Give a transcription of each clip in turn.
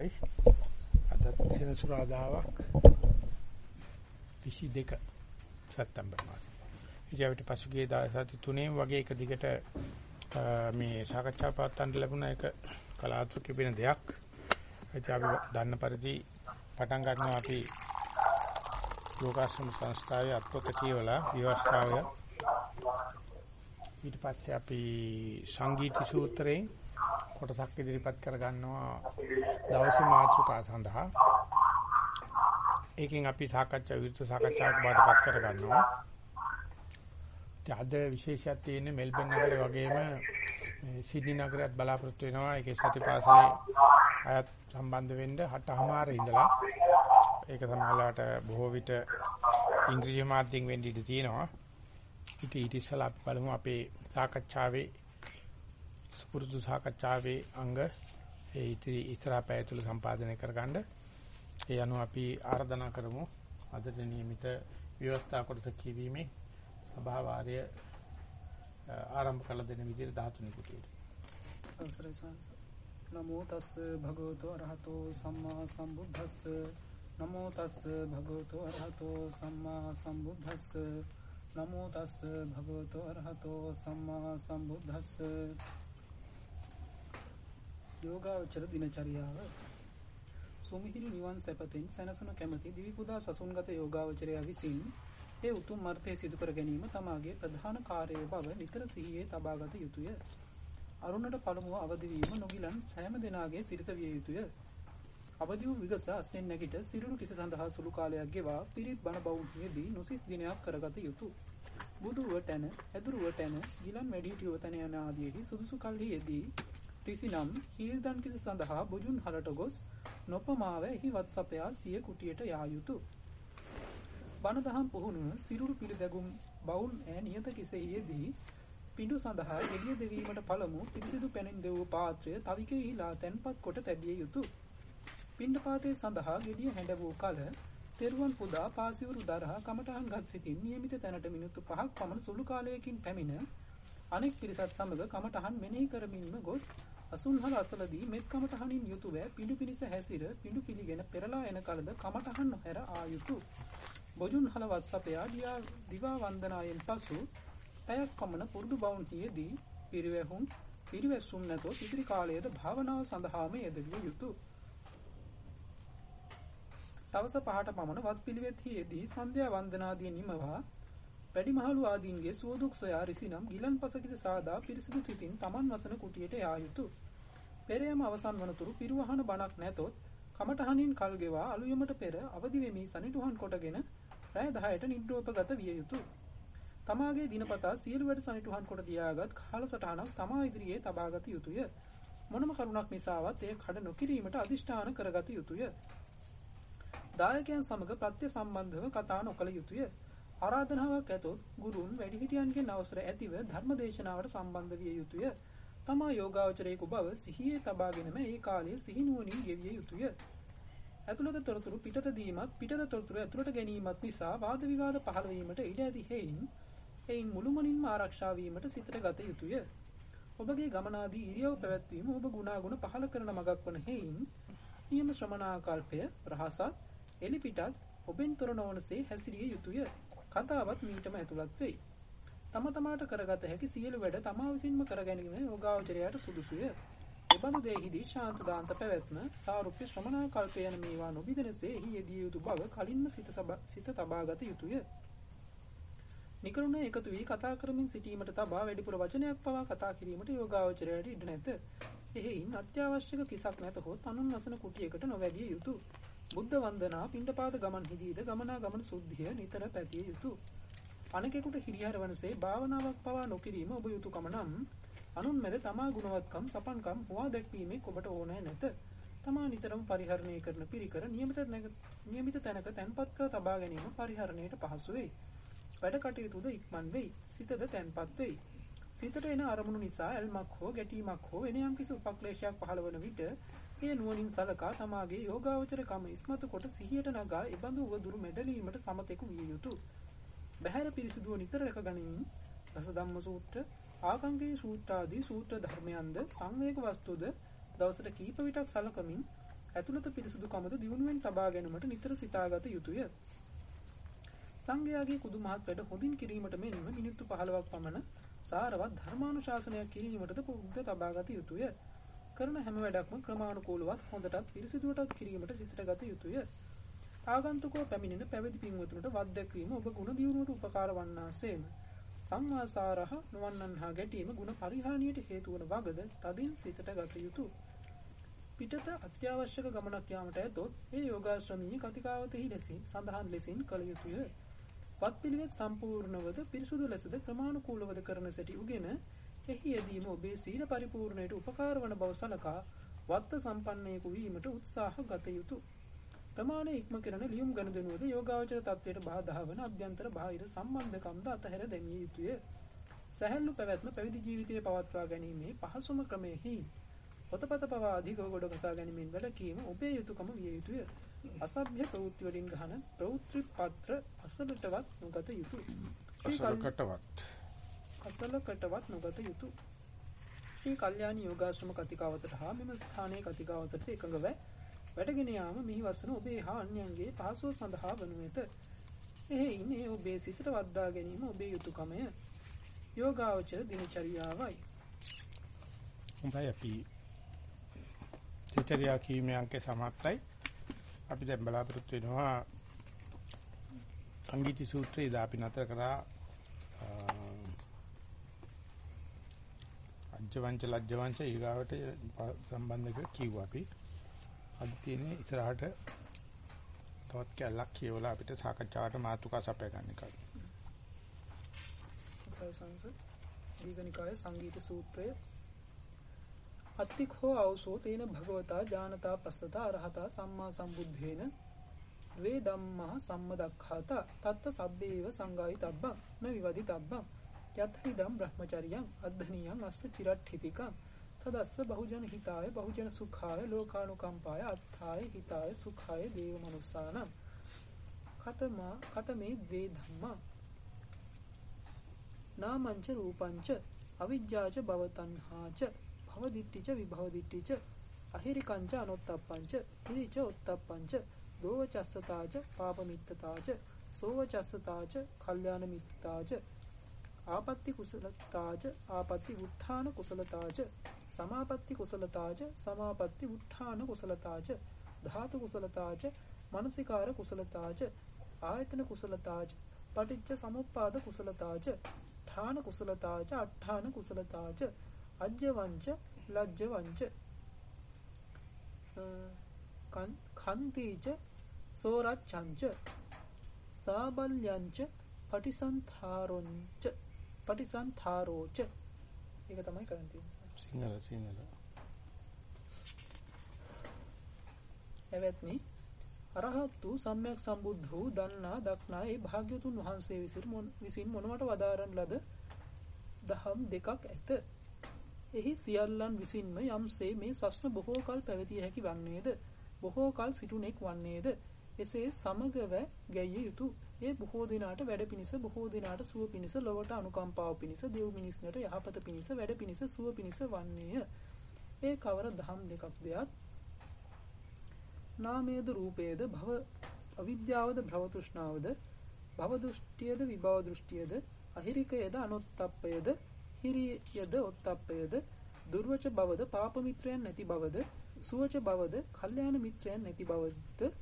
අදත් සෙනසුරාදාවක් 22 සැප්තැම්බර් මාසේ. ඉතින් අපිට පසුගිය දවස් තුනේම වගේ එක දිගට මේ සාකච්ඡා පවත්වන්න ලැබුණ එක කලාතුරකික වෙන දෙයක්. ඉතින් අපි දන්න පරිදි පටන් ගන්නවා අපි යෝගාශ්‍රම සංස්ථාවේ අත්පොත කියවලා විවස්ථාව ඊට පස්සේ අපි සංගීති සූත්‍රයෙන් කොටසක් ඉදිරිපත් කර ගන්නවා දවසේ මාතෘකා සඳහා. ඒකෙන් අපි සාකච්ඡා විරුද්ධ සාකච්ඡාවක් බාටපත් කර ගන්නවා. අද විශේෂයක් තියෙන්නේ මෙල්බන් නගරේ වගේම සිඩ්නි නගරයත් බලාපොරොත්තු වෙනවා. ඒකේ සතිපාසලේ අයත් සම්බන්ධ වෙන්න හටහමාර ඉඳලා ඒක සමහරලාට බොහෝ විට ඉංග්‍රීසි මාධ්‍යෙන් වෙන්න ඉඩ තියෙනවා. ඉතින් ඊට ඉස්සලා අපි බලමු අපේ සාකච්ඡාවේ සුපුරුදු සාකච්ඡාවේ අංග ඒ ඉතිරි ඉස්සරහ පැය තුල සම්පාදනය කරගන්න. ඒ අනුව අපි ආරාධනා කරමු. අදට නියමිත ව්‍යවස්ථා කොටස කියවීමේ සභා වාරය ආරම්භ කළ දෙන විදිහට 13 කුටියට. නමෝ තස් භගවතු අරහතෝ සම්මා සම්බුද්දස්ස. නමෝ තස් භගවතු අරහතෝ සම්මා සම්බුද්දස්ස. නමෝ තස් භගවතු අරහතෝ සම්මා සම්බුද්දස්ස. යෝගාවචර දිනචරියාව සුමිහිරි නිවන් සැපතෙන් සැනසුන කැමති දිවි පුදා සසුන්ගත යෝගාවචරයා විසින් ඒ උතුම් මර්ථය සිදු කර ගැනීම තමාගේ ප්‍රධාන කාර්යය බව නිතර සිහියේ තබාගත යුතුය. අරුණට පළමුව අවදි වීම නොගිලන් සෑම දෙනාගේ සිරිත විය යුතුය. අවදි වූ විගස අස්නෙන් නැගිට සිරුරු කිස සඳහා සුළු කාලයක් ගෙවා පිරිත් බණ බවුන්හිදී නොසිස් දිනයක් කරගත යුතුය. බුදුව තැන, ඇදුරුව තැන, ගිලන් වැඩිහිටියව තැන යන ආදීෙහි සුදුසු කල්හි යෙදී ත්‍රිසිනම් හීල්දන් කිස සඳහා බුජුන් හලට ගොස් නොපමාව එහි වත්සපයා සිය කුටියට යා යුතු. බණ දහම් පුහුණුව සිරුරු පිළිදැගුම් බවුන් ඈ නියත කිසෙහියේදී පිඬු සඳහා එළිය දෙවීමට පළමු පිරිසිදු පැනින් දෙවූ පාත්‍රය තවිකෙහිලා තැන්පත් කොට තැබිය යුතුය. පිණ්ඩපාතය සඳහා ගෙඩිය හැඬ වූ කල තෙරුවන් පුදා පාසිවුරු දරහා කමටහන් ගත් සිටින් නියමිත තැනට මිනිත්තු 5ක් පමණ සුළු කාලයකින් පැමිණ අනෙක් පිරිසත් සමග කමටහන් මෙනෙහි කරමින්ම ගොස් අසුන්හල අසලදී මෙත් කමටහනින් යුතුව පිඬු පිනිස හැසිර පිඬු පිළිගෙන පෙරලා එන කලද කමටහන් නොහැර ආ යුතු. බොජුන් හල වත්සපයා දිවා වන්දනායෙන් පසු පැයක් පමණ පුරුදු බවුන්හියේදී පිරිවැහුම් පිරිවැස්සුම් නැතොත් ඉදිරි කාලයේද භාවනාව සඳහාම යෙදවිය යුතුය. සවස පහට පමණ වත් පිළිවෙත්හියේදී සන්ධ්‍යා වන්දනාදී නිමවා වැඩිමහලු ආදීන්ගේ සුවදුක් සොයා රිසිනම් ගිලන්පසකිත සාදා පිරිසිදු සිතින් තමන් වසන කුටියට යා යුතුය. පෙරයම අවසන් වනතුරු පිරුවහන බණක් නැතොත් කමටහනින් කල් ගෙවා අලුයමට පෙර අවදි වෙමි සනිටුහන් කොටගෙන රැය 10ට නිද්‍රෝපගත විය යුතුය. තමාගේ දිනපතා සියලු වැඩ සනිටුහන් කොට තියාගත් කාලසටහනක් තමා ඉදිරියේ තබාගත යුතුය. මොනම කරුණක් නිසාවත් එය කඩ නොකිරීමට අදිෂ්ඨාන කරගත යුතුය. දායකයන් සමග ප්‍රත්‍ය සම්බන්ධව කතා නොකළ යුතුය. ආරාධනාවක් ඇතොත් ගුරුන් වැඩිහිටියන්ගෙන් අවසර ඇතිව ධර්ම දේශනාවට සම්බන්ධ විය යුතුය. තමා යෝගාවචරයෙකු බව සිහියේ තබාගෙනම ඒ කාලයේ සිහිනුවණින් ගෙවිය යුතුය. ඇතුළත තොරතුරු පිටත දීමත් පිටත තොරතුරු ඇතුළට ගැනීමත් නිසා වාද විවාද පහළ වීමට ඉඩ ඇති හේයින් එයින් මුළුමනින්ම ආරක්ෂා වීමට සිතට ගත යුතුය. ඔබගේ ගමනාදී ඉරියව් පැවැත්වීම ඔබ ගුණාගුණ පහළ කරන මගක් වන හේයින් නියම ශ්‍රමණාකල්පය රහසත් එලිපිටත් ඔබෙන් තොර නොවනසේ හැසිරිය යුතුය. කතාවත් මීටම ඇතුළත් වෙයි. තම තමාට කරගත හැකි සියලු වැඩ තමා විසින්ම කර ගැනීම යෝගාවචරයට සුදුසුය. එබඳු දෙහිදී ශාන්ත දාන්ත පැවැත්ම සාරුප්‍ය ශ්‍රමණා කල්ප යන මේවා නොබිදෙනසේ එහි යෙදිය යුතු බව කලින්ම සිත සිත තබාගත යුතුය. නිකරුණ එකතු වී කතා කරමින් සිටීමට තබා වැඩිපුර වචනයක් පවා කතා කිරීමට යෝගාවචරයට ඉඩ නැත. එහෙයින් අත්‍යවශ්‍යක කිසක් නැතහොත් අනුන් වසන කුටියකට නොවැදිය යුතුය. බුද්ධ වන්දනා පිණ්ඩපාත ගමන් හිදීද ගමනා ගමන සුද්ධිය නිතර පැතිය යුතුය. අනෙකෙකුට හිරිහැර වනසේ භාවනාවක් පවා නොකිරීම ඔබ යුතුයකම නම් අනුන් මැද තමා ගුණවත්කම් සපන්කම් හොවා දැක්වීමේ ඔබට ඕනෑ නැත. තමා නිතරම පරිහරණය කරන පිරිකර නියමිත නියමිත තැනක තැන්පත් කර තබා ගැනීම පරිහරණයට පහසු වෙයි. වැඩ කටයුතුද ඉක්මන් වෙයි. සිතද තැන්පත් වෙයි. සිතට එන අරමුණු නිසා ඇල්මක් හෝ ගැටීමක් හෝ වෙන යම්කිසි උපක්ලේශයක් පහළ වන විට ඒ නුවණින් සලකා තමාගේ යෝගාවචර කම ඉස්මතු කොට සිහියට නගා එබඳු වූ දුරු මෙඩලීමට සමතෙකු විය යුතුය. බහැර පිරිසිදුව නිතර රැක ගනිමින් දස ධම්ම සූත්‍ර, ආගංගේ සූත්‍ර ආදී සූත්‍ර ධර්මයන්ද සංවේග වස්තුද දවසට කීප විටක් සලකමින් ඇතුළත පිරිසුදුකමද දියුණුවෙන් තබා ගැනීමට නිතර සිතාගත යුතුය. සංඝයාගේ කුදු මහත් වැඩ හොඳින් කිරීමට මෙන්ම මිනිත්තු 15ක් පමණ සාරවත් ධර්මානුශාසනයක් කිරීමටද පුරුද්ද තබාගත යුතුය. කරන හැම වැඩක්ම ක්‍රමානුකූලවත් හොඳටත් පිරිසිදුවටත් කිරීමට සිතට යුතුය. ආගන්තුකව පැමිණෙන පැවිදි පින්වතුන්ට වත් දැක්වීම ඔබ ගුණ දියුණුවට උපකාර වන්නාසේම. සංවාසාරහ නොවන්නන් හා ගැටීම ගුණ පරිහානියට හේතු වන වගද තදින් සිතට ගත යුතුය. පිටත අත්‍යවශ්‍යක ගමනක් යාමට ඇතොත් ඒ යෝගාශ්‍රමීය කතිකාවතෙහි ලෙසින් සඳහන් ලෙසින් කළ යුතුය. වත්පිළිවෙත් සම්පූර්ණවද පිරිසුදු ලෙසද ක්‍රමානුකූලවද කරන සැටි උගෙන එහි යෙදීම ඔබේ සීල පරිපූර්ණයට උපකාර වන බව සලකා වත්ත සම්පන්නයෙකු වීමට උත්සාහ ගත යුතුය. ප්‍රමාණය ඉක්ම කරන ලියුම් ගනුදෙනුවද යෝගාවචර තත්වයට බාධා වන අභ්‍යන්තර බාහිර සම්බන්ධකම්ද අතහැර දැමිය යුතුය. සැහැල්ලු පැවැත්ම පැවිදි ජීවිතය පවත්වා ගැනීමේ පහසුම ක්‍රමයෙහි පොතපත පවා අධික ගොඩ ගසා ගැනීමෙන් වැළකීම ඔබේ යුතුයකම විය යුතුය. අසභ්‍ය ප්‍රවෘත්ති වලින් ගහන ප්‍රවෘත්ති පත්‍ර අසලටවත් නොගත යුතුය. අසලකටවත් අසලකටවත් නොගත යුතුය. ශ්‍රී කල්යාණී යෝගාශ්‍රම කතිකාවතට හා මෙම ස්ථානයේ කතිකාවතට එකඟව වැඩගෙන යාම මිහි වසන ඔබේ හා අන්‍යයන්ගේ පහසුව සඳහා වනු ඇත. එහෙයින් ඒ ඔබේ සිතට වද්දා ගැනීම ඔබේ යුතුයකමය. යෝගාවචර දිනචරියාවයි. හොඳයි අපි දිනචරියා කීමේ අංකේ සමාප්තයි. අපි දැන් බලාපොරොත්තු වෙනවා සංගීති සූත්‍රයේ දා අපි නතර කරා අජ්ජවංච ලජ්ජවංච ඊගාවට සම්බන්ධ කර කිව්වා අපි. අද තියෙන්නේ ඉස්සරහට තවත් කැලක් කියවලා අපිට සාකච්ඡාවට මාතෘකා සපය ගන්න එක. සයසංස දීඝනිකාය සංගීත සූත්‍රය. අත්තිඛෝ අවසෝ තේන භගවතා ඥානතා පස්සතා අරහතා සම්මා සම්බුද්ධේන. වේ ධම්මා සම්මදක්ඛාත. තත්ත සබ්බේව සංගායිතබ්බං. න විවදිතබ්බං. යත්හිදම් බ්‍රහ්මචරියං අද්ධනියං අස්ස චිරට්ඨිතිකං තදස්ස බහුජන හිතාය බහුජන සුඛාය ලෝකානුකම්පාය අත්ථාය හිතාය සුඛාය දේව මනුස්සාන කතමා කතමේ ද්වේ ධම්මා නාමංච රූපංච අවිජ්ජාච භවතණ්හාච භවදිට්ඨිච විභවදිට්ඨිච අහිරිකංච අනොත්තප්පංච හිරිච ඔත්තප්පංච දෝවචස්සතාච පාපමිත්තතාච සෝවචස්සතාච කල්යාණ මිත්තාච ආපත්‍ති කුසලතාච ආපත්‍ති උත්ථාන කුසලතාච සමාපත්‍ති කුසලතාච සමාපත්‍ති උත්ථාන කුසලතාච ධාතු කුසලතාච මනසිකාර කුසලතාච ආයතන කුසලතාච පටිච්ච සමුප්පාද කුසලතාච ඨාන කුසලතාච අට්ඨාන කුසලතාච අජ්ජවංච ලජ්ජවංච කන්තිච සෝරච්ඡංච සාබල්යංච පටිසන්තරොංච පටිසන්තරෝච ඒක තමයි කරන් තියෙන්නේ. සිංහල සිංහල. එවත්නි අරහත් වූ සම්්‍යක් සම්බුද්ධ වූ දන්නා දක්නා ඒ භාග්‍යතුන් වහන්සේ විසින් මොනවට වදාරන ලද දහම් දෙකක් ඇත. එහි සියල්ලන් විසින්ම යම්සේ මේ සස්න බොහෝ කල් පැවතිය හැකි වන්නේද? බොහෝ කල් සිටුනෙක් වන්නේද? එසේ සමගව ගැයිය යුතු ඒ බොහෝ දිනාට වැඩ පිණිස බොහෝ දිනාට සුව පිණිස ලොවට අනුකම්පාව පිණිස දෙව් මිනිස්නට යහපත පිණිස වැඩ පිණිස සුව පිණිස වන්නේය. ඒ කවර දහම් දෙකක් දෙයක්? නාමයේද රූපයේද භව අවිද්‍යාවද භව තෘෂ්ණාවද භව දෘෂ්ටියද විභව දෘෂ්ටියද අහිරිකයද අනොත්තප්පයද හිරියද ඔත්තප්පයද දුර්වච බවද පාප මිත්‍රයන් නැති බවද සුවච බවද කල්යාණ මිත්‍රයන් නැති බවද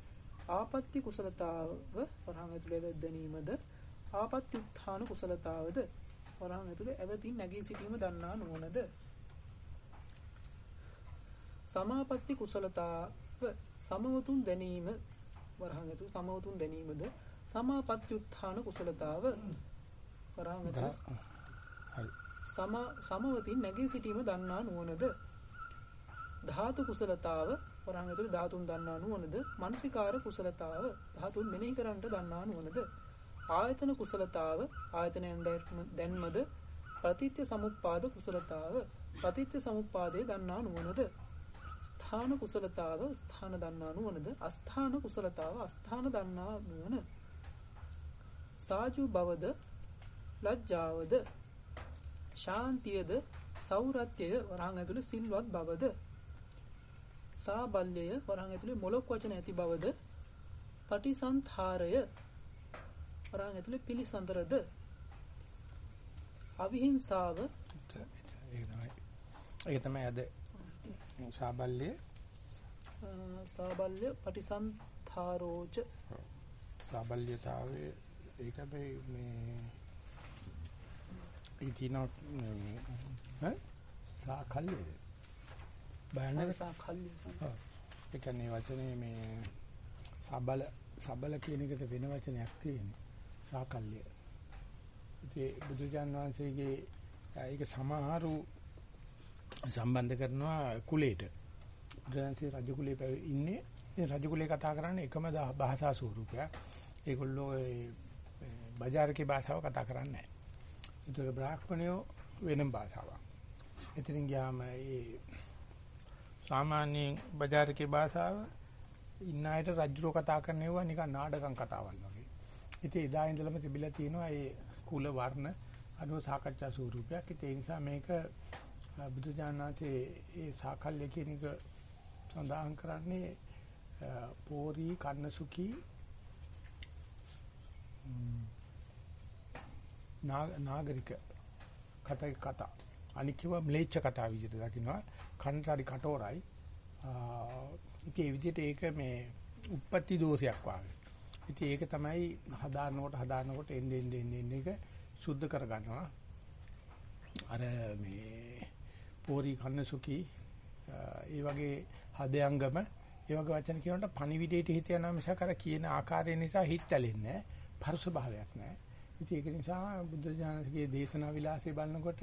ආපත්‍ති කුසලතාව වරහන් ඇතුලේ වැද්දීමද ආපත්‍ති උත්ථාන කුසලතාවද? වරහන් ඇතුලේ ඇවතින් නැගී සිටීම දන්නා නුවණද? සමාපatti කුසලතාව සමවතුන් දැනීම වරහන් ඇතුලේ සමවතුන් දැනීමද? සමාපatti උත්ථාන කුසලතාව වරහන් ඇතුලේ සම සමවතින් නැගී සිටීම දන්නා නුවණද? ධාතු කුසලතාව වරහන් ඇතුලේ ධාතුන් දන්නා නුවණද මානසිකාර කුසලතාව ධාතුන් මෙනෙහි කරන්නට දන්නා නුවණද ආයතන කුසලතාව ආයතනයන් දැන්මද ප්‍රතිත්‍ය සමුප්පාද කුසලතාව ප්‍රතිත්‍ය සමුප්පාදයේ දන්නා නුවණද ස්ථාන කුසලතාව ස්ථාන දන්නා නුවණද අස්ථාන කුසලතාව අස්ථාන දන්නා නුවණ සාජු බවද ලැජ්ජාවද ශාන්තියද සෞරත්‍යය වරහන් ඇතුළේ සිල්වත් බවද සාබල්‍යය වරහන් ඇතුලේ මොලොක් වචන ඇති බවද? පටිසන්තරය වරහන් ඇතුලේ පිළිසඳරද? අවිහිංසාව? ඒක තමයි ඒක තමයි අද සාබල්‍ය අ, සාබල්‍ය පටිසන්තරෝච සාබල්‍යතාවයේ ඒක මේ මේ ඉතිනොත් ඈ? සාකල්‍ය බයන්නේ සාකල්‍ය ඒ කියන්නේ වචනේ මේ සබල සබල කියන එකට වෙන වචනයක් තියෙනවා. සාකල්ය. ඉතින් බුදුජාන් වහන්සේගේ ඒක සමහරු සම්බන්ධ කරනවා කුලයට. බුදුන්සේ රජ කුලේ ඉන්නේ. ඉතින් රජ කුලේ කතා කරන්නේ එකම භාෂා ස්වරූපයක්. ඒගොල්ලෝ බજારකේ භාෂාව කතා කරන්නේ නැහැ. ඒතර බ්‍රාහ්මණයෝ වෙනම භාෂාවක්. එතනින් ගියාම ඒ සාමාන්‍යයෙන් බજારකේ භාෂාව ඉන්න අයට රජුරෝ කතා කරනවා නිකන් නාටකම් කතාවල් වගේ. ඉතින් එදා ඉඳලම තිබිලා තියෙනවා ඒ කුල වර්ණ අනුව සාකච්ඡා ස්වරූපයක්. ඉතින් ඒ නිසා මේක බුදුජානනාථේ ඒ සාකල්ය කියන එක සඳහන් කරන්නේ අ, පෝරි කන්නසුකි ම්, නා- නාගරික කතා කතා අනිකව ම්ලේච්ඡ කතා විදිහට දකින්නවා කන්ට හරි කටෝරයි ආ, ඉතින් ඒ විදිහට ඒක මේ උප්පත්ති දෝෂයක් වාගේ. ඉතින් ඒක තමයි හදානකොට හදානකොට එන්නේ එන්නේ එන්නේ එන්නේ ඒක සුද්ධ කරගන්නවා. අර මේ පෝරි කන්නසුකි ඒ වගේ හදයන්ගම ඒ වගේ වචන කියනකොට පණිවිඩයට හිත යනවා මිසක් අර කියන ආකාරය නිසා හිත ඇලෙන්නේ නැහැ. පරස භාවයක් නැහැ. ඉතින් ඒක නිසා බුද්ධ ඥානයේ දේශනා විලාසය බලනකොට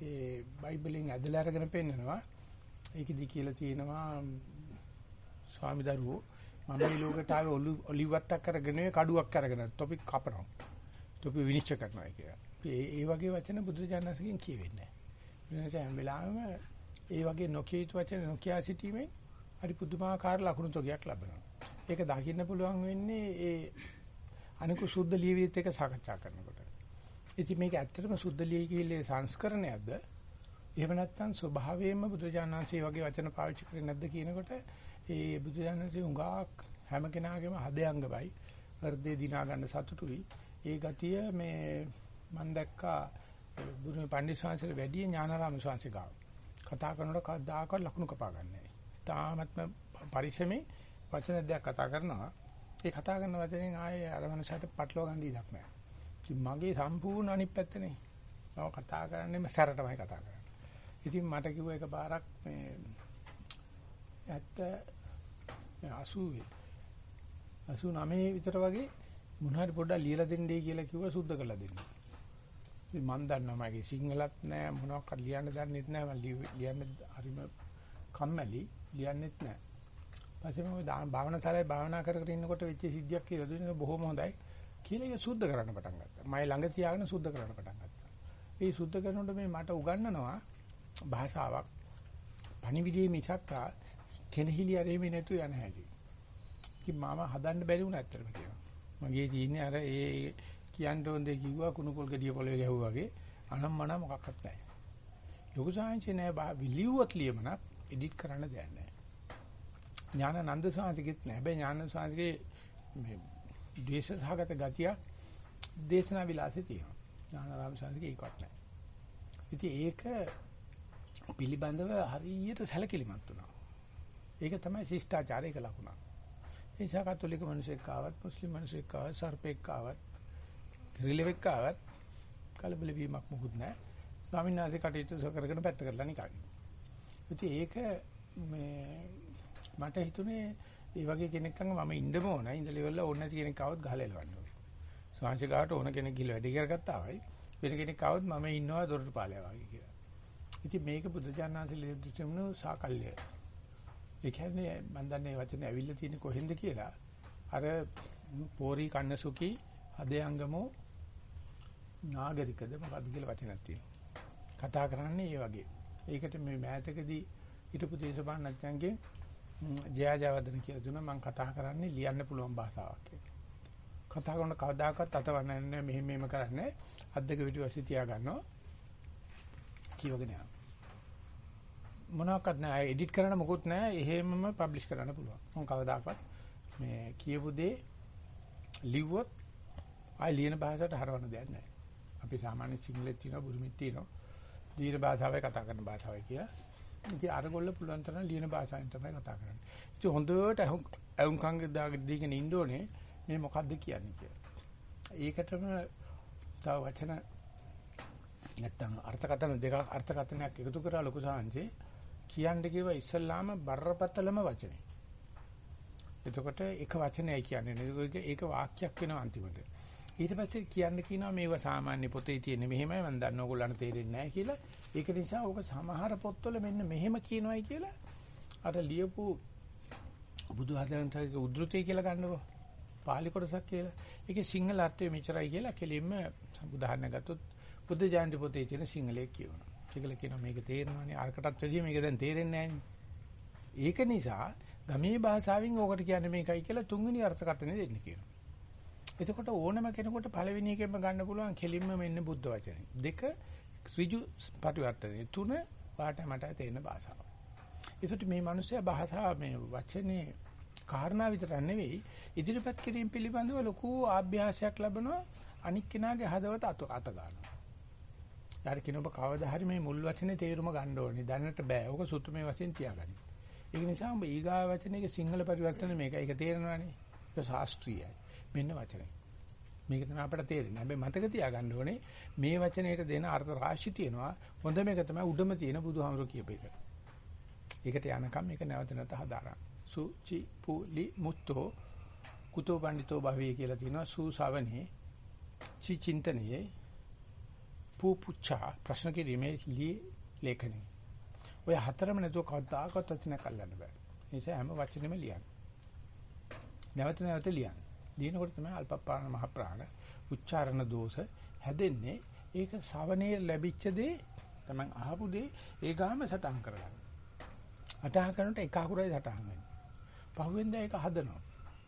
ඒ බයිබලෙන් ඇදලා අරගෙන පෙන්නනවා. ඒකෙදි කියලා තියෙනවා ස්වාමි දරුවෝ මම මේ ලෝකයට ආවේ ඔලි- ඔලිව්වත්තක් අරගෙන නෙවෙයි කඩුවක් අරගෙන තොපි කපනවා. තොපි විනිශ්චය කරනවා කියලා. ඒ ඒ වගේ වචන බුදුරජාණන්සේගෙන් කියවෙන්නේ නැහැ. වෙනස හැම වෙලාවෙම ඒ වගේ නොකිය යුතු වචන නොකිය සිටීමෙන් හරි පුදුමාකාර ලකුණු තොගයක් ලැබෙනවා. ඒක දකින්න පුළුවන් වෙන්නේ ඒ අනිකු සුද්ධ ලියවිලිත් එක සාකච්ඡා කරනකොට. ඉතින් මේක ඇත්තටම සුද්ධ ලියවිලියේ සංස්කරණයක්ද? එහෙම නැත්නම් ස්වභාවයෙන්ම බුදුජානනාංශයේ වගේ වචන පාවිච්චි කරන්නේ නැද්ද කියනකොට ඒ බුදුජානනාංශයේ උඟාක් හැම කෙනාගේම හදයන්ගමයි හෘදේ දිනා ගන්න සතුටුයි. ඒ ගතිය මේ මම දැක්කා බුදුමේ පණ්ඩිතසාංශයේ වැඩි ඥානාරාම සාංශේ ගාව. කතා කරනකොට කවදාකවත් ලකුණු කපා ගන්නෑ. තාමත්ම පරිශ්‍රමේ වචන දෙයක් කතා කරනවා. ඒ කතා කරන වචනෙන් ආයේ අර මනසට පටලවා ගන්න ඉඩක් නැහැ. ඉතින් මගේ සම්පූර්ණ අනිත් පැත්තනේ. මම කතා කරන්නේම සැරටමයි කතා කරන්නේ. ඉතින් මට කිව්වා එක පාරක් මේ ඇත්ත මේ 80 89 විතර වගේ මොන හරි පොඩ්ඩක් ලියලා දෙන්නයි කියලා කිව්වා සුද්ධ කරලා දෙන්න. ඉතින් මම දන්නවා මගේ සිංහලත් නෑ මොනවක්වත් ලියන්න දන්නෙත් නෑ මම ලියන්න හරිම කම්මැලි ලියන්නෙත් නෑ. පස්සේ මම දා- භාවනාශාලාවේ භාවනා කර කර ඉන්නකොට වෙච්ච සිද්ධියක් කියලා දුන්නා බොහොම හොඳයි කියලා ඒක සුද්ධ කරන්න පටන් ගත්තා. මම ළඟ තියාගෙන සුද්ධ කරන්න පටන් ගත්තා. ඒ සුද්ධ කරනකොට මේ මට උගන්වනවා භාෂාවක් පණිවිඩයේ මිසක් කෙනහිලි ආරෙමි නැතු යන හැටි. කි මම හදන්න බැරි වුණා ඇත්තටම කියනවා. මගේ තියෙන්නේ අර ඒ කියන්න ඕන දේ කිව්වා කුණුකොල් ගෙඩිය පොළවේ ගැහුවා වගේ අනම්මන මොකක්වත් නැහැ. ලොකු සාංශේ නෑ විලියුවත් ලියමනක් එඩිට් කරන්න දෙයක් නැහැ. ඥානানন্দ සාංශිකෙත් නෑ. හැබැයි ඥානানন্দ සාංශිකේ මේ ද්වේෂ සහගත ගතිය දේශනා විලාසෙ තියෙනවා. ඥානාරාම සාංශිකේ ඒකවත් නැහැ. ඉතින් ඒක පිළිබඳව හරියට සැලකිලිමත් වුණා. ඒක තමයි ශිෂ්ටාචාරයක ලකුණ. ඒ නිසා කතෝලික මිනිසෙක් ආවත්, මුස්ලිම් මිනිසෙක් ආවත්, සර්පෙක් ආවත්, රිලෙවෙක් ආවත් කලබල වීමක් මොකුත් නැහැ. ස්වාමීන් වහන්සේ කටයුතු කරගෙන පැත්ත කරලා නිකන්. ඉතින් ඒක මේ මට හිතුනේ ඒ වගේ කෙනෙක් ළඟ මම ඉන්නම ඕන. ඉඳලා ඉවරලා ඕන නැති කෙනෙක් ආවොත් ගහලා එලවන්න ඕනේ. ස්වාංශ ගාවට ඕන කෙනෙක් ගිහලා වැඩි කරගත්තා වයි. වෙන කෙනෙක් ආවොත් මම ඉන්නවා දොරටු පාලයා වගේ කියලා. ඉතින් මේක බුදුජානනාංශ ලියුතුමු සාකල්ය. ඒ කියන්නේ මම දන්නේ වචනේ ඇවිල්ලා තියෙන්නේ කොහෙන්ද කියලා. අර පෝරි කන්නසුකි හදයන්ගමෝ නාගරිකද මොකද්ද කියලා වචනක් තියෙනවා. කතා කරන්නේ ඒ වගේ. ඒකට මේ මෑතකදී හිටපු දේශපාලනඥයන්ගේ ජයජයවදන කියලා දුන්නා මම කතා කරන්නේ ලියන්න පුළුවන් භාෂාවක් කියලා. කතා කරන කවදාකවත් අතවන්නේ නැහැ මෙහෙම මෙහෙම කරන්නේ. අද්දක පිටිවස්සේ තියා ගන්නවා. කියවගෙන යනවා. මොනවාක්වත් නැහැ. එඩිට් කරන්න මොකුත් නැහැ. එහෙමම පබ්ලිෂ් කරන්න පුළුවන්. මම කවදාකවත් මේ කියපු දේ ලිව්වොත් ආයි ලියන භාෂාවට හරවන්න දෙයක් නැහැ. අපි සාමාන්‍ය සිංහලෙත් තියෙනවා බුරුමිත් තියෙනවා. දීන භාෂාවයි කතා කරන භාෂාවයි කියලා. ඉතින් අරගොල්ල පුළුවන් තරම් ලියන භාෂාවෙන් තමයි කතා කරන්නේ. ඉතින් හොඳට අහුම් කංග දාගෙන ඉන්න ඕනේ මේ මොකද්ද කියන්නේ කියලා. ඒකටම තව වචන නැත්තම් අර්ථකථන දෙකක් අර්ථකථනයක් එකතු කරලා ලොකු සාංශේ කියන්න කිව්ව ඉස්සල්ලාම බරපතලම වචනේ. එතකොට එක වචනයයි කියන්නේ නේද? ඒක වාක්‍යයක් වෙනවා අන්තිමට. ඊට පස්සේ කියන්න කියනවා මේව සාමාන්‍ය පොතේ තියෙන මෙහෙමයි මම දන්න ඕගොල්ලන්ට තේරෙන්නේ නැහැ කියලා. ඒක නිසා ඕක සමහර පොත්වල මෙන්න මෙහෙම කියනවායි කියලා අර ලියපු බුදුහාමුදුරන්ගේ උද්ෘතය කියලා ගන්නකො. පාලි කොටසක් කියලා. ඒකේ සිංහල අර්ථය මෙච්චරයි කියලා කෙලින්ම උදාහරණ ගත්තොත් බුද්ධ ජයන්ති පොතේ තියෙන සිංහලයේ කියවනවා. ඒකල කියනවා මේක තේරෙනවනේ අරකටත් වැඩිය මේක දැන් තේරෙන්නේ ඒක නිසා ගමේ භාෂාවෙන් ඕකට කියන්නේ මේකයි කියලා තුන්වෙනි අර්ථකථනය දෙන්න කියනවා. එතකොට ඕනම කෙනෙකුට පළවෙනි එකෙන්ම ගන්න පුළුවන් කෙලින්ම මෙන්න බුද්ධ වචනේ. දෙක ඍජු පරිවර්තනය. තුන වාට මට තේරෙන භාෂාව. ඒකට මේ මිනිස්සයා භාෂාව මේ වචනේ කාරණා විතර නෙවෙයි ඉදිරිපත් කිරීම පිළිබඳව ලොකු ආභ්‍යාසයක් ලැබනවා අනික් කෙනාගේ හදවත අත අත ගන්නවා. ඊට කිනොබ කවදා හරි මේ මුල් වචනේ තේරුම ගන්න ඕනේ. දැනට බෑ. ඕක සුතුමේ වශයෙන් තියාගන්න. ඒක නිසා උඹ ඊගා වචනේක සිංහල පරිවර්තන මේක. ඒක තේරෙනවනේ. ඒක ශාස්ත්‍රීයයි. මෙන්න වචනේ. මේක තමයි අපිට තේරෙන්නේ. හැබැයි මතක තියාගන්න ඕනේ මේ වචනේට දෙන අර්ථ රාශි තියෙනවා. හොඳ මේක තමයි උඩම තියෙන බුදුහාමුදුරු කියප එක. ඒකට යනකම් මේක නැවත නැවත හදාරන්න. සුචි පුලි මුත්තෝ කුතෝ පඬිතෝ භවී කියලා තියෙනවා. සු ශවනේ චි චින්තනයේ පූ පුච්චා ප්‍රශ්න කිරීමේ ලී ලේඛනය. ඔය හතරම නැතුව කවදාකවත් වචනයක් අල්ලන්න බෑ. ඒ නිසා හැම වචනෙම ලියන්න. නැවත නැවත ලියන්න. ලියනකොට තමයි අල්පපාණ මහ ප්‍රාණ උච්චාරණ දෝෂ හැදෙන්නේ. ඒක ශවණේ ලැබිච්ච දේ තමයි අහපු දේ ඒ ගාම සටහන් කරගන්න. අටහන් කරනට එක අකුරයි සටහන් වෙන්නේ. පහුවෙන්ද ඒක හදනවා.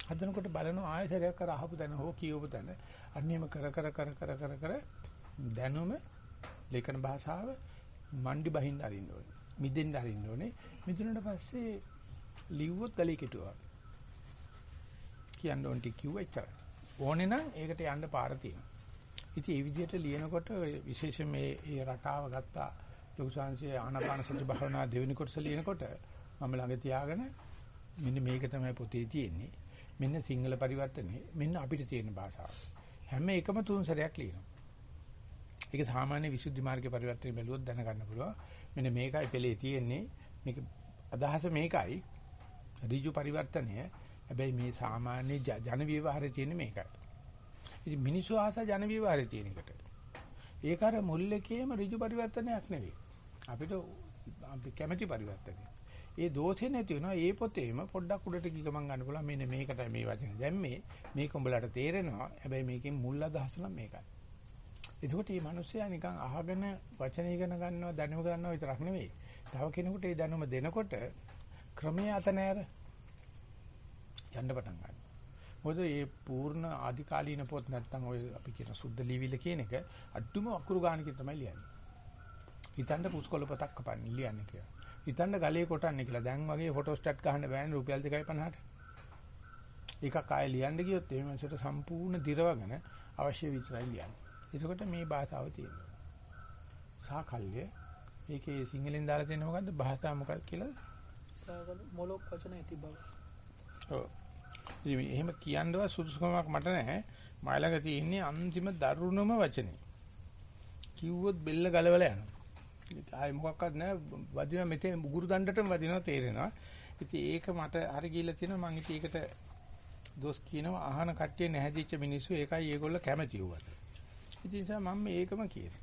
හදනකොට බලනවා ආයතරයක් කර අහපු තැන හෝ කියවපු තැන අන්නේම කර කර කර කර කර කර දැනුම ලේඛන භාෂාව මණ්ඩි බහින්න අරින්න ඕනේ. මිදෙන්න අරින්න ඕනේ. මිදුනට පස්සේ ලිව්වොත් ගලේ කෙටුවා. කියන්න ඕනේ කිව්ව එච්චරයි. ඕනේ නම් ඒකට යන්න පාර තියෙනවා. ඉතින් මේ විදිහට ලියනකොට විශේෂයෙන් මේ මේ රටාව ගත්තා ලොකුසාංශයේ ආනාපාන සති භාවනා දෙවෙනි කොටස ලියනකොට මම ළඟ තියාගෙන මෙන්න මේක තමයි පොතේ තියෙන්නේ. මෙන්න සිංහල පරිවර්තනේ මෙන්න අපිට තියෙන භාෂාව. හැම එකම තුන් සැරයක් ලියනවා. ඒක සාමාන්‍ය විසුද්ධි මාර්ගයේ පරිවර්තනය බැලුවොත් දැනගන්න පුළුවන්. මෙන්න මේකයි පෙළේ තියෙන්නේ. මේක අදහස මේකයි. ඍජු පරිවර්තනය. හැබැයි මේ සාමාන්‍ය ජන විවහාරයේ තියෙන මේකයි. ඉතින් මිනිස්සු ආස ජන විවහාරයේ තියෙන එකට. ඒක අර මුල් එකේම ඍජු පරිවර්තනයක් නෙවෙයි. අපිට අපි කැමැති පරිවර්තනය. ඒ දෝෂේ නැති වෙනවා. ඒ පොතේම පොඩ්ඩක් උඩට ගිහ ගමන් ගන්න පුළුවන්. මෙන්න මේකටයි මේ වචනේ. දැන් මේ මේක උඹලට තේරෙනවා. හැබැයි මේකෙන් මුල් අදහස නම් මේකයි. එතකොට මේ මිනිස්සයා නිකන් අහගෙන වචන ඉගෙන ගන්නවා දැනුම ගන්නවා විතරක් නෙවෙයි. තව කෙනෙකුට ඒ දැනුම දෙනකොට ක්‍රමයේ අත නෑර යන්න පටන් ගන්නවා. මොකද මේ පූර්ණ ආධිකාලීන පොත් නැත්තම් ඔය අපි කියන සුද්ධ ලිවිල කියන එක අඩුම අකුරු ගානකින් තමයි ලියන්නේ. හිතන්න පුස්කොළ පොතක් කපන්නේ ලියන්නේ කියලා. හිතන්න ගලේ කොටන්නේ කියලා. දැන් වගේ ෆොටෝ ස්ටැට් ගහන්න බෑනේ රුපියල් 2.50ට. එකක් ආයෙ ලියන්න ගියොත් ඒ මනසට සම්පූර්ණ දිරවගෙන අවශ්‍ය විතරයි ලියන්නේ. එතකොට මේ භාෂාව තියෙනවා. සාකල්ය ඒකේ සිංහලෙන් දාලා තියෙන මොකද්ද භාෂාව මොකක්ද කියලා? සාකල් මොලොක් වචන ඇති බව. ඔව්. ඉතින් එහෙම කියන්නව සුදුසුකමක් මට නැහැ. මයි ළඟ තියෙන්නේ අන්තිම දරුණුම වචනේ. කිව්වොත් බෙල්ල ගලවලා යනවා. ආයි මොකක්වත් නැහැ. වදින මෙතේ මුගුරු දණ්ඩටම වදිනවා තේරෙනවා. ඉතින් ඒක මට හරි ගිහිල්ලා තියෙනවා මම ඉතින් ඒකට දොස් කියනවා අහන කට්ටිය නැහැදිච්ච මිනිස්සු ඒකයි ඒගොල්ලෝ කැමති වුණා. ඉතින් නිසා මම මේකම කියනවා.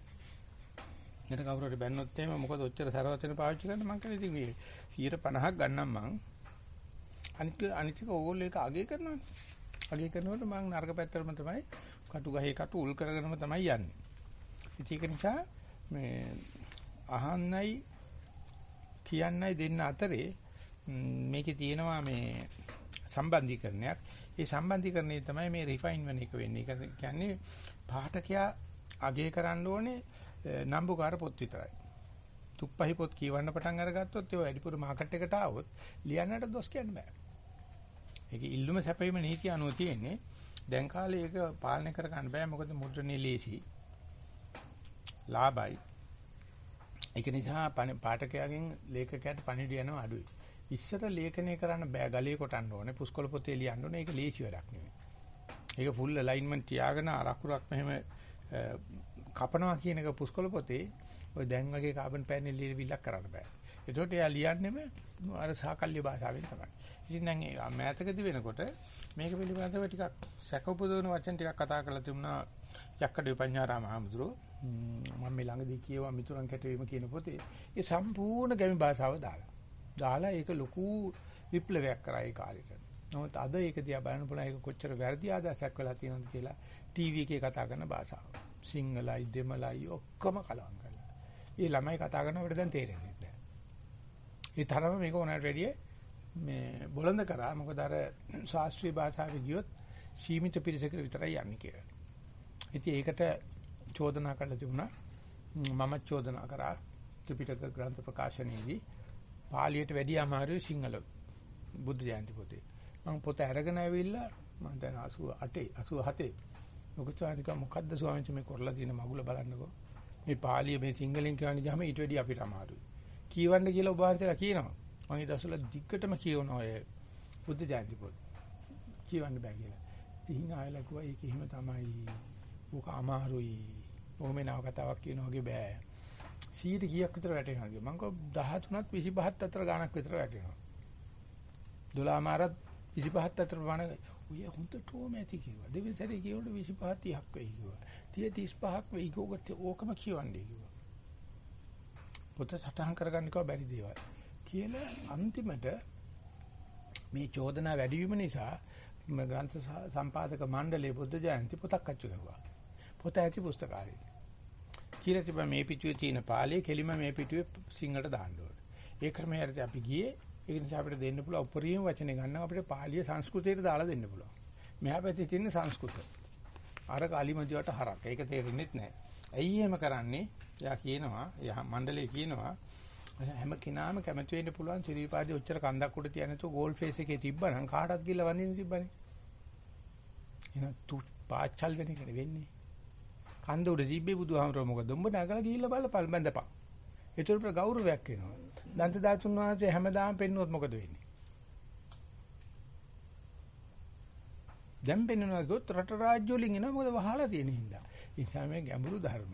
ඊට කවුරු හරි බැන්නොත් එහෙම මොකද ඔච්චර සරවචන පාවිච්චි කරන්න මං කියන්නේ ඉතින් මේ 150ක් ගන්නම් මං. අනිත් අනිත් එක ඕගොල්ලෝ ඒක අගේ කරනවානේ. අගේ කරනකොට මං නරක පැත්තටම තමයි කටු ගහේ කටු උල් කරගෙනම තමයි යන්නේ. ඉතින් ඒක නිසා මේ අහන්නයි කියන්නයි දෙන්න අතරේ මේකේ තියෙනවා මේ සම්බන්ධීකරණයක්. ඒ සම්බන්ධීකරණය තමයි මේ රිෆයින් වෙන එක වෙන්නේ. ඒක කියන්නේ පාඨකයා අගය කරන්න ඕනේ නම්බුකාර පොත් විතරයි. තුප්පහි පොත් කියවන්න පටන් අරගත්තොත් ඒක වැඩිපුර මාකට් එකට ආවොත් ලියන්නට දොස් කියන්න බෑ. ඒක ඉල්ලුම සැපීම නීතිය අනුව තියෙන්නේ. දැන් කාලේ ඒක පාලනය කර ගන්න බෑ මොකද මුද්‍රණයේ ලේසි. ලාභයි. ඒක නිසා පාඨකයාගෙන් ලේඛකයාට පණිවිඩ යනවා අඩුයි. ඉස්සර ලේඛනය කරන්න බෑ ගලේ කොටන්න ඕනේ පුස්කොළ පොතේ ලියන්න ඕනේ ඒක ලේසි වැඩක් නෙවෙයි. ඒක ෆුල් ඇලයින්මන්ට් තියාගෙන අරකුරක් මෙහෙම කපනවා කියන එක පුස්කොළ පොතේ ඔය දැන් වගේ කාබන් පැනල් ලියවිලක් කරන්න බෑ. ඒකට එයා ලියන්නෙම අර සාකල්‍ය භාෂාවෙන් තමයි. ඉතින් දැන් මෑතකදී වෙනකොට මේක පිළිබඳව ටිකක් සැක උපදවන වචන ටිකක් කතා කරලා තිබුණා යක්කඩේ පඤ්ඤාරාම හඳුරෝ මම මේ ළඟදී කියවා මිතුරන් කැටවීම කියන පොතේ ඒ සම්පූර්ණ ගැමි භාෂාව දාලා දාලා ඒක ලොකු විප්ලවයක් කරා ඒ කාලෙට. නමුත් අද ඒක දිහා බලන්න පුළුවන් ඒක කොච්චර වැරදි ආදර්ශයක් වෙලා තියෙනවද කියලා ටීවී එකේ කතා කරන භාෂාව. සිංහලයි දෙමළයි ඔක්කොම කලවම් කරලා. ඒ ළමයි කතා කරනකොට දැන් තේරෙන්නේ නැහැ. ඒ තරම මේක උනාට වැඩිය මේ බොළඳ කරා මොකද අර ශාස්ත්‍රීය භාෂාවේ ගියොත් සීමිත පිරිසකට විතරයි යන්නේ කියලා. ඉතින් ඒකට චෝදනා කරලා තිබුණා. මම චෝදනා කරා ත්‍රිපිටක ග්‍රන්ථ ප්‍රකාශනයේදී පාලියට වැඩි අමාරුයි සිංහල බුද්ධ ජයන්ති පොතේ. මම පොත අරගෙන ඇවිල්ලා මම දැන් 88 87 මොකද ස්වාමීන් මොකද්ද ස්වාමීන් මේ කරලා තියෙන මගුල බලන්නකෝ. මේ පාලිය මේ සිංහලෙන් කියවන්නේ ගහම ඊට වැඩි අපිට අමාරුයි. කියවන්න කියලා ඔබ වහන්සේලා කියනවා. මම ඒ දවස්වල දිග්ගටම කියවනවා ඔය බුද්ධ ජයන්ති පොත්. කියවන්න බෑ කියලා. ඉතින් ආයෙලා කිව්වා ඒක එහෙම තමයි. ඕක අමාරුයි. ඕම නව කතාවක් කියන වගේ බෑ. 100 කීයක් විතර වැටෙනවා කිය. මම කව 13ත් 25ත් අතර ගාණක් විතර වැටෙනවා. 12 මාරත් 25ත් අතර ප්‍රමාණ ඔය හොඳටම ඇති කිව්වා. දෙවෙනි සැරේ කියනකොට 25 30ක් වෙයි කිව්වා. 30 35ක් වෙයි කිව්වට ඕකම කියවන්නේ කිව්වා. පොත සටහන් කරගන්න කිව්වා බැරි දේවල්. කියලා අන්තිමට මේ චෝදනා වැඩි වීම නිසා ග්‍රන්ථ සම්පාදක මණ්ඩලයේ බුද්ධ ජයන්ති පොතක් අච්චු කරුවා. පොත ඇති පුස්තකාලේ. කියලා තිබා මේ පිටුවේ තියෙන පාළිය කෙලිම මේ පිටුවේ සිංහලට දාන්න ඕනේ. ඒ ක්‍රමයට අපි ගියේ ඒක නිසා අපිට දෙන්න පුළුවන් උපරිම වචනේ ගන්න අපිට පාළිය සංස්කෘතයට දාලා දෙන්න පුළුවන්. මෙහා පැත්තේ තියෙන සංස්කෘත. අර කාලිමදිවට හරක්. ඒක තේරෙන්නේ නැහැ. ඇයි එහෙම කරන්නේ? එයා කියනවා, එයා මණ්ඩලයේ කියනවා හැම කෙනාම කැමති වෙන්න පුළුවන් ශ්‍රීපාදේ ඔච්චර කන්දක් උඩ තියන තු ගෝල් ෆේස් එකේ තිබ්බනම් කාටවත් ගිහලා වඳින්න තිබ්බනේ. එහෙනම් තු පාචල් වෙන එක වෙන්නේ. කන්ද උඩ තිබ්බේ බුදුහාමරෝ මොකද? උඹ නගලා ගිහිල්ලා බලපල් බඳපන්. ඒතර උඩ ගෞරවයක් වෙනවා. දන්ත දාතුන් වහන්සේ හැමදාම පෙන්නුවොත් මොකද වෙන්නේ? දැන් පෙන්වනවා ගොත් රට රාජ්‍ය වලින් එනවා මොකද වහලා තියෙන හින්දා. ඒ නිසා මේ ගැඹුරු ධර්ම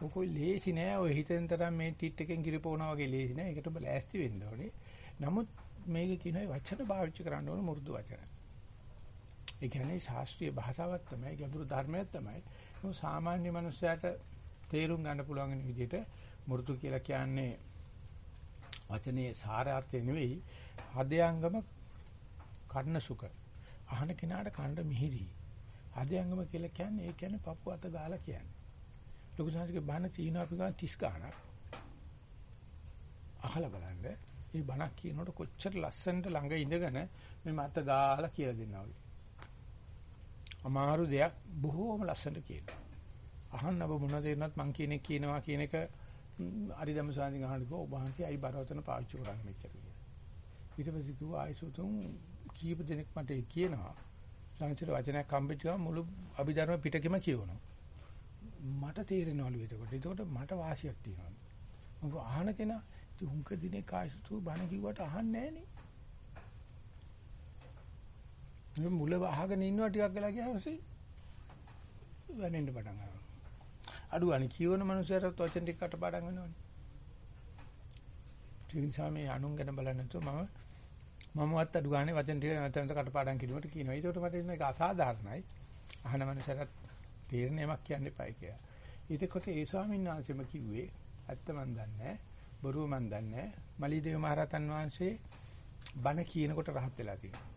ඔකෝ ලේසි නෑ ඔය හිතෙන් තරම් මේ ටිට් එකෙන් කිරිපෝනා වගේ ලේසි නෑ. ඒකට ඔබ ලෑස්ති වෙන්න ඕනේ. නමුත් මේක කියන වචන පාවිච්චි කරන්න ඕන මුරුදු වචන. ඒ කියන්නේ ශාස්ත්‍රීය භාෂාවක් තමයි ගැඹුරු ධර්මයක් තමයි. ඒක සාමාන්‍ය මනුස්සයාට තේරුම් ගන්න පුළුවන් විදිහට මුරුදු කියලා කියන්නේ වචනේ සාරාර්ථය නෙවෙයි හදයංගම කර්ණ සුඛ. අහන කෙනාට කන්න මිහිරි. හදයංගම කියලා කියන්නේ ඒ කියන්නේ පපුව අත ගාලා කියන්නේ. ලොකු සංස්කෘතික බණ චීන අපි ගන්න 30 ගාණක්. අහලා බලන්න. මේ බණක් කියනකොට කොච්චර ලස්සනට ළඟ ඉඳගෙන මේ මත ගාලා කියලා දෙනවා වගේ. අමාරු දෙයක් බොහෝම ලස්සනට කියනවා. අහන්න ඔබ මොනවද දෙන්නත් මං කියන එක කියනවා කියන එක අරිදම සාන්ති ගහන්න කිව්වා ඔබ හන්සේ අයි බරවතන පාවිච්චි කරන්නේ මෙච්චර කියලා. ඊට පස්සේ කිව්වා ආයිසුතුන් කීප දෙනෙක් මට කියනවා. සංචාර වචනයක් හම්බෙච්ච ගමන් මුළු අභිධර්ම පිටකෙම කියවනවා. මට තේරෙනවලු එතකොට. එතකොට මට වාසියක් තියෙනවා. මම අහන කෙනා ඉතින් හුඟ දිනේ කායිසුතු බණ කිව්වට අහන්නේ නෑනේ. මුල අහගෙන ඉන්නවා ටිකක් වෙලා ගියාම ඉතින් වෙනෙන්න පටන් ගන්නවා. අඩු අනේ කියවන මනුස්සයරත් වචන ටික කටපාඩම් වෙනවනේ. ඒ නිසා මේ අනුන් ගැන බලන්නේ නැතුව මම මමවත් අඩු ගානේ වචන ටික නැවතත් කටපාඩම් කිරීමට කියනවා. ඒකට මට මේක අසාධාරණයි. අහන මනුස්සයරත් තීරණයක් කියන්න එපයි කියලා. ඊටකොට ඒ ස්වාමීන් වහන්සේම කිව්වේ ඇත්ත මන් දන්නේ බොරුව මන් දන්නේ මලීදේව මහරහතන් වහන්සේ බණ කියනකොට රහත් වෙලා තියෙනවා.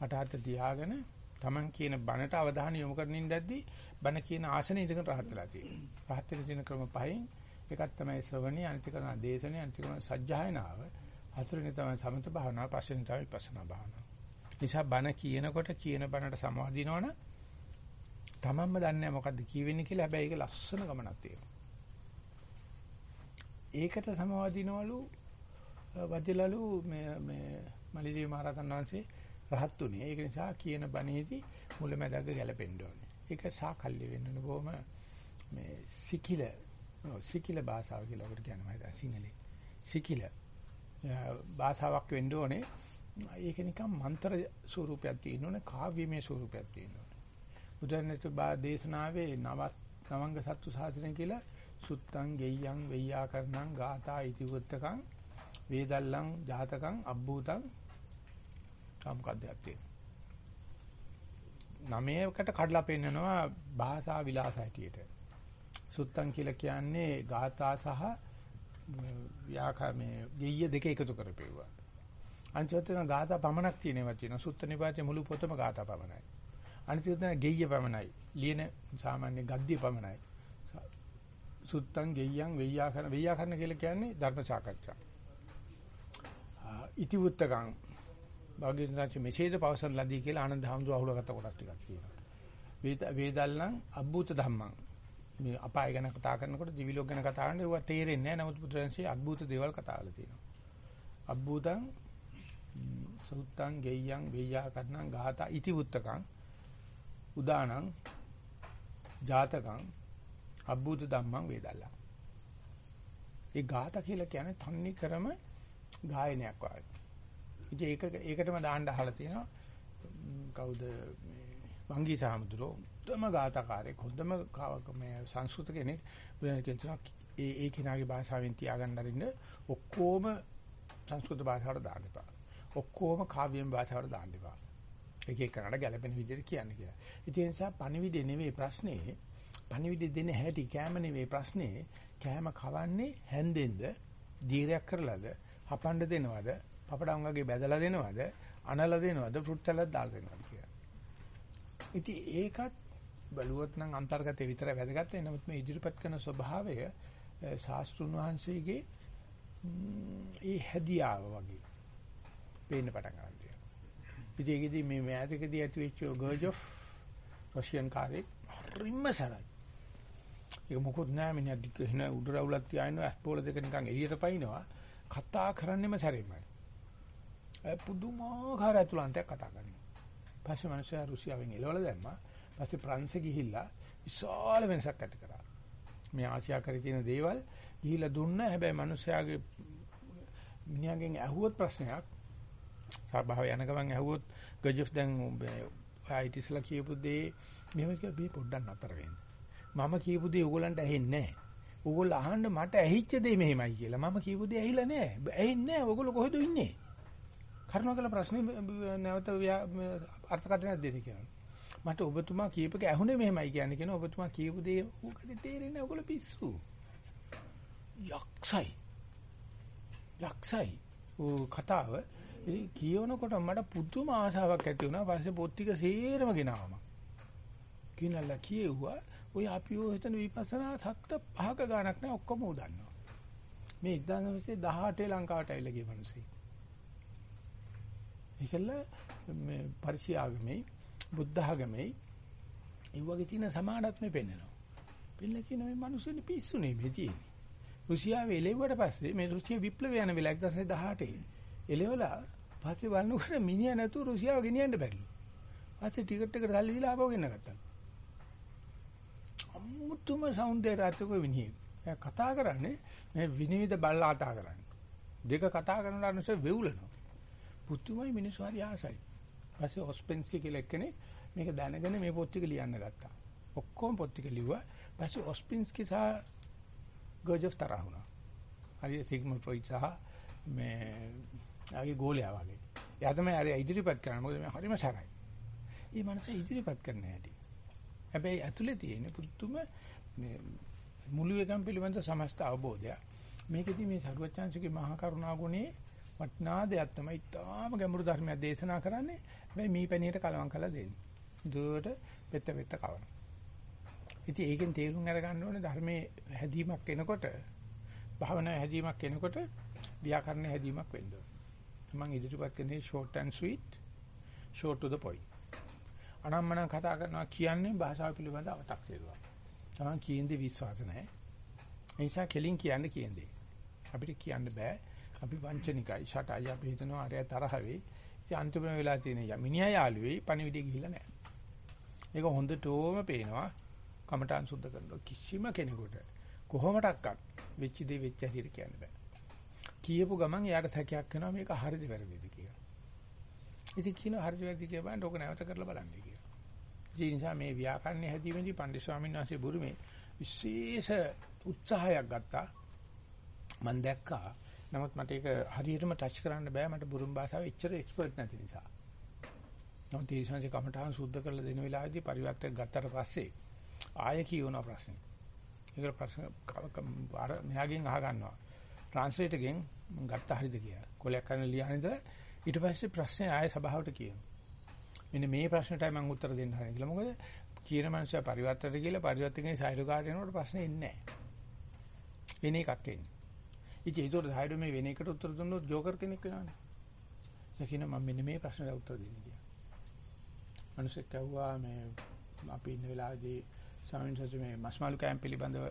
මට අත තියාගෙන Taman කියන බණට අවධානය යොමු කරමින් ඉඳද්දී බණ කියන ආසනේ ඉඳගෙන රහත් වෙලා තියෙනවා. රහත් වෙන තියෙන ක්‍රම පහෙන් එකක් තමයි ශ්‍රවණී අනිත් එක තමයි දේශනේ අනිත් එක තමයි සජ්ජායනාව. හතරෙනි තමයි සමත භාවනාව පස්වෙනි තමයි විපස්සනා භාවනාව. නිසා බණ කියනකොට කියන බණට සමාදිනවනේ තමන්ම දන්නේ නැහැ මොකද්ද කියවෙන්නේ කියලා. හැබැයි ඒක ලස්සන ගමනක් තියෙනවා. ඒකට සමවදිනවලු වදිලලු මේ මේ මලිදී මහරහතන් වහන්සේ රහත් උනේ. ඒක නිසා කියන බණේදී මුලැමැදක ගැලපෙන්න ඕනේ. ඒක සාකල්ය වෙන්න ඕන බොහොම මේ සිකිල සිකිල භාෂාව කියලා ඔකට කියනවා මම සිංහලේ. සිකිල භාෂාවක් වෙන්න ඕනේ. ඒක නිකන් මන්ත්‍ර ස්වරූපයක් තියෙන්න ඕනේ කාව්‍යමය ස්වරූපයක් තියෙන්න ඕනේ. බුදුරජාණන් බා දේශනාවේ නව නවංග සත්තු සාසනය කියලා සුත්තං ගෙය්‍යං වෙය්‍යාකරණං ගාථා ඉතිවුත්තකං වේදල්ලං ජාතකං අබ්බූතං සම්කද්දයක් තියෙනවා. නමයකට කඩලා පෙන්නනවා භාෂා විලාස හැටියට. සුත්තං කියලා කියන්නේ ගාථා සහ ව්‍යාකරණයේ ගෙය්‍ය දෙක එකතු කරපෙවුවා. අනිත් වෙන ගාථා පමණක් තියෙනවා තියෙනවා. සුත්ත නිපාතේ මුළු පොතම ගාථා පමණයි. අනිත් වෙන ගෙය්‍ය පමණයි. ලියන සාමාන්‍ය ගද්‍ය පමණයි. සුත්තං ගෙය්‍යං වෙය්‍යාකරණ වෙය්‍යාකරණ කියලා කියන්නේ ධර්ම සාකච්ඡා. ඉතිවුත්තකං භාග්‍යවතුන් මෙසේද පවසන ලදී කියලා ආනන්ද හැමදු අහුලගත්ත කොටස් ටිකක් කියනවා. වේද වේදල්නම් අබ්බූත ධම්මං මේ අපාය ගැන කතා කරනකොට දිවි ලෝක ගැන කතා කරනකොට ඒවා තේරෙන්නේ නැහැ. නමුත් බුදුරජාණන්සේ අద్భుත දේවල් කතා කරලා තියෙනවා. අබ්බූතං සුත්තං ගෙය්‍යං වෙය්‍යාකරණං ගාථා ඉතිවුත්තකං උදානං ජාතකං අබ්බූත ධම්මං වේදල්ලා. ඒ ගාථා කියලා කියන්නේ තන්නේ කරම ගායනයක් වගේ. ඉතින් ඒක ඒකටම දාන්න අහලා තියෙනවා. කවුද මේ වංගී සාමුද්‍රෝ උත්තම ගාථාකාරයෙක් හොඳම මේ සංස්කෘත කෙනෙක් කියනවා ඒ ඒ කෙනාගේ භාෂාවෙන් තියාගන්න අරින්න ඔක්කොම සංස්කෘත භාෂාවට දාන්න එපා. ඔක්කොම කාව්‍යම භාෂාවට දාන්න එපා. එක එකනට ගැළපෙන විදිහට කියන්න කියලා. ඉතින් ඒ නිසා පණිවිඩේ නෙවෙයි ප්‍රශ්නේ. පණිවිඩේ දෙන්න හැටි කෑම නෙවෙයි ප්‍රශ්නේ. කෑම කවන්නේ හැන්දෙන්ද, දීරයක් කරලාද, හපන්න දෙනවද, පපඩම් වගේ බැදලා දෙනවද, අනලා දෙනවද, ෆෘට් සලාඩ් දාලා දෙනවද කියලා. ඉතින් ඒකත් බලුවොත් නම් අන්තර්ගතේ විතරයි වැදගත් වෙන්නේ. නමුත් මේ ඉදිරිපත් කරන ස්වභාවය ශාස්ත්‍රුන් වහන්සේගේ ඒ හැදියාව වගේ පේන්න පටන් ගන්නවා. ඉතින් ඒකෙදි මේ මෑතකදී ඇති වෙච්ච ගර්ජොෆ් රෂියන් කාර්යයක් හරිම සරයි. ඒක මොකොත් නෑ මිනිහා ඩික හින උඩ රවුලක් තියාගෙන ඇස්පෝල දෙක නිකන් එළියට පයින්නවා. කතා කරන්නෙම සැරෙමයි. ඒ පුදුමාකාර අතුලන්තයක් කතා කරනවා. පස්සේ මිනිස්සයා රුසියාවෙන් එළවලා දැම්මා. පස්සේ ප්‍රංශෙ ගිහිල්ලා විශාල වෙනසක් ඇති කරා. මේ ආසියා කරේ තියෙන දේවල් ගිහිල්ලා දුන්න හැබැයි මිනිස්යාගේ මිනිහාගෙන් ඇහුවොත් ප්‍රශ්නයක් සභාව යන ගමන් ඇහුවොත් ගජොෆ් දැන් ආයිටිස්ලා කියපු දේ මෙහෙම කියලා බී පොඩ්ඩක් නතර වෙන්න. මම කියපු දේ ඕගොල්ලන්ට ඇහෙන්නේ නැහැ. ඕගොල්ලෝ අහන්න මට ඇහිච්ච දේ මෙහෙමයි කියලා. මම කියපු දේ ඇහිලා නැහැ. ඇහෙන්නේ නැහැ. ඕගොල්ලෝ කොහෙද ඉන්නේ? කරුණාකර ප්‍රශ්නේ නැවත අර්ථකථනයක් දෙන්න කියලා. මට ඔබතුමා කියපක ඇහුනේ මෙහෙමයි කියන්නේ කියන ඔබතුමා කියපු දේ ඌකට තේරෙන්නේ නැහැ. ඔයගොල්ලෝ පිස්සු. යක්ෂයි. යක්ෂයි. ඕ කතාව කියවනකොට මට පුදුම ආසාවක් ඇති වුණා. පස්සේ පොත් ටික සේරම ගෙනාවම. කිනල්ලා කියෙව්වා. ඔය අපි ඔය හිතන විපස්සනා සත්ත පහක ගාණක් නෑ ඔක්කොම උදන්නවා. මේ 1918 ලංකාවට ඇවිල්ලා ගිය මිනිස්සු. ඒකල මේ පරිශී ආගමේ බුද්ධ ආගමේ ඒ වගේ තියෙන සමානත්වය පෙන්වනවා. පෙන්නලා කියන මේ මිනිස්සුනි පිස්සු නෙමෙයි තියෙන්නේ. රුසියාවේ එළෙව්වට පස්සේ මේ රුසියා විප්ලවය යන වෙලාව 1918 එළෙවලා පස්සේ බලනකොට මිනිහා නැතුව රුසියාව ගෙනියන්න බැරිලු. පස්සේ ටිකට් එකට සල්ලි දීලා ආපහු ගෙන්න ගත්තා. අමුතුම సౌందර්යාත්මක විනිහිය. එයා කතා කරන්නේ මේ විනිවිද බල්ලා කතා කරන්නේ. දෙක කතා කරන අනුසය වෙවුලනවා. පුතුමයි මිනිස්සු හරි ආසයි. පස්සේ ඔස්පෙන්ස්කි කියලා එක්කෙනෙක් මේක දැනගෙන මේ පොත් ටික ලියන්න ගත්තා. ඔක්කොම පොත් ටික ලිව්වා. පස්සේ ඔස්පෙන්ස්කි සහ ගර්ජොෆ් තරහ වුණා. හරි සිග්මන්ඩ් ෆ්‍රොයිඩ් සහ මේ ආගේ ගෝලයා වගේ. එයා තමයි අර ඉදිරිපත් කරන්නේ. මොකද මේ හරිම සරයි. මේ මනස ඉදිරිපත් කරන්න හැටි. හැබැයි ඇතුලේ තියෙන පුදුම මේ මුළු එකම් පිළිබඳ සමස්ත අවබෝධය. මේකෙදි මේ සරුවචාන්සේගේ මහා කරුණා ගුණේ වටිනා දෙයක් තමයි තාම ගැඹුරු ධර්මයක් දේශනා කරන්නේ. හැබැයි මේ පැණියට කලවම් කරලා දෙන්නේ. දුවට පෙත්ත පෙත්ත කවන. ඉතින් ඒකෙන් තේරුම් අරගන්න ඕනේ ධර්මයේ හැදීමක් එනකොට භාවනා හැදීමක් එනකොට ව්‍යාකරණ හැදීමක් වෙන්න ඕනේ. මම ඉදිරිපත් කරන්නේ short and sweet short to the point. අනම්මනම් කතා කරනවා කියන්නේ භාෂාව පිළිබඳ අව탁සේරුවක්. තමයි කියන්නේ විශ්වාස නැහැ. ඒ නිසා කෙලින් කියන්නේ කියන්නේ. අපිට කියන්න බෑ. අපි වංචනිකයි, ෂටයි අපි හිතනවා අරය තරහ වෙයි. ඉතින් අන්තිම වෙලා තියෙන මිනිහා යාළුවෙයි පණිවිඩය ගිහිල්ලා නැහැ. ඒක හොඳටම පේනවා. කමඨාන් සුද්ධ කරනවා කිසිම කෙනෙකුට කොහොමඩක්වත් වෙච්ච දේ වෙච්ච හැටියට කියන්න බෑ. කියපු ගමන් එයාට සැකයක් වෙනවා මේක හරිද වැරදිද කියලා. ඉතින් කියනවා හරිද වැරදිද කියලා බලන්න ඕක නැවත කරලා බලන්න කියලා. ඒ නිසා මේ ව්‍යාකරණ හැදීමේදී පණ්ඩිත ස්වාමීන් වහන්සේ බුරුමේ විශේෂ උත්සාහයක් ගත්තා. මම දැක්කා. නමුත් මට ඒක හරියටම ටච් කරන්න බෑ මට බුරුම් භාෂාව එච්චර එක්ස්පර්ට් නැති නිසා. නමුත් ඒ සංසේ කමඨාන් සුද්ධ කරලා දෙන වෙලාවේදී පරිවර්තක ගත්තට පස්සේ ආය කියවන ප්‍රශ්නේ. ඒක ප්‍රශ්න අර මෙයාගෙන් අහ ගන්නවා. ට්‍රාන්ස්ලේටර්ගෙන් මම ගත්ත හරියද කියලා. කොලයක් කරන ලියන ඉඳලා ඊට පස්සේ ප්‍රශ්නේ ආය සභාවට කියනවා. මෙන්න මේ ප්‍රශ්නටයි මම උත්තර දෙන්න හදන්නේ කියලා. මොකද කියන මනුස්සයා පරිවර්තනට කියලා පරිවර්තකගේ සයිඩෝකාට එනකොට ප්‍රශ්නේ එන්නේ නැහැ. වෙන එකක් එන්නේ. ඉතින් ඒතකොට සයිඩෝ මේ වෙන එකට උත්තර දුන්නොත් ජෝකර් කෙනෙක් වෙනවනේ. ඒ කියන මම මෙන්න මේ ප්‍රශ්නට උත්තර දෙන්න කියලා. මනුස්සෙක් කවුවා මේ අපි ඉන්න වෙලාවේදී ස්වාමීන් වහන්සේ මේ මස්මාලු කැම්ප් පිළිබඳව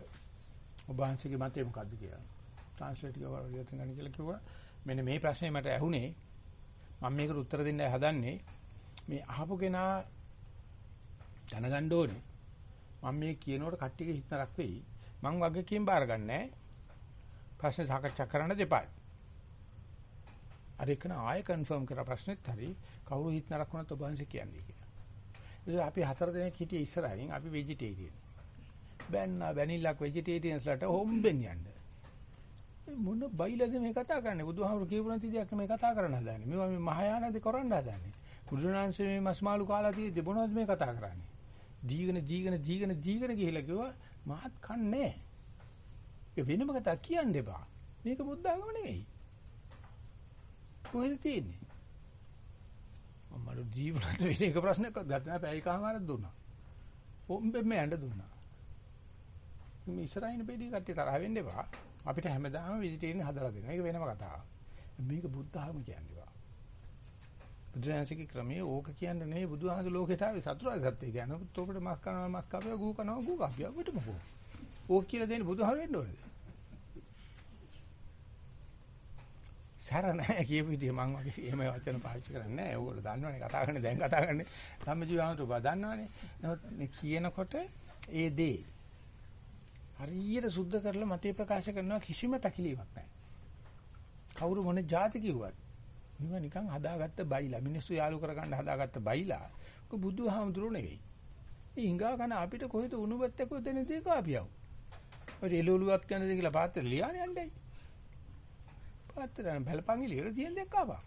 ඔබ වහන්සේගේ මතය මොකද්ද කියලා. ට්‍රාන්ස්ලේට් කරලා ඉතින් ගන්න කියලා කිව්වා. මෙන්න මේ ප්‍රශ්නේ මට ඇහුනේ. මම මේකට උත්තර දෙන්න හදන්නේ. මේ අහපු කෙනා දැනගන්න ඕනේ. මම මේ කියනකොට කට්ටියගේ හිත නරක වෙයි. මං වගකීම් බාරගන්නේ ප්‍රශ්නේ සාකච්ඡා කරන්න දෙපායි. අර එකන ආයෙ කන්ෆර්ම් කරලා ප්‍රශ්නෙත් හරි කවුරු හිත නරක වුණත් ඔබ වහන්සේ කියන්නේ කියලා. ඉතින් අපි හතර දෙනෙක් හිටියේ ඉස්සරහින් අපි ভেජිටේරියන්. බෑන්නා වැනිල්ලක් ভেජිටේරියන්ස්ලට හොම්බෙන් යන්න. මොන බයිලද මේ කතා කරන්නේ? බුදුහාමුදුරු කියපු නැති දෙයක් මේ කතා කරන්න හදන්නේ. මේවා මේ මහායානදී කරන්න හදන්නේ. බුදුරණාංශ මේ මස් මාළු කාලා තියෙද්දි මොනවද මේ කතා කරන්නේ? ජීගෙන ජීගෙන ජීගෙන ජීගෙන ගිහිලා කිව්වා මහත් කන්නේ. ඒ වෙනම කතා කියන්න එපා. මේක බුද්ධ ආගම නෙවෙයි. කොහෙද තියෙන්නේ? මම ජීවිතේ වෙන එක ප්‍රශ්නයක් ගත්තා නෑ පැය කමාරක් දුන්නා. පොම්බෙම යන්න දුන්නා. මේ ඉස්සරහින් බෙදී කට්ටිය තරහ වෙන්න එපා. අපිට හැමදාම වෙජිටේරියන් හදලා දෙනවා. ඒක වෙනම කතාවක්. මේක බුද්ධ ධර්ම කියන්නේ. බුදුරජාණන්සේගේ ක්‍රමයේ ඕක කියන්නේ නෙවෙයි බුදුහාමුදුර ලෝකෙට ආවේ සතුරායි සත්‍ය කියන්නේ. උතෝපට මස් කනවා මස් කපියා ගූ කනවා ගූ කපියා අපිට මොකෝ. ඕක කියලා දෙන්නේ බුදුහාමුදුර වෙන්න ඕනේද? සැර නැහැ කියපු විදිහ මම වගේ එහෙම වචන පාවිච්චි කරන්නේ නැහැ. ඕගොල්ලෝ දන්නවනේ කතා කරන්නේ දැන් කතා කරන්නේ ධම්මජීවහමතු බා දන්නවනේ. නමුත් මේ කියනකොට ඒ දේ හරියට සුද්ධ කරලා මතේ ප්‍රකාශ කරනවා කිසිම පැකිලීමක් නැහැ. කවුරු මොන જાති කිව්වත් මේවා නිකන් හදාගත්ත බයිලා මිනිස්සු යාළු කරගන්න හදාගත්ත බයිලා. ඔක බුදුහාමුදුරුවෝ නෙවෙයි. ඒ හිඟා කන අපිට කොහෙද උණුබත් එක්ක දෙන දේ කාපියව. ඔය එළවලුවක් කියන දේ කියලා පාත්‍ර ලියානේ යන්නේ. පාත්‍රයෙන් බලපං ඉලියට තියෙන දෙයක් ආවා.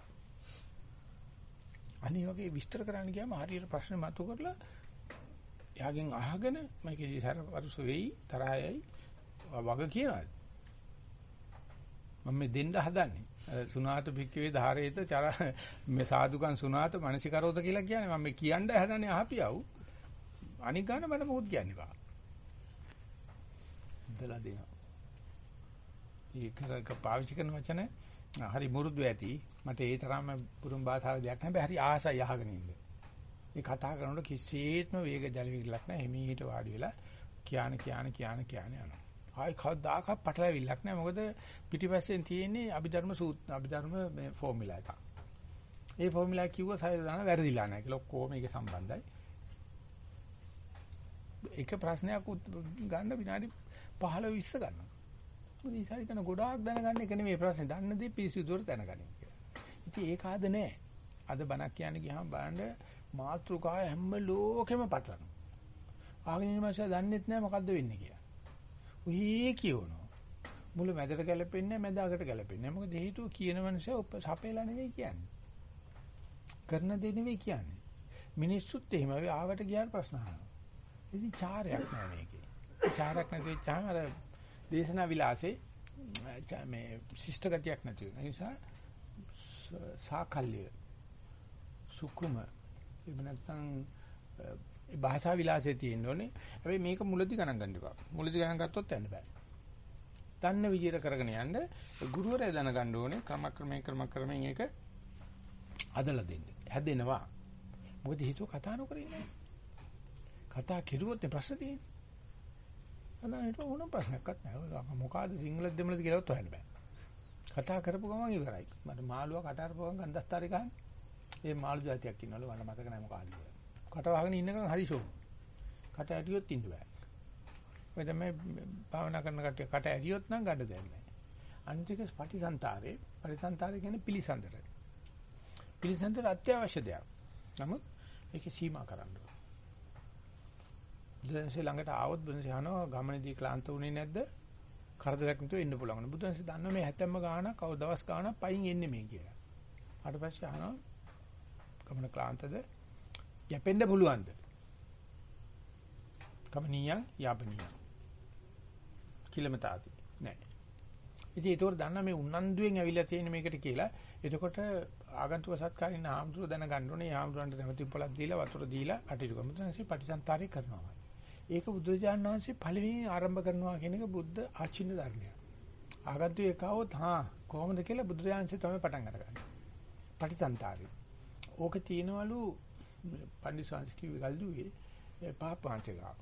අනිත් වගේ විස්තර කරන්න ගියාම හරියට ප්‍රශ්න මතු කරලා එයාගෙන් අහගෙන මම කිසි සර වරුස වෙයි තරහයයි වග කියනවා. මම මේ දෙන්න හදන්නේ. සුනාත භික්කවේ ධාරේත චර මේ සාදුකන් සුනාත මනසිකරෝත කියලා කියන්නේ මම මේ කියන්න හදන්නේ අහපියව. අනික් ගන්න මට මොකුත් කියන්න බෑ. ඉඳලා දෙනවා. ඒක පාවිච්චි කරන වචන හරි මුරුදු ඇති. මට ඒ තරම්ම පුරුම් භාෂාව දෙයක් නැහැ. හරි ආසයි අහගෙන ඉන්න. මේ කතා කරනකොට කිසිසේත්ම වේග ජලවිලක් නැහැ. එමීට වාඩි වෙලා කියාන කියාන කියාන කියාන යනවා. ආයි කවදාකවත් පටලැවිල්ලක් නැහැ. මොකද පිටිපස්සෙන් තියෙන්නේ අභිධර්ම සූත් අභිධර්ම මේ ෆෝමියුලා එකක්. ඒ ෆෝමියුලා කිව්ව සයිද දාන වැරදිලා නැහැ කියලා ඔක්කොම මේක සම්බන්ධයි. එක ප්‍රශ්නයක් ගන්න විනාඩි 15 20 ගන්නවා. මොකද ඊසාරි කරන ගොඩාක් දැනගන්න එක නෙමෙයි ප්‍රශ්නේ. දන්න දේ පිරිසිදුවට දැනගන්න කියලා. ඉතින් ඒක ආද නෑ. අද බණක් කියන්න ගියාම බලන්න මාත්‍රිකාව හැම ලෝකෙම පටලනවා. ආගෙන ඉන්න මාසය දන්නෙත් නෑ මොකද්ද වෙන්නේ කියලා. උහි කියවනවා. මුල මැදට ගැලපෙන්නේ මැද අගට ගැලපෙන්නේ. මොකද හේතුව කියන මනුස්සය සපේලා නෙවෙයි කියන්නේ. කරන දේ නෙවෙයි කියන්නේ. මිනිස්සුත් එහෙම ආවට ගියාට ප්‍රශ්න අහනවා. ඉතින් චාරයක් නෑ මේකේ. චාරයක් නැති වෙච්චාම අර දේශනා විලාසේ මේ ශිෂ්ට ගතියක් නැති වෙන නිසා සාකල්ය සුකුම එහෙම නැත්නම් ඒ භාෂා විලාසයේ තියෙන්න ඕනේ. හැබැයි මේක මුලදි ගණන් ගන්න එපා. මුලදි ගණන් ගත්තොත් යන්න බෑ. දන්න විදියට කරගෙන යන්න ගුරුවරයා දැනගන්න ඕනේ ක්‍රමක්‍රමයෙන් ක්‍රමක්‍රමයෙන් ඒක හදලා දෙන්න. හැදෙනවා. මොකද හිතුව කතා නොකර ඉන්නේ. කතා කෙරුවොත් ප්‍රශ්න තියෙන්නේ. අදානට ඕන ප්‍රශ්නයක්වත් නැහැ. මොකಾದ සිංහල දෙමළද කියලාවත් හොයන්න බෑ. කතා කරපු ගමන් ඉවරයි. මට මාළුවා කට අරපු ගමන් ගන්ධස්තරේ ගහන්නේ. ඒ මාළු జాතියක් ඉන්නවලු මට මතක නැහැ මොකක්ද කියලා. කට වහගෙන ඉන්නකන් හරි ෂෝ. කට ඇරියොත් ඉන්න බෑ. ඔය තමයි භාවනා කරන කට්ටිය කට ඇරියොත් නම් ගන්න දෙයක් නැහැ. අනිතික පටිසන්තරේ පටිසන්තරේ කියන්නේ පිළිසඳර. පිළිසඳර අත්‍යවශ්‍ය දෙයක්. නමුත් ඒකේ සීමා කරන්න ඕන. බුදුන්සේ ළඟට ආවොත් බුදුන්සේ අහනවා ගමනේදී ක්ලාන්ත වුණේ නැද්ද? කරදරයක් නැතුව එන්න පුළුවන්. බුදුන්සේ දන්නවා මේ හැතැම්ම ගානක් කව දවස් ගානක් පයින් එන්නේ මේ කියලා. ඊට පස්සේ අහනවා ගමන ක්ලාන්තද? යැපෙන්න පුළුවන්ද? කමනියන් යාපනියන්. කිලමතාති. නෑ. ඉතින් ඒතකොට දන්නා මේ උනන්දුවෙන් ඇවිල්ලා තියෙන මේකට කියලා. එතකොට ආගන්තුක සත්කාරින්න ආම්තුරු දැනගන්න ඕනේ. ආම්තුරන්ට නැවති පොලක් දීලා වතුර දීලා කටයුතු කරමු. ඊට පටිසන්තරේ කරනවා. ඒක බුදුරජාණන් වහන්සේ පළවෙනි ආරම්භ කරනවා කියන එක බුද්ධ ආචින්න ධර්මයක්. ආගන්තුකේ කවොත් හා කොහොමද කියලා බුදුරජාණන්සේ තමයි පටන් අරගන්නේ. පටිසන්තරේ. ඕක තියෙනවලු පන්දිසාංශ කිව්වේ ගල්දුවේ පාපාංශලා.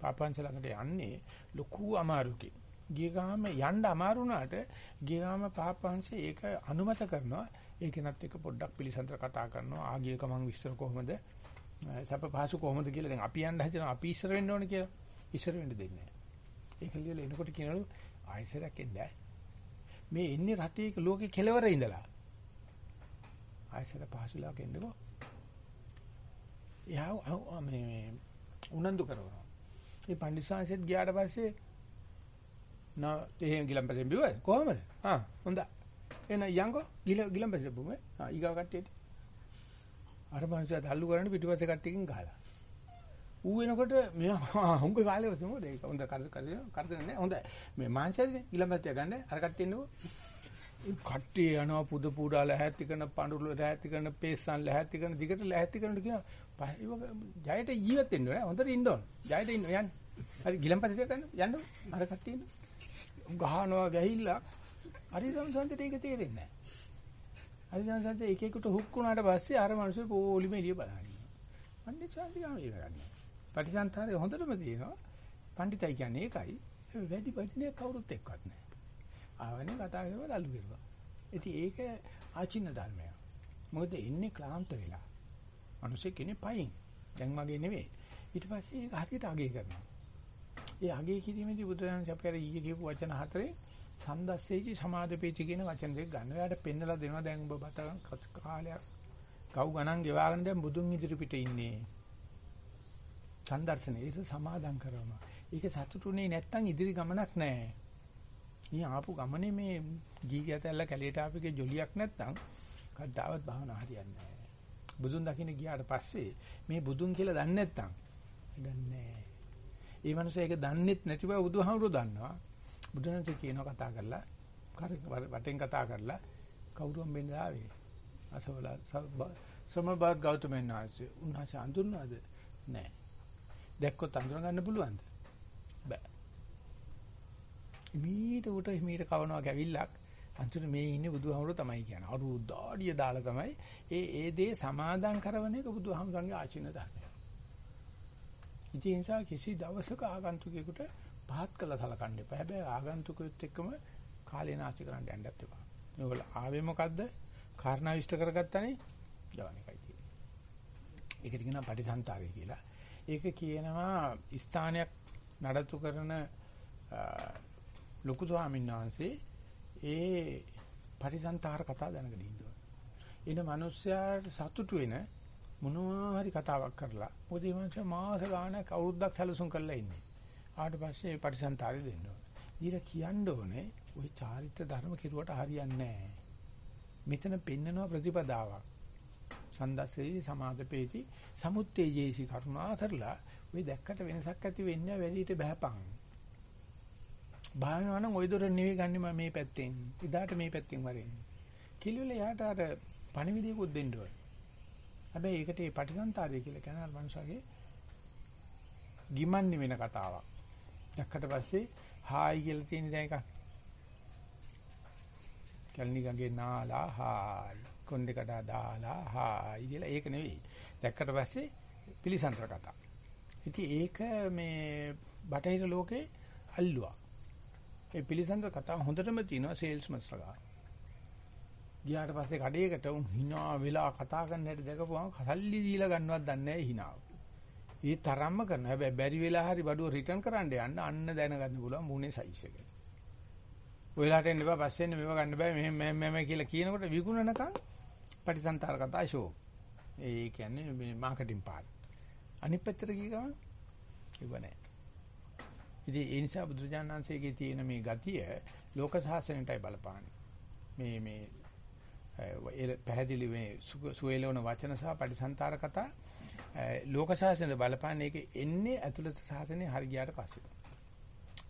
පාපාංශ ළඟට යන්නේ ලොකු අමාරුකේ. ගිය ගාම යන්න අමාරු වුණාට ගිය ගාම පාපාංශේ ඒක අනුමත කරනවා. ඒකෙනත් එක පොඩ්ඩක් පිළිසඳර කතා කරනවා. ආගිය ගමන් විස්තර කොහොමද? සැප පහසු කොහොමද කියලා දැන් අපි යන්න හදනවා. අපි ඉස්සර වෙන්න ඕනේ කියලා. ඉස්සර වෙන්න දෙන්නේ නැහැ. ඒක ලියලා එනකොට කියනලු ආයිසරක් එන්නේ මේ එන්නේ රටේ ලෝකේ කෙලවර ඉඳලා. ආයිසර පහසුලා කෙන්නකෝ. එයා මේ උනන්දු කරනවා. මේ පඬිස්සාංශෙත් ගියාට පස්සේ නා එහෙන් ගිලම්පසෙන් බිව්වද කොහමද? ආ හොඳයි. එන යංගෝ ගිල ගිලම්පසෙන් බුමේ. ආ ඊගාව කට්ටියට. අර මනුස්සයා තල්ලු කරන්නේ පිටිපස්සේ කට්ටියකින් ගහලා. ඌ වෙනකොට මෙයා හුඟ කාලේ මොකද ඒක හොඳ කරද කරද නැහැ හොඳයි. මේ මාංශයනේ ඊළඟට ගන්න අර කට්ටිය එන්නකෝ. කට්ටිය යනවා පුද පුඩා ලැහැත්ති කරන පඳුරු ලැහැත්ති කරන පේසන් ලැහැත්ති කරන දිගට ලැහැත්ති කරන කියන ජයට ජීවත් වෙන්න ඕනේ හොඳට ඉන්න ඕන. ජයට ඉන්න යන්න. හරි ගිලම්පතට ගන්න යන්න. අර කට්ටිය ඉන්න. ගහනවා ගැහිල්ලා හරි සම්සන්තට ඒක තේරෙන්නේ නැහැ. හරි සම්සන්ත එක එකට හුක් වුණාට පස්සේ අර මිනිස්සු පොලිම එළිය බලන්නේ. පණ්ඩිත ශාන්තිගාම ඉවරන්නේ. පටිසන්තරේ හොඳටම තියෙනවා. පණ්ඩිතයි කියන්නේ ඒකයි. වැඩි වචනයක් කවුරුත් එක්කවත් නැහැ. ආවනේ කතා කරලා අලු කෙරුවා. ඉතින් ඒක ආචින්න ධර්මයක්. මොකද එන්නේ ක්ලාන්ත වෙලා. මිනිස්සු කෙනේ පයින්. දැන් වගේ නෙවෙයි. ඊට පස්සේ ඒක හරියට අගය කරනවා. ඒ අගය කිරීමේදී බුදුරජාණන් අපි අර ඊයේ කියපු වචන හතරේ සන්දස්සේචි සමාදපේචි කියන වචන දෙක ගන්න. එයාට පෙන්නලා දෙනවා දැන් ඔබ බතගන් කාලයක් කව් ගණන් ගෙවාගෙන දැන් බුදුන් ඉදිරි පිට ඉන්නේ. සන්දර්ශනේ ඒක සමාදම් කරනවා. ඒක සතුටුුනේ නැත්තම් ඉදිරි ගමනක් නැහැ. මේ ආපු ගමනේ මේ ගී ගැතැල්ල කැලේට ආපුගේ ජොලියක් නැත්තම් කද්දාවත් භාවනා හරියන්නේ නැහැ. බුදුන් දකින්න ගියාට පස්සේ මේ බුදුන් කියලා දන්නේ නැත්තම් දන්නේ ඒ මනුස්සයා ඒක දන්නෙත් නැති බව බුදුහාමුදුරුවෝ දන්නවා. බුදුන්සේ කියනවා කතා කරලා වටෙන් කතා කරලා කවුරුම් වෙන්න ආවේ. අසවල සමබාත් ගෞතමයන් වහන්සේ උන්වහන්සේ අඳුරනවද? නැහැ. දැක්කොත් අඳුර ගන්න පුළුවන්ද? බෑ. මීට උට මීට කවනවා ගැවිල්ලක් අන්තිමට මේ ඉන්නේ බුදුහාමුදුරුවෝ තමයි කියන්නේ. අරු දාඩිය දාලා තමයි ඒ ඒ දේ සමාදම් කරවන එක බුදුහාමුදුරන්ගේ ආචින්න ධර්මය. ඉතින් ඒ නිසා කිසි දවසක ආගන්තුකයෙකුට පහත් කළා සලකන්න එපා. හැබැයි ආගන්තුකයොත් එක්කම කාලේ නාස්ති කරන්න යන්නත් එපා. මේගොල්ලෝ ආවේ මොකද්ද? කාරණා විශ්ත කරගත්තනේ. ජවන එකයි තියෙන්නේ. ඒකට කියනවා පටිසන්තරය කියලා. ඒක කියනවා ස්ථානයක් නඩත්තු කරන ලොකු ස්වාමීන් වහන්සේ ඒ පරිසන්තර කතා දැනගෙන ඉන්නවා. එන මිනිස්සයාට සතුටු වෙන මොනවා හරි කතාවක් කරලා මොකද මේ මිනිස්සයා මාස ගාණක් අවුරුද්දක් සැලසුම් කරලා ඉන්නේ. ආවට පස්සේ පරිසන්තරය දෙන්න ඕනේ. ඊට කියන්න ඕනේ ওই චාරිත්‍ර ධර්ම කෙරුවට හරියන්නේ නැහැ. මෙතන පෙන්නනවා ප්‍රතිපදාවක්. සන්දස්සේයි සමාදපේති සමුත්තේජේසි කරුණා කරලා ඔය දැක්කට වෙනසක් ඇති වෙන්නේ වැඩිට බහපන්. භාවනාව නම් ওই දොර නෙවෙයි ගන්නෙ මම මේ පැත්තෙන්. ඉදාට මේ පැත්තෙන් වරෙන්නේ. කිලුවල යාට අර පණිවිඩයකුත් දෙන්න ඕනේ. හැබැයි ඒකට මේ පටිසන්තරය කියලා කියන අර මනුස්සගේ ගිමන්නේ වෙන කතාවක්. දැක්කට පස්සේ හායි කියලා තියෙන දැන් එකක්. කල්නි ගඟේ නාලා හායි. කොණ්ඩේ කඩා දාලා හායි කියලා ඒක නෙවෙයි. දැක්කට පස්සේ පිළිසන්තර කතා. ඉතින් ඒක මේ බටහිර ලෝකේ අල්ලුවා. ඒ පිළිසඳ කතාව හොඳටම තියෙනවා සේල්ස්මන්ස්ලා ගන්න. ගියාට පස්සේ කඩේකට උන් hina වෙලා කතා කරන හැටි දැකපුවම සල්ලි දීලා ගන්නවත් දන්නේ නැහැ hinaව. ඒ තරම්ම කරන හැබැයි බැරි වෙලා හරි බඩුව රිටර්න් කරන්න යන්න අන්න දැනගන්න පුළුවන් මූණේ සයිස් එක. ඔයලාට එන්න බෑ පස්සේ එන්න මේව ගන්න බෑ මෙහෙම මෙහෙම මෙහෙම කියලා කියනකොට විකුණනකම් පටිසන්තර කතා ෂෝ. ඒ කියන්නේ මේ මාකටිං පාඩ. අනිත් පැත්තට ගිය ගමන් ඉව නැහැ. ඉතින් ඒ නිසා බුදුජානනාංශයේ තියෙන මේ ගතිය ලෝක සාසනයටයි බලපාන්නේ. මේ මේ පැහැදිලි මේ සුවේලවන වචන සහ පටිසන්තර කතා ලෝක සාසනයට බලපාන්නේ ඒක එන්නේ ඇතුළත සාසනේ හරි ගියාට පස්සේ.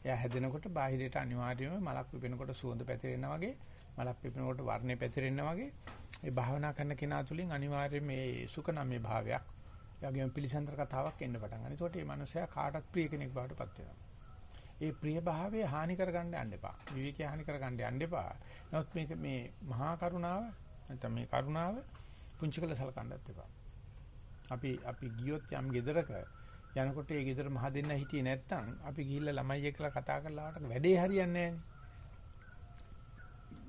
එයා හැදෙනකොට බාහිරයට අනිවාර්යයෙන්ම මලක් පිපෙනකොට සුවඳ පැතිරෙනවා වගේ මලක් පිපෙනකොට වර්ණය පැතිරෙනවා වගේ ඒ භාවනා කරන කෙනා තුලින් අනිවාර්යයෙන් මේ සුඛනම්ය භාවයක් එයාගේම පිළිසඳර කතාවක් එන්න පටන් ගන්නවා. ඒකට මේ මනුස්සයා කාටත් ප්‍රිය කෙනෙක් බවට පත් වෙනවා. ඒ ප්‍රිය භාවයේ හානි කරගන්න යන්න එපා. විවේකී හානි කරගන්න යන්න එපා. නමුත් මේක මේ මහා කරුණාව නැත්නම් මේ කරුණාව පුංචි කළ සලකන්නත් එපා. අපි අපි ගියොත් යම් ගෙදරක යනකොට ඒ ගෙදර මහ දෙන්න හිටියේ නැත්නම් අපි ගිහිල්ලා ළමයි එක්කලා කතා කරලා ආවට වැඩේ හරියන්නේ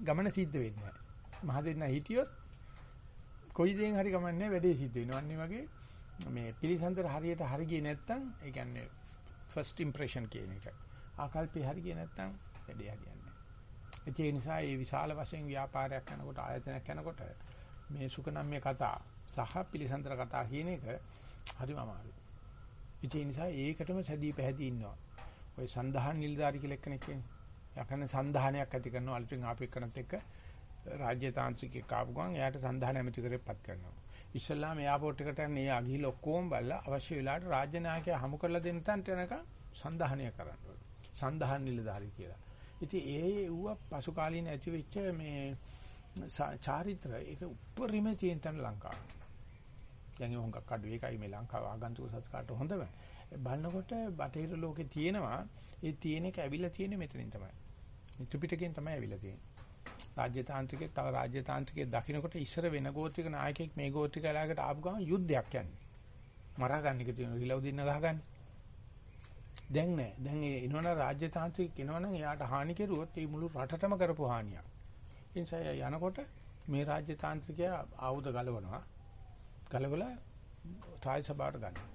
ගමන සිද්ධ වෙන්නේ නැහැ. මහ දෙන්න හිටියොත් කොයි දෙයෙන් හරි ගමන්නේ වැඩේ සිද්ධ වෙනවා. අන්නේ වගේ මේ පිළිසඳර හරියට හරි ගියේ නැත්නම් ඒ කියන්නේ first impression කියන එක. ආකල්පේ හරි ගියේ නැත්නම් වැඩේ හරියන්නේ නැහැ. ඒ නිසා මේ විශාල වශයෙන් ව්‍යාපාරයක් කරනකොට ආයතනයක් කරනකොට මේ සුකනම්ය කතා සහ පිළිසඳර කතා කියන එක හරිම අමාරුයි. ඒ නිසා ඒකටම සැදී පැහැදී ඉන්නවා. ඔය සන්දහන් නිලධාරි කියලා එක්කෙනෙක් කියන්නේ. යකන සන්දහනයක් ඇති කරනවා අලුතෙන් ආපු එක්කනත් එක්ක රාජ්‍ය තාන්ත්‍රිකයෙක් ආපු ගමන් එයාට සන්දහන ඇමති කරේපත් කරනවා. ඉස්සල්ලාම එයාපෝට් එකට යන්නේ එයා ගිහිල්ලා ඔක්කොම බලලා අවශ්‍ය වෙලාවට රාජ්‍ය නායකයා හමු කරලා දෙන්න තන්ට යනකම් සන්දහනය කරන්න ඕනේ. සන්දහන් නිලධාරි කියලා. ඉතින් ඒ ඌව පසු කාලීන ඇති වෙච්ච මේ චාරිත්‍ර ඒක උපරිම තියෙන තැන ලංකාවේ. දැන් හොඟක් අඩු ඒකයි මේ ලංකාව ආගන්තුක සත්කාරට හොඳම. බලනකොට බටහිර ලෝකේ තියෙනවා ඒ තියෙන එක ඇවිල්ලා තියෙන්නේ මෙතනින් තමයි. ත්‍රිපිටකයෙන් තමයි ඇවිල්ලා තියෙන්නේ. රාජ්‍ය තාන්ත්‍රිකේ තව රාජ්‍ය තාන්ත්‍රිකේ දකින්නකොට ඉස්සර වෙන ගෝත්‍රික නායකයෙක් මේ ගෝත්‍රික එලාකට ආපු ගමන් යුද්ධයක් යන්නේ. මරා ගන්න එක තියෙනවා රිලව් දින්න ගහගන්න. දැන් නෑ. දැන් ඒ එනවන රාජ්‍ය තාන්ත්‍රික එනවනම් එයාට හානි කෙරුවොත් ඒ මුළු රටටම කරපු හානියක්. ඒ නිසා යනකොට මේ රාජ්‍ය තාන්ත්‍රිකයා ආයුධ ගලවනවා. ගලවලා රාජ්‍ය සභාවට ගන්නවා.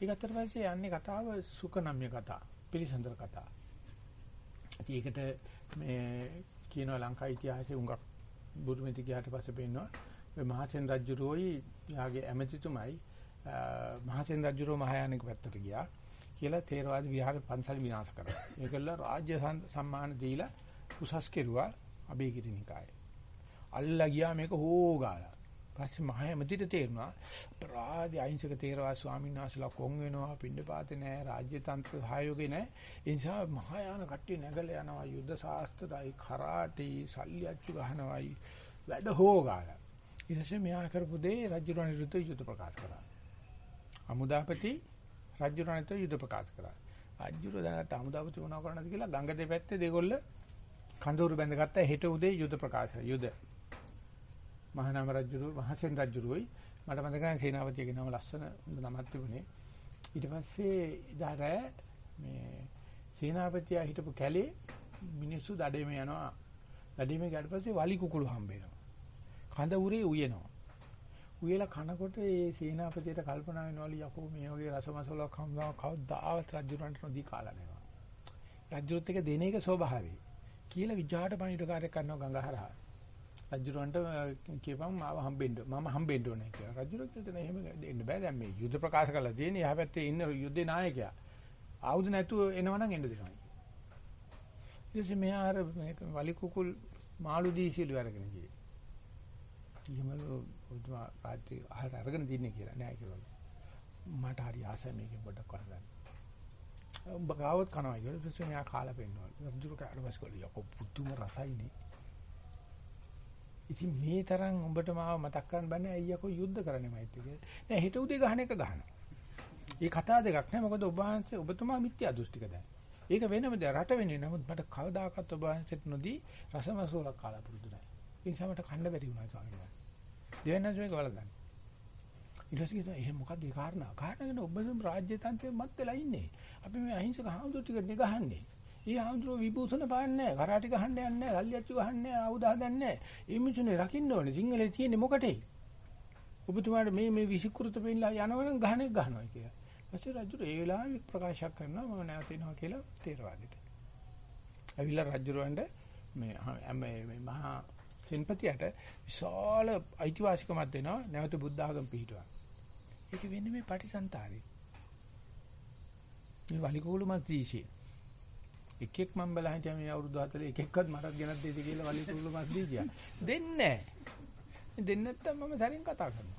ඒක අතර පස්සේ යන්නේ කතාව සුකනම්ය කතා, පිළිසඳර කතා. ඒකට මේ කියනවා ලංකා ඉතිහාසයේ උඟක් බුදුමෙති ගියාට පස්සේ පේනවා මේ මහසෙන් රජුරෝයි යාගේ ඇමතිතුමයි මහසෙන් රජුරෝ මහායානික පැත්තට ගියා කියලා තේරවාද විහාර පන්සල් විනාශ කරා. ඒකල්ල රාජ්‍ය සම්මාන දීලා උසස් කෙරුවා අබේගිරි නිකායේ. අල්ලා ගියා මේක හොෝගාලා. පස්සේ මහා ඇමතිට තේරුණා අපරාධي අහිංසක තේරවාද ස්වාමීන් වහන්සේලා කොන් වෙනවා පින්නපාතේ නැහැ රාජ්‍ය තන්ත්‍ර සහයෝගේ නැහැ ඒ නිසා මහායාන කට්ටිය නැගලා යනවා යුද්ධ ශාස්ත්‍රයි කරාටි සල්ලි අච්චු ගහනවායි වැඩ හොගාලා ඊට පස්සේ මෙයා කරපු දේ රජුරණ විරුද්ධ යුද්ධ ප්‍රකාශ කරා අමුදාපති රජුරණට යුද්ධ ප්‍රකාශ කරා. රජුර දැනට අමුදාපති මොනව කරන්නද කියලා ගංගා දෙපැත්තේ දෙගොල්ල කඳවුරු බැඳගත්තා. හෙට උදේ යුද්ධ ප්‍රකාශ යුද්ධ මහානාම රජුරු මහසෙන් රජුරුයි මට මතකයි සේනාපතියගේ නම ලස්සන හොඳ නමක් තිබුණේ. ඊට පස්සේ ඉදාර මේ සේනාපතියා හිටපු කැලේ මිනිස්සු දඩේම යනවා. දඩේම ගියාට පස්සේ වලි කුකුළු හම්බ වෙනවා. කඳ උරේ උයනවා. උයලා කනකොට ඒ සේනාපතියට කල්පනා වෙනවලු යකෝ මේ වගේ රසමසලක් හම්බව කවදාවත් රජුරන්ට නොදී කාලා නෙවෙයි රජුත් එක දෙන එක ස්වභාවයි කියලා විජාට පණිවිඩකාරයෙක් කරනවා ගංගහරහා රජුරන්ට කියපම් මාව හම්බෙන්න මම හම්බෙන්න ඕනේ කියලා. රජුරත් හිතන එහෙම දෙන්න බෑ දැන් මේ යුද්ධ ප්‍රකාශ කරලා තියෙන යහ පැත්තේ ඉන්න යුද්ධේ නායකයා. ආයුධ නැතුව එනවනම් එන්න දෙනවා. ඊටසේ මෙහා අර වලි කුකුල් මාළු දීසිලු අරගෙන ගියේ. ඊමල උදවා රාත්‍රී ආහාර අරගෙන දින්නේ කියලා නෑ කියලා. මට හරි ආසයි මේකෙන් පොඩ්ඩක් කරගන්න. උඹ ගාවත් කනවා කියලා ඊට පස්සේ මෙයා කාලා පෙන්නවා. රජුර කාට පස්සේ කොල්ල යකෝ පුදුම රසයිනේ. ඉතින් මේ තරම් උඹට මාව මතක් කරන්න බෑ අයියකෝ යුද්ධ කරන්නේ මයිත් කියලා. දැන් හිත උදේ ගහන එක ගහනවා. මේ කතා දෙකක් නෑ මොකද ඔබ වහන්සේ ඔබතුමා මිත්‍යා දෘෂ්ටික දැන්. ඒක වෙනම දෙයක් රට වෙන්නේ නමුත් මට කවදාකවත් ඔබ වහන්සේට නොදී රසමසෝලක් කාලා පුරුදු නැහැ. ඒ නිසා මට කන්න බැරි වුණා ස්වාමීන් වහන්සේ. දෙවෙනිස් මේක වලදන්නේ. ඊට පස්සේ කියනවා එහෙනම් මොකක්ද ඒ කාරණා? කාරණා කියන ඔබ රාජ්‍ය තන්ත්‍රයේ මත් වෙලා ඉන්නේ. අපි මේ අහිංසක හාමුදුරු ටික නිගහන්නේ. ඊ ආන්දරෝ විභූෂණ පාන්නේ නැහැ. කරාටි ගහන්න යන්නේ නැහැ. සල්ලියච්චු ගහන්නේ නැහැ. ආයුධ හදන්නේ නැහැ. මේ මිනිසුනේ රකින්න ඕනේ. සිංහලේ තියෙන්නේ මොකටේ? ඔබතුමාට මේ මේ විසිකුරුත පෙන්නලා යනවනම් ගහණෙක් ගහනවා කියලා. ඊපස්සේ රජු ඒ වෙලාවේ ප්‍රකාශ කරනවා මම නැවත එනවා කියලා තේරවාදෙට. අවිලා රජුරවන්ට මේ මේ මහා සෙන්පතියට විශාල අයිතිවාසිකමක් දෙනවා නැවත බුද්ධ ආගම පිහිටුවා. ඒක වෙන්නේ මේ පටිසන්තරේ. මේ වලිකෝළු මත් දීශේ. එක එක් මම බලා හිටියා මේ අවුරුදු 40 එක එක්කත් මටත් ගෙනත් දෙයිද කියලා වලිකෝළු මත් දීජියා. දෙන්නේ නැහැ. දෙන්නේ නැත්තම් මම සරින් කතා කරනවා.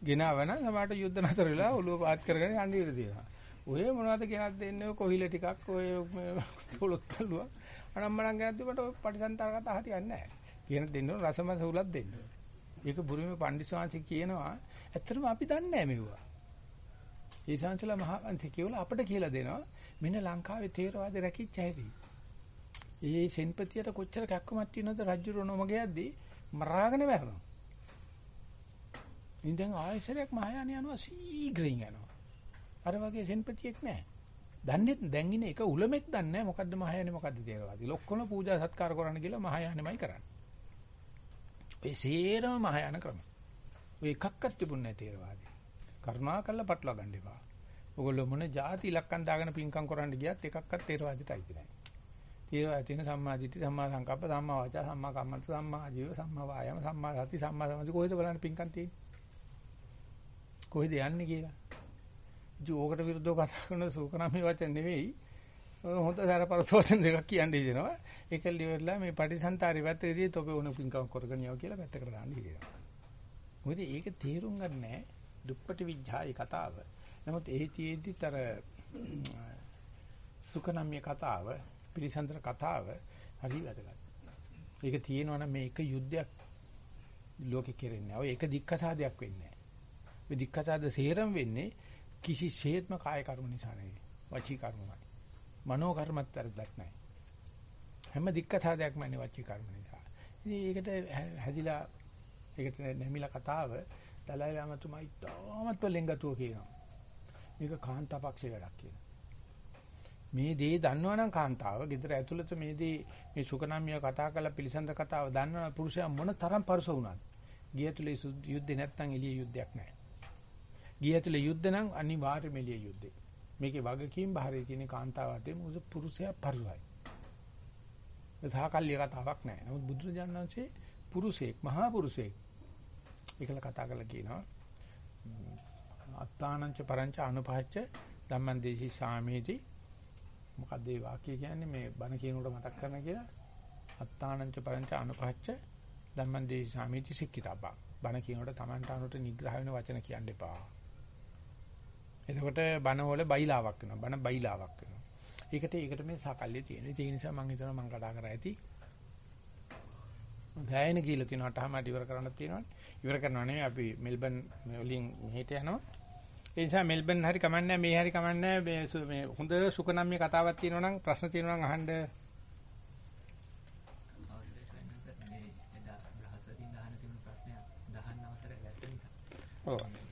ගෙනාවන සමහරට යුද්ධ නතර වෙලා ඔළුව පාත් කරගෙන යන්න ඉර තියෙනවා. ඔය මොනවද ගෙනත් දෙන්නේ කොහිල ටිකක් ඔය පොලොත් කල්ලුවා. අනම්මනම් ගෙනත් දුන්නට ඔය පටිසන්තර කතා හරියන්නේ නැහැ. කියන දෙන්න රසමස උලක් දෙන්න. ඒක බුරුමේ පණ්ඩිතවාංශ කියනවා ඇත්තටම අපි දන්නේ නැහැ මෙවුවා. ඒ ශාන්සලා මහවංශ කියවලා අපිට කියලා දෙනවා මෙන්න ලංකාවේ තේරවාද රැකිච්ච හැටි. ඒ සෙන්පතියට කොච්චර කැක්කමක් තියෙනවද රජු රොනොමග යද්දී මරාගෙන මැරෙනවා. ඉතින් ආයෙසරයක් මහායාන යනවා සීඝ්‍රයෙන් යනවා. අර වගේ සෙන්පතියෙක් නැහැ. දන්නේ දැන් ඉන්නේ එක උලමෙක් දන්නේ නැහැ මොකද්ද මහායානේ මොකද්ද තේරවාදී. ලොක්කොම පූජා සත්කාර කරන්න කියලා මහායානෙමයි කරන්නේ. ඒ සේරම මහායාන ක්‍රම. ඔය එකක්වත් තිබුණ නැහැ තේරවාදී. කරුණාකරලා පටලවා ගන්න එපා. ඔයගොල්ලෝ මොන જાති ඉලක්කම් දාගෙන පින්කම් කරන්න ගියත් එකක්වත් තේරවාදයට අයිති නැහැ. තේරවාද තියෙන සම්මා දිට්ඨි සම්මා සංකප්ප සම්මා වාචා සම්මා කම්මන්ත සම්මා ආජීව සම්මා වායාම සම්මා සති සම්මා සමාධි කොහෙද බලන්න පින්කම් තියෙන්නේ? කොහෙද යන්නේ කියලා. ඉතින් ඕකට විරුද්ධව කතා කරන සූකනාමී වචන නෙවෙයි. හොඳ සරපරත වචන දෙකක් කියන්න හිතෙනවා. ඒක liverලා මේ පටිසන්තරි පැත්තේදී තොපේ උණු පින්කම් කරගෙන යව කියලා පැත්තකට දාන්න හිතෙනවා. මොකද ඒක තේරුම් ගන්න නැහැ. දුප්පටි විඥායි කතාව. නමුත් ඒ තියේදිතර සුකනම්ය කතාව, පිරිසන්තර කතාව හරි වැදගත්. ඒක තියෙනවා නම් මේ එක යුද්ධයක් ලෝකෙ කෙරෙන්නේ. ඔය එක දික්කසාදයක් වෙන්නේ නැහැ. මේ දික්කසාද සේරම වෙන්නේ කිසිසේත්ම කාය කර්ම නිසා නෙවෙයි. වචී කර්මමයි. මනෝ කර්මත් වැරද්දක් නැහැ. හැම දික්කසාදයක්ම නේ වචී කර්ම නිසා. ඉතින් ඒකට හැදිලා ඒකට නැමිලා කතාව දලයි ලාමතුමා ඉතාමත් ලෙන්ගතුව කියනවා. මේක කාන්තාපක්ෂේ වැඩක් කියලා. මේ දේ දන්නවනම් කාන්තාව ගෙදර ඇතුළත මේ දේ මේ සුකනම්මිය කතා කරලා පිළිසඳ කතාව දන්නවනම් පුරුෂයා මොන තරම් පරස වුණත් ගිය ඇතුළේ යුද්ධේ නැත්නම් එළිය යුද්ධයක් නැහැ. ගිය ඇතුළේ යුද්ධ නම් අනිවාර්යයෙන්ම එළිය යුද්ධේ. මේකේ වගකීම් බහරේ තියෙන කාන්තාවට මොකද පුරුෂයා පරිවයි. ඒ සහකල්ලිය කතාවක් නැහැ. නමුත් බුදුරජාණන් වහන්සේ පුරුෂයෙක් මහා පුරුෂයෙක්. ඒකල කතා කරලා කියනවා. අත්තානංච පරංච අනුපහච්ච ධම්මං දේශි සාමේති. මොකක්ද ඒ වාක්‍ය කියන්නේ? මේ බණ කියනකොට මතක් කරන කියලා. අත්තානංච පරංච අනුපහච්ච ධම්මං දේශි සාමේති සික්කිතබ්බා. බණ කියනකොට Tamanට අනුට නිග්‍රහ වෙන වචන කියන්න එපා. එතකොට බණ වල බයිලාවක් වෙනවා බණ බයිලාවක් වෙනවා ඒකට ඒකට මේ සාකල්‍ය තියෙනවා ඒ නිසා මම හිතනවා මම කතා කරා ඇති දැයින කියලා තියෙනවා අටහමට ඉවර කරන්න තියෙනවා. ඉවර කරනවා නෙමෙයි අපි මෙල්බන් වලින් මෙහෙට යනවා. ඒ නිසා මෙල්බන් හරි කමන්නේ මේ හරි කමන්නේ මේ මේ හොඳ සුකනම්ය කතාවක් තියෙනවා නම් ප්‍රශ්න තියෙනවා නම් අහන්න. ඔව්.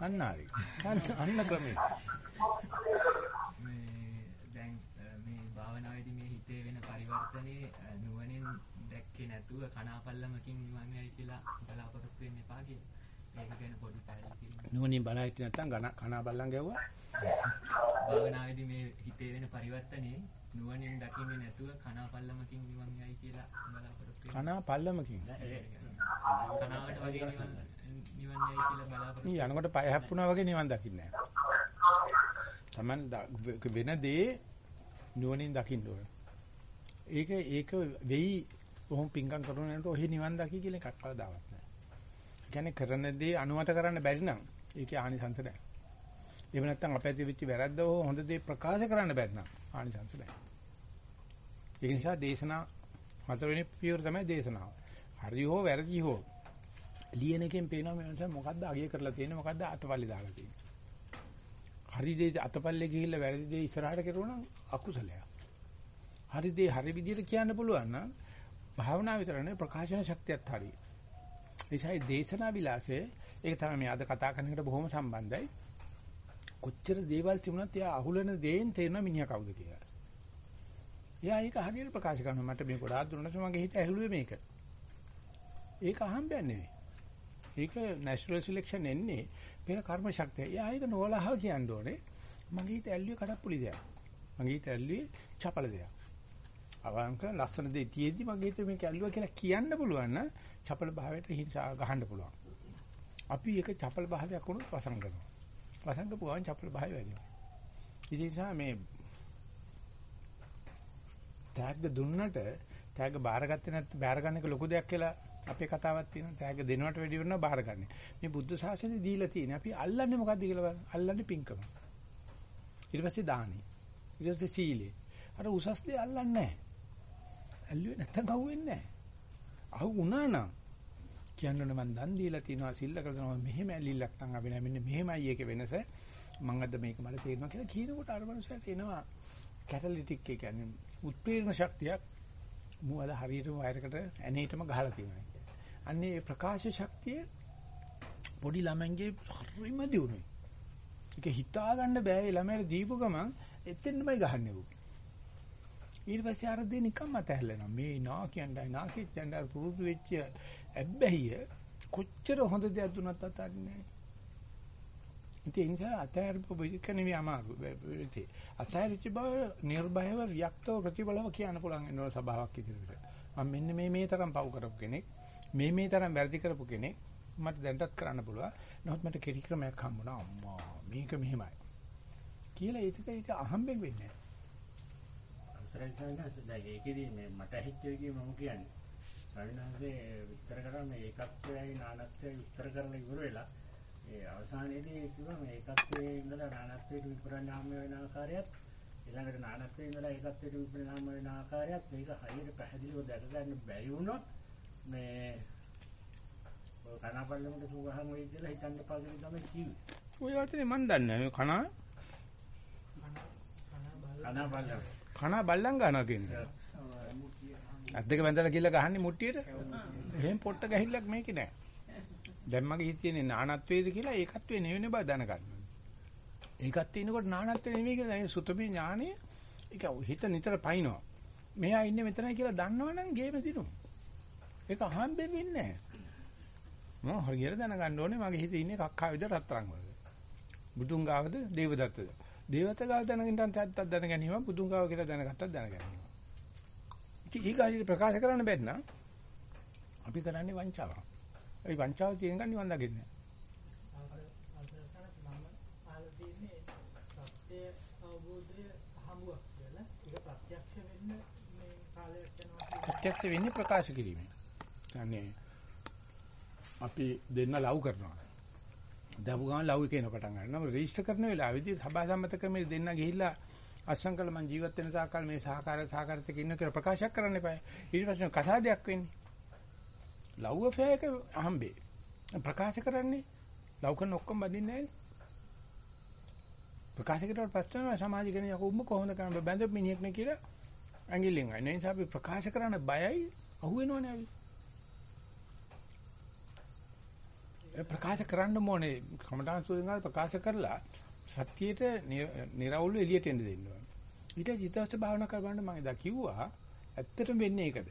අන්නාරි. අන්න ක්‍රමේ. පරිවර්තනේ නුවණින් දැක්කේ නැතුව කනාපල්ලමකින් නිවන් යයි කියලා බලාපොරොත්තු වෙන්න එපා කියලා. ඒක ගැන පොඩි පැහැදිලි නුවණින් බලා හිටිය නැත්නම් කනාපල්ලම් ගැව්වා. භාවනාවේදී මේ හිතේ වෙන පරිවර්තනේ නුවණින් දකින්නේ නැතුව කනාපල්ලමකින් නිවන් යයි කියලා බලාපොරොත්තු වෙන්න. කනාපල්ලමකින්. කනාවට වගේ නිවන් නිවන් යයි කියලා බලාපොරොත්තු. මේ යනකොට පය හැප්පුණා වගේ නිවන් දකින්නේ නැහැ. Taman වෙන දේ නුවණින් දකින්න ඕනේ. ඒක ඒක වෙයි කොහොම පිංකම් කරනකොට ඔහි නිවන් දකි කියලා එකක් කවදාවත් නැහැ. ඒ කියන්නේ කරන දේ අනුමත කරන්න බැරි නම් ඒකේ ආනිසංස නැහැ. එහෙම නැත්නම් අපේ වෙච්ච වැරද්ද හෝ හොඳ දේ ප්‍රකාශ කරන්න බැරි නම් ආනිසංස නැහැ. ඒ නිසා දේශනා හතරවෙනි පියවර තමයි දේශනාව. හරි හෝ වැරදි හෝ ලියන එකෙන් පේනවා මේ නිසා මොකද්ද අගය කරලා තියෙන්නේ මොකද්ද අතපල්ලේ දාලා තියෙන්නේ. හරි දේ අතපල්ලේ ගිහිල්ලා වැරදි දේ ඉස්සරහට කරුවා නම් අකුසලයක්. හරි දේ හරි විදිහට කියන්න පුළුවන් නම් භාවනා විතර නෙවෙයි ප්‍රකාශන ශක්තියත් හරි. ඒසයි දේශනා විලාසයේ ඒක තමයි මේ අද කතා කරන එකට බොහොම සම්බන්ධයි. කොච්චර දේවල් තිබුණත් එයා අහුලන දේෙන් තේරෙනවා මිනිහා කවුද කියලා. එයා ඒක හරියට ප්‍රකාශ කරනවා මට මේ ගොඩාක් දුන්නට මගේ හිත ඇහුලුවේ මේක. ඒක අහම්බයක් නෙවෙයි. ඒක නැචරල් සිලෙක්ෂන් එන්නේ පෙර කර්ම ශක්තිය. එයා ඒක නෝලහව කියන්න ඕනේ. මගේ හිත ඇල්ලුවේ කඩප්පුලි දෙයක්. මගේ හිත ඇල්ලුවේ චපල දෙයක්. අවංක ලස්සන දෙය තියේදි මගේ හිත මේක ඇල්ලුවා කියලා කියන්න පුළුවන් නම් චපල භාවයට හිංසා ගහන්න පුළුවන්. අපි ඒක චපල භාවයක් වුණොත් වසන් කරනවා. වසන් කරපු ගමන් චපල භාවය වැඩි වෙනවා. ඉතින් නිසා මේ ටැග් දුන්නට ටැග් බාරගත්තේ නැත්නම් බාරගන්න එක ලොකු දෙයක් කියලා අපේ කතාවක් තියෙනවා. ටැග් දෙනවට වැඩි වෙනවා බාරගන්නේ. මේ බුද්ධ ශාසනය දීලා තියෙන. අපි අල්ලන්නේ මොකද්ද කියලා බලන්න. අල්ලන්නේ පිංකම. ඊට පස්සේ දානි. ඊට පස්සේ සීලේ. අර උසස් දේ අල්ලන්නේ නැහැ. ඇල්ලුවේ නැත්තම් අහුවෙන්නේ නැහැ. අහු වුණා නම් කියන්නේ මම දන් දීලා තියෙනවා සිල්ල කරනවා මෙහෙම ඇලිල්ලක් නම් අපි නෑ මෙන්න මෙහෙමයි ඒකේ වෙනස මම අද මේක මට තේරෙනවා කියලා කියනකොට අර මනුස්සයාට එනවා කැටලිටික් ඒ කියන්නේ උත්පේරණ ශක්තියක් මූ අද හරියට වයරකට ඇනේටම ගහලා තියෙනවා. අන්නේ ප්‍රකාශ ශක්තිය පොඩි ළමයින්ගේ හරිම දියුණුයි. ඒක හිතා ගන්න බෑ ළමයට දීපු ගමන් එතෙන්මයි ගහන්නේ උ. ඊට පස්සේ අර දෙ නිකම්ම තැහැලෙනවා. මේ නා කියන්නේ නා කියන්නේ පුරුදු වෙච්ච ඇබ්බැහිය කොච්චර හොඳ දෙයක් දුන්නත් අතාරින්නේ නැහැ. ඉතින් ඒ නිසා අතහැරපු බික නෙවෙයි අමාරු. අතහැරිච්ච බව නිර්භයව වික්තව ප්‍රතිබලව කියන්න පුළුවන් වෙන සබාවක් ඉදිරියට. මම මෙන්න මේ මේ තරම් පව් කරපු කෙනෙක්, මේ මේ තරම් වැරදි කරපු කෙනෙක් මට දැන්ටත් කරන්න පුළුවන්. නමුත් මට කෙටි ක්‍රමයක් හම්බුණා. අම්මා මේක මෙහෙමයි. කියලා ඒක ඒක අහම්බෙන් වෙන්නේ නැහැ. අවසරයි දැන් ඒකෙදි මට ඇහිච්ච එකේ මම කියන්නේ. සාරිනාසේ විස්තර කරා මේ ඒකත්වයයි නානත්වයයි විස්තර කරලා ඉවර වෙලා ඒ අවසානයේදී කිව්වා මේ ඒකත්වයේ ඉඳලා නානත්වයට විපරිණාම වෙන ආකාරයත් ඊළඟට නානත්වයේ ඉඳලා ඒකත්වයට විපරිණාම වෙන ආකාරයත් මේක හරියට පැහැදිලිව දැක ගන්න බැරි වුණොත් මේ ඔය කනපල්ලමට සුවහන් වෙයි කියලා හිතන්න පාගෙන තමයි කිව්වේ. ඔය වචනේ මන් දන්නේ නැහැ. කන කනපල්ලම. කන බල්ලන් ගන්නවා කියන්නේ. අත් දෙක බැඳලා කියලා ගහන්නේ මුට්ටියට. එහෙම පොට්ට ගහිල්ලක් මේකේ නැහැ. දැන් මගේ හිතේ තියෙන නානත්වයේද කියලා ඒකත්වේ නෙවෙයි බව දැනගන්න. ඒකත් තියෙනකොට නානත්වේ නෙවෙයි කියලා ඒ සුතමේ ඥානෙ ඒක හිත නිතර පයින්නවා. මෙයා ඉන්නේ මෙතනයි කියලා දන්නවනම් ගේම දිනුම්. ඒක හම්බෙන්නේ නැහැ. මම හරියට දැනගන්න ඕනේ මගේ හිතේ ඉන්නේ කක්කාවේද රත්තරන් වලද. බුදුන් ගාවද දේවදත්තද. දේවත ගාව දැනගෙන තත්ත්වයක් දැන ගැනීම බුදුන් ගාව කියලා දැනගත්තත් දැන ගැනීම. ඉතින් ඊගාට ප්‍රකාශ කරන්න බැන්න අපි කරන්නේ වංචාවක්. ඒ වංචාව තියෙන ගන්න නිවන් දකින්නේ ප්‍රත්‍යක්ෂ වෙන්නේ ප්‍රකාශ කිරීමෙන්. කියන්නේ අපි දෙන්න ලව් කරනවා. දවු ගමන් ලව් එකේන පටන් ගන්නවා. රෙජිස්ටර් කරන වෙලාවේදී සභා සම්මත ක්‍රමයේ දෙන්න ගිහිල්ලා අසංකල මං ජීවත් වෙන තාක්කල් මේ සහකාර සහකාරිතක ඉන්න කියලා ප්‍රකාශයක් කරන්න එපා. ඊට පස්සේ කසාදයක් වෙන්නේ. ලව් affair එක හම්බේ. ප්‍රකාශ කරන්නේ ලව් කරන ඔක්කොම බඳින්නේ නැහැ. ප්‍රකාශ කරලා පස්සේ සමාජික කෙනෙක් උඹ කොහොමද කරන්නේ බඳ මිනිහෙක් නේ කියලා ඇඟිල්ලෙන් අයින නිසා අපි ප්‍රකාශ කරන්න බයයි අහුවෙනවනේ අපි ප්‍රකාශ කරන්න ඕනේ. කමඨාන් සුදුංගල් ප්‍රකාශ කරලා සත්‍යයට නිර්වුල් එළියට එන්න දෙන්න ඕනේ. ඊට ජීතවස්ත භාවනා කරගන්න මම එදා කිව්වා ඇත්තටම වෙන්නේ ඒකද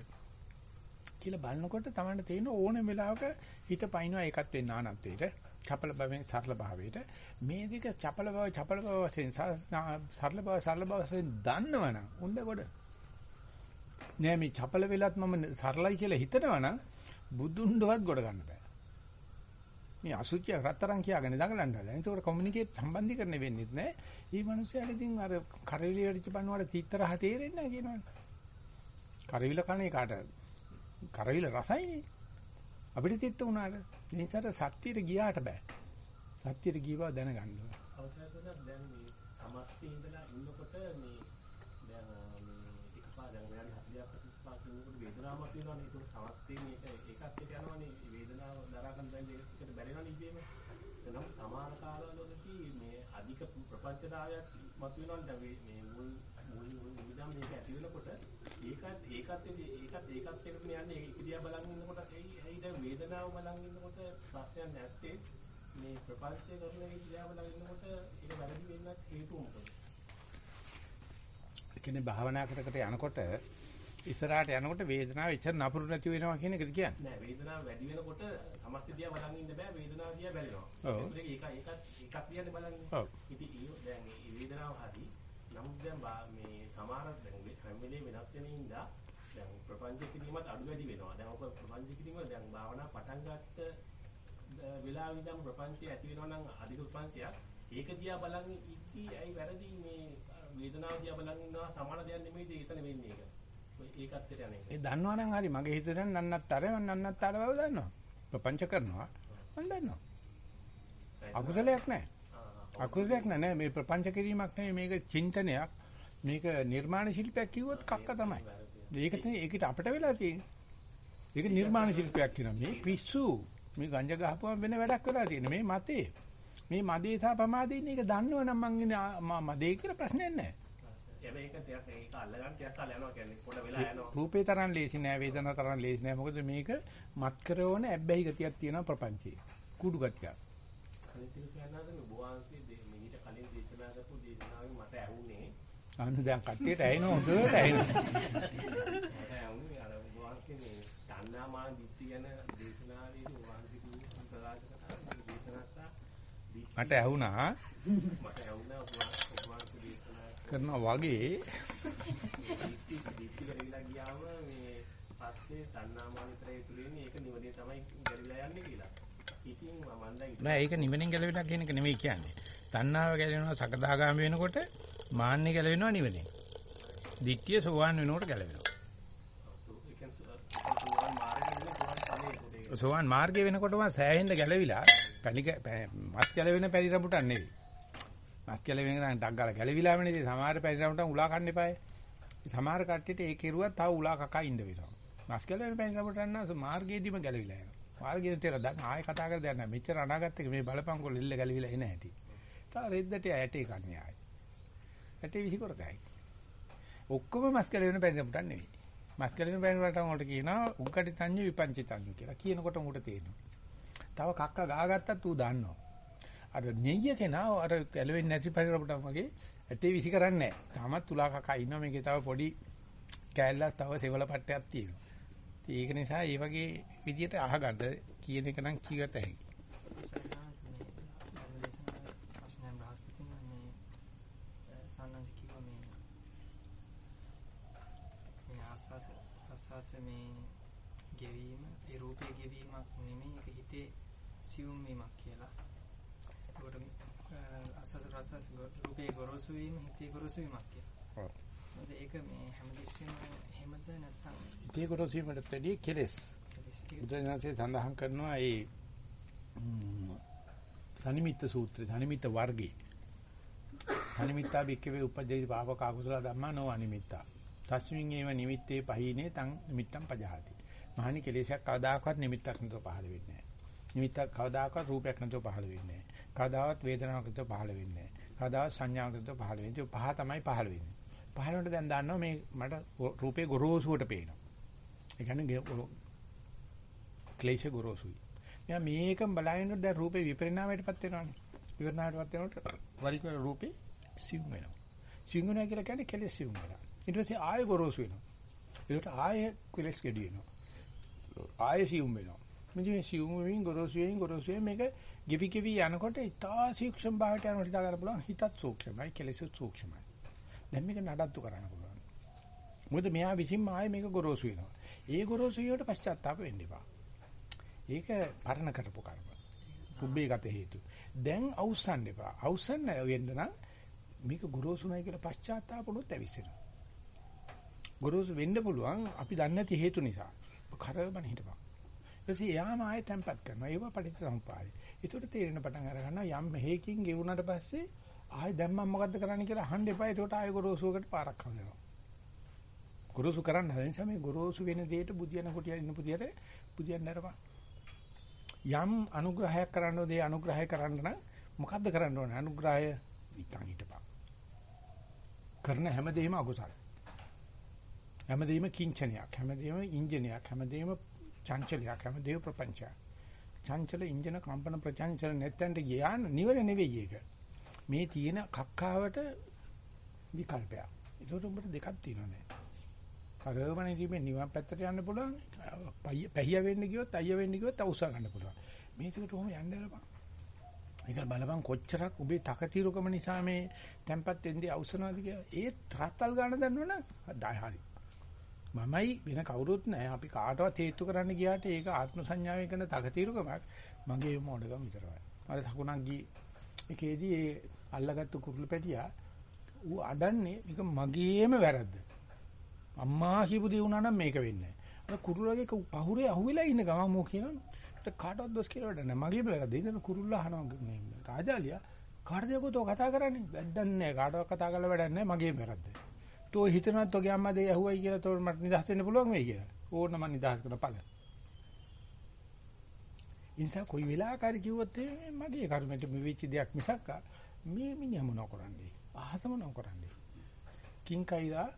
කියලා බලනකොට තමයි තේරෙන ඕනම වෙලාවක හිත පයින්නවා ඒකත් වෙන්න ආනන්තේට චපල භවෙන් සරල භාවයට. මේ දෙක චපල බව චපල බව වශයෙන් සරල බව සරල බව වශයෙන් දන්නවනම් උන්ද කොට නෑ මේ චපල වෙලත් මම සරලයි කියලා හිතනවනම් බුදුන්වවත් ගොඩ ගන්න බෑ. මේ අසුචි රත්තරන් කියාගෙන දඟලන්න හදලා. ඒකට කොමියුනිකේට් සම්බන්ධීකරණය වෙන්නේ නැහැ. මේ මිනිස්සයාට ඉතින් අර කරවිලිය වැඩිච පන්නවට තීතරහ තේරෙන්නේ නැහැ කියනවනේ. කරවිල කන්නේ කාට? කරවිල රසයිනේ. අපිට තිත්ත උනාට. ඒ නිසාට සත්‍යයට ගියාට බෑ. සත්‍යයට ගිය බව දැනගන්න ඕනේ. අවසරසක් දැන් මේ සමස්තේ ඉඳලා ඉන්නකොට මේ දැන් මේ එකපාර දැන් වෙන 40 55 කිනකොට වේදනාවක් තියෙනවානේ ඒක සමස්තේ මේක ඒකත් එක්ක යනවානේ වේදනාව දරා ගන්න බැරි ඒකට බැරිවෙනවා ඉතින් එනම් සමාන කාලවලදී මේ අධික ප්‍රපංචතාවයක් මතුවෙනවා දැන් මේ මුල් මුල් මුලින්ම මේක ඇති වෙනකොට ඒකත් ඒකත් ඒකත් ඒකත් එක්ක යන්නේ ඒක දිහා බලන් ඉන්නකොට ඇයි ඇයි දැන් වේදනාව බලන් ඉන්නකොට ප්‍රශ්නයක් නැත්තේ මේ ප්‍රපංචය කරන ඒ ක්‍රියාවල ඉන්නකොට ඒක වැරදි වෙන්නත් හේතුව මොකද? ඒ කියන්නේ භාවනා කර කර යනකොට ඉස්සරහට යනකොට වේදනාව එච්චර නපුරු නැති වෙනවා කියන එකද කියන්නේ. නෑ වේදනාව වැඩි වෙනකොට සමස්ත දිහා බලන් ඉන්න බෑ වේදනාව දිහා බැලෙනවා. ඒක ඒක ඒකත් එකක් දිහානේ බලන්නේ. ඔව්. ඉතින් දැන් මේ වේදනාව හරි නමුත් දැන් මේ සමහර දැන් හැම වෙලේ වෙනස් වෙන ඉඳා දැන් ප්‍රපංච කිරීමත් අඩු වැඩි වෙනවා. දැන් ඔක ප්‍රපංච කිරීම දැන් භාවනා පටන් ගත්ත වෙලාවෙ ඉඳන් ප්‍රපංචය ඇති වෙනවා නම් අධික ප්‍රපංචයක් ඒක දිහා බලන් ඉද්දී ඇයි වැරදි මේ වේදනාව දිහා බලන් ඉන්නවා සමාන දෙයක් නෙමෙයිද එතන වෙන්නේ ඒක. ඒකත්. ඒ දන්නවනම් හරි මගේ හිත දැන් නන්නත්තර මම නන්නත්තර බව දන්නවා. ප්‍රපංච කරනවා මම දන්නවා. අකුසලයක් නැහැ. අකුසලයක් නෑ නෑ මේ ප්‍රපංච කිරීමක් නෙවෙයි මේක චින්තනයක් මේක නිර්මාණ ශිල්පයක් කිව්වොත් කක්ක තමයි. ඒක තමයි ඒකට අපිට වෙලා තියෙන්නේ. ඒක නිර්මාණ ශිල්පයක් කියනවා. මේ පිස්සු මේ ගංජා ගහපුවම වෙන වැඩක් වෙලා තියෙන්නේ. මේ මතේ. මේ මදේ සහ ප්‍රමාදේ ඉන්නේ ඒක දන්නවනම් මං ඉන්නේ ආ, මා මදේ කියලා ප්‍රශ්නයක් නැහැ. හැබැයි ඒක ටිකක් ඒක අල්ලගන්න ටිකක් කාලය යනවා කියන්නේ පොඩ වෙලා යනවා. රූපේ තරම් ලේසි නෑ වේදනා තරම් ලේසි නෑ මොකද මේක මත් කරවන ඇබ්බැහි ගතියක් තියෙනවා ප්‍රපංචේ. කුඩු ගතියක්. කියනවාද මේ බෝවාන්සේ මිනිට කලින් දේශනා කරපු දේශනාවෙන් මට ඇහුනේ අන්න දැන් කට්ටියට ඇහෙනවා හොඳට ඇහෙනවා. මට ඇහුනේ අර බෝවාන්සේ මේ තණ්හා මාන දිට්ඨි ගැන දේශනාවේදී බෝවාන්සේ කිව්ව ප්‍රකාශ කරා දේශනා සහ දිට්ඨි මට ඇහුණා මට ඇහුණා කරනවා වගේ දිට්ඨි දිට්ඨි කරලා ගියාම මේ පස්සේ තණ්හා මාන විතරයි තුලින් ඒක නිවනේ තමයි ගැරිලා යන්නේ කියලා. ඉතින් මම දැන් නෑ ඒක නිවනින් ගැලවෙලා කියන එක නෙමෙයි කියන්නේ. තණ්හාව ගැලවෙනවා සකදාගාමි වෙනකොට මාන්නේ ගැලවෙනවා නිවනින්. දිට්ඨිය සෝවාන් වෙනකොට ගැලවෙනවා. ඒ කියන්නේ සුවන් මාර්ගයේ සුවන් ඵලයේ සෝවාන් මාර්ගය වෙනකොටම සෑහෙන්න ගැලවිලා පැණි ග- පෑ- මස් ගැලවෙන පැණි රඹුටන් නෙවෙයි. මස් ගැලවෙන නම් ඩක් ගාලා ගැලවිලාම නෙවෙයි සමහර පැණි රඹුටන් උලා කන්න එපායි. සමහර කට්ටියට ඒ කෙරුවා තව උලා කකා ඉන්න වෙනවා. මස් ගැලවෙන පැණි රඹුටන් නම් මාර්ගයේදීම ගැලවිලා යනවා. මාර්ගයෙන් තේර දැන් ආයෙ කතා කර දෙයක් නැහැ. මෙච්චර අනාගත එක මේ බලපංකොල් ඉල්ල ගැලවිලා එන හැටි. තා රෙද්දට ඇටේ කන්නේ ආයෙ. ඇටේ විසිකරතයි. ඔක්කොම මස් ගැලවෙන පැණි රඹුටන් නෙවෙයි. මස් ගැලවෙන පැණි රඹුටන් වලට කියනවා උග්ගටි තඤ්ඤ විපංචි තඤ්ඤ කියලා. කියනකොට උට තේරෙනවා. තව කක්ක ගාගත්තත් ඌ දන්නවා. අර නෙయ్య කෙනා අර ගැලවෙන්නේ නැති පැණි රඹුටන් වගේ ඇටේ විසි කරන්නේ නැහැ. තාමත් තුලා කකා ඉන්නවා මේකේ තව පොඩි කෑල්ලක් තව සෙවල පට්ටයක් තියෙනවා. ඉතින් ඒක නිසා මේ වගේ විදියට අහගන්න කියන එක නම් කීගත හැකියි. මේ ගෙවීම ඒ රූපේ ගෙවීමක් නෙමෙයි ඒක හිතේ සියුම් වීමක් කියලා. ඒකට ආස්වාද ප්‍රසවාස රූපේ ගොරෝසු වීම හිතේ ගොරෝසු වීමක් කියලා. ඔව්. ඒක මේ හැමදෙස්සෙම එහෙමද නැත්නම් ඉතින් කොට සීමකට වැඩි කෙලස්. බුදුරජාණන්සේ සඳහන් කරනවා ඒ සනිමිත්ත සූත්‍රය සනිමිත්ත වර්ගයේ. සනිමිත්තා බික්කවේ උපජ්ජති පාපක අකුසල ධම්මා නෝ අනිමිත්තා. තස්මින් ඒව නිමිත්තේ පහිනේ තං නිමිත්තම් පජහති. මහණි කෙලෙසක් කවදාකවත් නිමිත්තක් නැතුව පහළ වෙන්නේ නැහැ. නිමිත්තක් කවදාකවත් රූපයක් නැතුව පහළ වෙන්නේ නැහැ. කවදාවත් වේදනාවක් නැතුව පහළ වෙන්නේ නැහැ කවදාවත් සංඥාවක් නැතුව පහළ වෙන්නේ ඒ පහ තමයි පහළ වෙන්නේ පහළ වුණාට දැන් දන්නවා මේ මට රූපේ ගොරෝසුවට පේනවා ඒ කියන්නේ ගේ- ක්ලේශ ගොරෝසුයි. මෙයා මේකම බලනකොට දැන් රූපේ විපරිණාමයටපත් වෙනවානේ. විපරිණාමයටපත් වෙනකොට වරික රූපේ සිව් වෙනවා. සිව් වෙනවා කියලා කියන්නේ කෙලෙස් සිව් වෙනවා. ඊට පස්සේ ආයෙ ගොරෝසු වෙනවා. ඒකට ආයෙ කෙලෙස් gedි වෙනවා. ආයෙ සිව් වෙනවා. මෙන්න මේ සිව් වෙමින් ගොරෝසු වෙමින් ගොරෝසු වෙමින් මේක ගෙවි ගෙවි යනකොට ඉතා සූක්ෂම භාවයට යනකොට හිතා ගන්න පුළුවන් හිතත් සූක්ෂමයි කෙලෙසුත් සූක්ෂමයි. දැන් මේක නඩත්තු කරන්න පුළුවන්. මොකද මෙයා විසින්ම ආයෙ මේක ගොරෝසු වෙනවා. ඒ ගොරෝසු වීමට පශ්චාත්තාප වෙන්න එපා. ඒක පරණ කරපු කර්ම. පුබ්බේ ගත හේතු. දැන් අවසන් එපා. අවසන් වෙන්න නම් මේක ගොරෝසු නැහැ කියලා පශ්චාත්තාපුනොත් ඇවිස්සෙනවා. ගොරෝසු වෙන්න පුළුවන් අපි දන්නේ නැති හේතු නිසා. කරවබන හිටපන්. ඊටසේ යාම ආයෙ තැම්පත් කරනවා. ඒව පටිච්චසමුපාදයි. ඒකට තේරෙන පටන් අර ගන්නවා යම් හේකින් ගෙවුනට පස්සේ ආයෙ දැන් මම මොකද්ද කරන්න කියලා අහන්න එපා. ඒකට ආයෙ ගොරෝසුවකට පාරක් හදනවා. ගොරෝසු කරන්න හදන නිසා මේ ගොරෝසු වෙන දෙයට බුදියන කොටිය ඉන්න පුදියට බුදියන්න නරපන්. යම් අනුග්‍රහයක් කරන්න ඕනේ අනුග්‍රහය කරන්න නම් මොකද්ද කරන්න ඕනේ අනුග්‍රහය නිකන් හිටපන් කරන හැමදේම අකුසල හැමදේම කිංචනයක් හැමදේම ඉන්ජිනයක් හැමදේම චංචලයක් හැමදේම ප්‍රපංචයක් චංචල ඉන්ජින කම්පන ප්‍රචංචල නැත්තන්ට ගියා නිවන නෙවෙයි ඒක. මේ තියෙන කක්කාවට විකල්පයක්. ඒකට උඹට දෙකක් තියෙනවා නේ. කරවන ඉතිමේ නිවන් පැත්තට යන්න පුළුවන්. පැහිය වෙන්න ගියොත් අයිය වෙන්න ගියොත් අවශ්‍ය ගන්න පුළුවන්. මේකට කොහොම යන්න බලපන්. ඒක බලපන් කොච්චරක් ඔබේ තකතිරුකම නිසා මේ tempat වෙන්දී අවශ්‍යනවාද කියලා. ඒත් රත්තල් ගන්න දන්නවනම් ඩයි හරි. මමයි වෙන කවුරුත් නැහැ. අපි කාටවත් හේතු කරන්න ගියාට ඒක ආත්ම සංඥාවෙන් කරන තකතිරුකමක් මගේ මොඩගම විතරයි. අර තකුණක් ගියේ ඒකේදී ඒ අල්ලගත්තු කුරුළු පැටියා ඌ අඩන්නේ මේක මගේම වැරද්ද. අම්මා කියපු දේ වුණා නම් මේක වෙන්නේ නැහැ. අර කුරුල්ලගේ පහුරේ අහුවෙලා ඉන්න ගමන් මෝ කියනවා කාටවත් දොස් කියලා වැඩ නැහැ. මගේම වැරද්ද. ඉතින් කුරුල්ල අහනවා මේ රාජාලියා කාටද යකෝ කතා කරන්නේ? වැඩක් නැහැ. කාටවත් කතා කරලා වැඩක් නැහැ. මගේම වැරද්ද. තෝ හිතනවත් ඔගේ අම්මා දෙය ඇහුවයි කියලා තෝ මට නිදහස් වෙන්න පුළුවන් වෙයි කියලා. ඕන්න මම නිදහස් කරන පළ. ඉන්සා කොයි වෙලාවකරි කිව්වොත් මගේ කර්මයට මෙවිච්ච දෙයක් මිසක් මේ මිනිහා මොනව කරන්නේ? අහස මොනව කරන්නේ? කිංකයිලා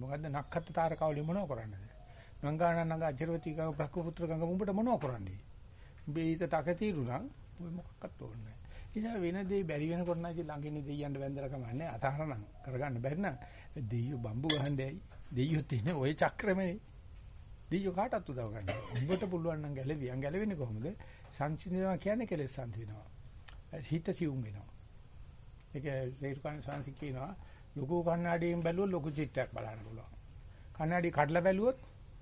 මොකද්ද නක්කත් තාරකවලි මොනව කරන්නේද? ගංගානන් නග අජරවති ගඟ ප්‍රකපුත්‍ර ගඟ උඹට මොනව කරන්නේ? උඹේ හිත තකතිරු නම් ඔය මොකක්වත් ඕනේ නැහැ. ඉතින් වෙන දේ බැරි වෙනකොට නම් ඉතින් ළඟින් දෙයියන්ට වැන්දලා කමන්නේ අතහරනම් කරගන්න බැරි නම් දෙයියෝ බම්බු ගහන්නේ දෙයියෝ තියෙන ওই චක්‍රමනේ. දෙයියෝ කාටවත් උදව් ගන්න. උඹට පුළුවන් නම් ගැලවියන් ගැලවෙන්නේ කොහොමද? සංසිඳනවා කියන්නේ කෙලෙස් සංසිඳනවා. හිත සිවුම් වෙනවා. ඒක රේරුකාණ සංසි කියනවා ලොකු කණ්ණාඩියෙන් බැලුවොත් ලොකු චිත්‍රයක් බලන්න පුළුවන්. කණ්ණාඩි කඩලා බැලුවොත්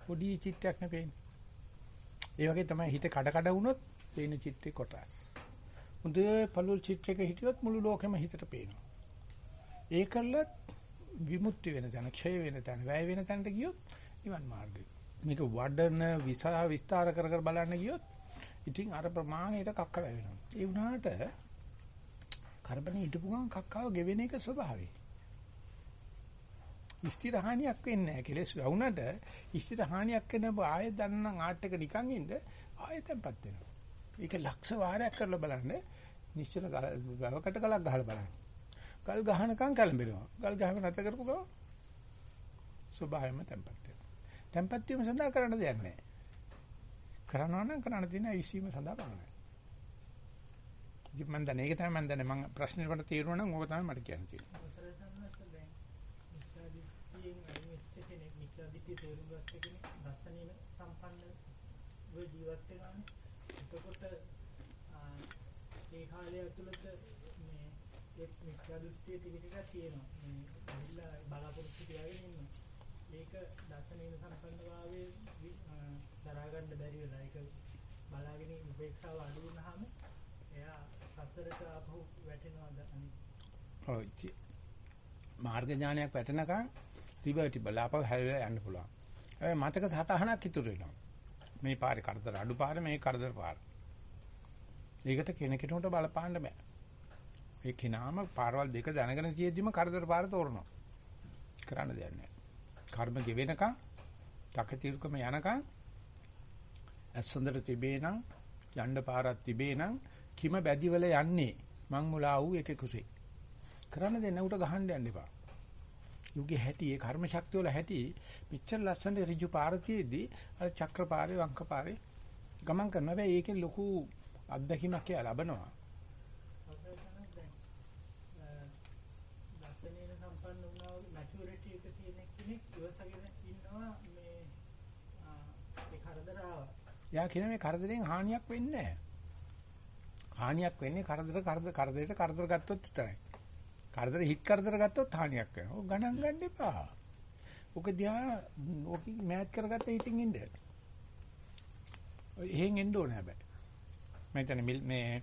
පොඩි චිත්‍රයක් නෙපෙන්නේ. ඒ වගේ තමයි හිත කඩ කඩ වුණොත් පේන චිත්‍රේ කොටස්. මුද පළුල් චිත්‍රයක හිටියොත් මුළු ලෝකෙම හිතට පේනවා. ඒකලත් විමුක්ති වෙන තැන, ක්ෂය වෙන තැන, වැය වෙන තැනට ගියොත් නිවන් මාර්ගය. මේක වඩන විසා විස්තර කර කර බලන්න ගියොත් ඉතින් අර ප්‍රමාණයට කක්ක වැවෙනවා. ඒ වුණාට කරබනේ හිටපු ගමන් කක්කාව ගෙවෙන එක ස්වභාවයි. ස්ථිර හානියක් වෙන්නේ නැහැ. කෙලස් වුණාට ස්ථිර හානියක් වෙන බව ආයෙත් දන්නම් ආට් එක නිකන් ඉන්න ආයෙත් tempත් වෙනවා. ඒක ලක්ෂ වාරයක් කරලා බලන්න නිශ්චල ගවකට ගලක් ගහලා බලන්න. ගල් ගහනකම් කලඹෙනවා. ගල් ගහම නැත කරපු ගමන් ස්වභාවයෙන්ම tempත් වෙනවා. tempත් වීම සඳහා කරන්න දෙයක් නැහැ. කරනවා නම් කරන්න තියෙන ඉසීම සඳහා බලන්න. ඉතින් මම දන්නේ ඒක තමයි මම දන්නේ මම ප්‍රශ්නේ වලට තීරුණා නම් ඕක තමයි මට කියන්න තියෙන්නේ. තේරුම් ගත්ත කෙනෙක් දර්ශනීය සම්පන්න වෙ ජීවත් වෙනවා. එතකොට ඒ කාලය ඇතුළත මේ එක් මිත්‍යා දෘෂ්ටිය ටික ටික තියෙනවා. මේ ඇවිල්ලා බලාපොරොත්තු තියාගෙන ඉන්නවා. ඒක දර්ශනීය සම්පන්නභාවයේ දරා ගන්න බැරි වෙලා ඒක බලාගෙන උපේක්ෂාව අඩු වුණාම එයා සසරට ආපහු වැටෙනවාද අනිත් ඔව් මාර්ග ඥානයක් වැටෙනකන් රිවර්ටිබල් ආපහු හැරිලා යන්න පුළුවන්. ඒ මතක සටහනක් ඉතුරු වෙනවා. මේ පාරේ කරදර අඩු පාර මේ කරදර පාර. ඒකට කෙනෙකුට බලපාන්න බෑ. ඒ කිනාම පාරවල් දෙක දැනගෙන තියෙද්දිම කරදර පාර තෝරනවා. කරන්න දෙයක් නෑ. කර්ම ගෙවෙනකන්, තකතිරුකම යනකන් ඇස්සොඳට තිබේ නම් යන්න පාරක් තිබේ නම් කිම බැදිවල යන්නේ මං මුලා වූ එක කුසේ. කරන්න දෙන්න උට ගහන්න යන්න එපා. යුගේ හැටි ඒ කර්ම ශක්තිය වල හැටි පිටචර ලස්සන ඍජු පාරතියේදී අර චක්‍ර පාරේ වංක පාරේ ගමන් කරනවා. හැබැයි ඒකේ ලොකු අත්දැකීමක් එයා ලබනවා. දර්ශනීය සම්පන්න වුණා වගේ මැචුරිටි එක තියෙන කෙනෙක් ඉවසගෙන ඉන්නවා මේ ඒ කරදර ආවා. යා කියන මේ කරදරෙන් හානියක් වෙන්නේ නැහැ. හානියක් වෙන්නේ කරදර කරදර කරදරයට කරදර ගත්තොත් විතරයි. කරදර හිත් කරදර ගත්තොත් හානියක් වෙනවා. ඔක ගණන් ගන්න එපා. ඔක දිහා ඔක මෑත් කරගත්ත හිතින් ඉන්න. එහෙන් එන්න ඕනේ හැබැයි. මම හිතන්නේ මේ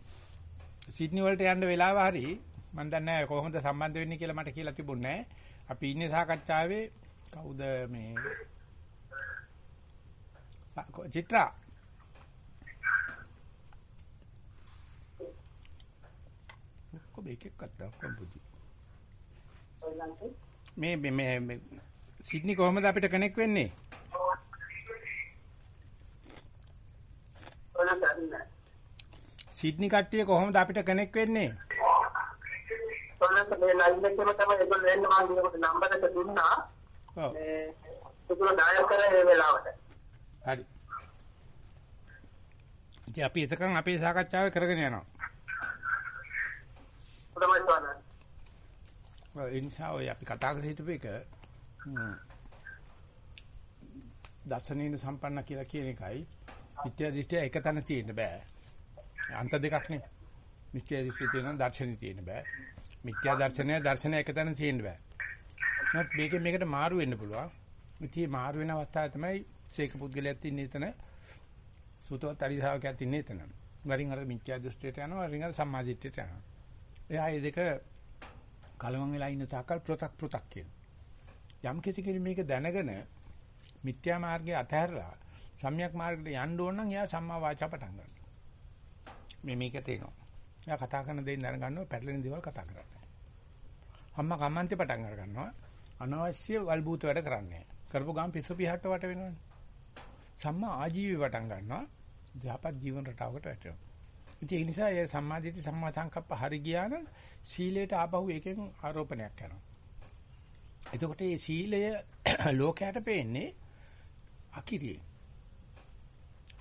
සිඩ්නි වලට යන්න වෙලාව හරි මම දන්නේ නැහැ කොහොමද සම්බන්ධ වෙන්නේ කියලා මට කියලා තිබුණේ නැහැ. අපි ඉන්නේ සාකච්ඡාවේ කවුද මේ චිත්‍රා ඔක්කොම එක එකක් ගත්තා ඔක්කොම පුදි. මේ මේ මේ සිඩ්නි කොහමද අපිට කනෙක් වෙන්නේ? සිඩ්නි කට්ටිය කොහොමද අපිට කනෙක් වෙන්නේ? ඔන්නත් මේ ලයින් එකේම තමයි ඒගොල්ලෝ එන්න මම ඒකට නම්බර් එක දුන්නා. ඔව්. ඒගොල්ලෝ ඩයල් කරා ඒ වෙලාවට. හරි. ඉතින් අපි එතකන් අපේ සාකච්ඡාව කරගෙන යනවා. හොඳයි ස්වාමීන් ඒ නිසා ඔය අපි කතා කර හිටපු එක ම්, දර්ශනීය සම්පන්න කියලා කියන එකයි මිත්‍යා දෘෂ්ටිය එක තැන තියෙන්න බෑ. අන්ත දෙකක් නේ. මිත්‍යා දෘෂ්ටිය තියෙනවා දර්ශනීය තියෙන්න බෑ. මිත්‍යා දර්ශනය දර්ශනය එක තැන තියෙන්න බෑ. නමුත් මේකෙන් මේකට මාරු වෙන්න පුළුවන්. ඉතින් මාරු වෙන අවස්ථාව තමයි සීක පුද්ගලයාත් ඉන්නේ එතන. සුතවත් අරිසාවකයත් ඉන්නේ එතන. වරින් අර මිත්‍යා දෘෂ්ටියට යනවා වරින් අර සම්මා දිට්ඨියට යනවා. එයා මේ දෙක කලවම් වෙලා ඉන්න තාකල් පෘ탁 පෘ탁 කියන. යම් කිසි කෙනෙක් මේක දැනගෙන මිත්‍යා මාර්ගය අතහැරලා සම්‍යක් මාර්ගයට යන්න ඕන නම් එයා සම්මා වාචා පටන් ගන්නවා. මේ මේක තේනවා. එයා කතා කරන දේ දැනගන්නවා පැටලෙන දේවල් කතා කරන්නේ. අම්මා කම්මන්තේ පටන් අර ගන්නවා. අනවශ්‍ය වල්බූත වැඩ කරන්නේ. කරපු ගාම් පිස්සු පිහට්ට වට වෙනවනේ. සම්මා ආජීවී පටන් ගන්නවා. යහපත් ජීවන රටාවකට වැටෙනවා. ඉතින් ඒ නිසා ඒ සම්මාදිට්ඨි සම්මා සංකප්ප හරි ගියා නම් සීලයට ආපහු එකෙන් ආරෝපණයක් කරනවා. එතකොට මේ සීලය ලෝකයට පේන්නේ අකිරිය.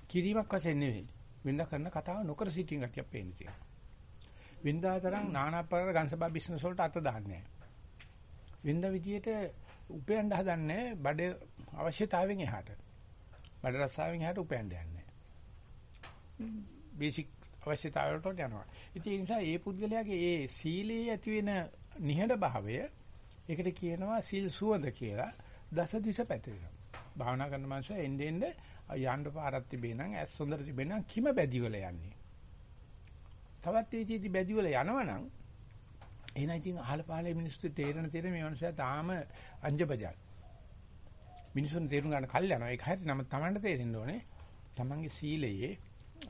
කිරීමක් වශයෙන් නෙවෙයි. වෙනදා කරන කතාව නොකර සිටින ගතියක් පේන්නේ තියෙනවා. වෙනදා තරම් ආකාර ගන්සබා බිස්නස් වලට අත දාන්නේ නැහැ. වෙනදා විදියට උපයන්න හදන්නේ බඩ අවශ්‍යතාවයෙන් එහාට. බඩ රස්සාවෙන් එහාට උපයන්න යන්නේ. බේසික් අවශ්‍යතාවලට යනවා. ඉතින් ඒ නිසා ඒ පුද්ගලයාගේ ඒ සීලයේ ඇති වෙන නිහඬ භාවය ඒකට කියනවා සීල් සුවඳ කියලා දස දිශ පැතිරෙනවා. භාවනා කරන මනුස්සය එන්නේ එන්නේ යන්න පාරක් තිබේ නම් ඇස් හොඳට තිබේ නම් කිම බැදිවල යන්නේ. තවත් ඒ චීති බැදිවල යනවනම් එහෙනම් ඉතින් අහල පහලේ මිනිස්සු තේරෙන තේරෙන මේ මනුස්සයා තාම අංජබජල්. මිනිසුන් තේරුම් ගන්න කල් යනවා. ඒක හරියට නම තමන්ට තේරෙන්න ඕනේ. තමන්ගේ සීලයේ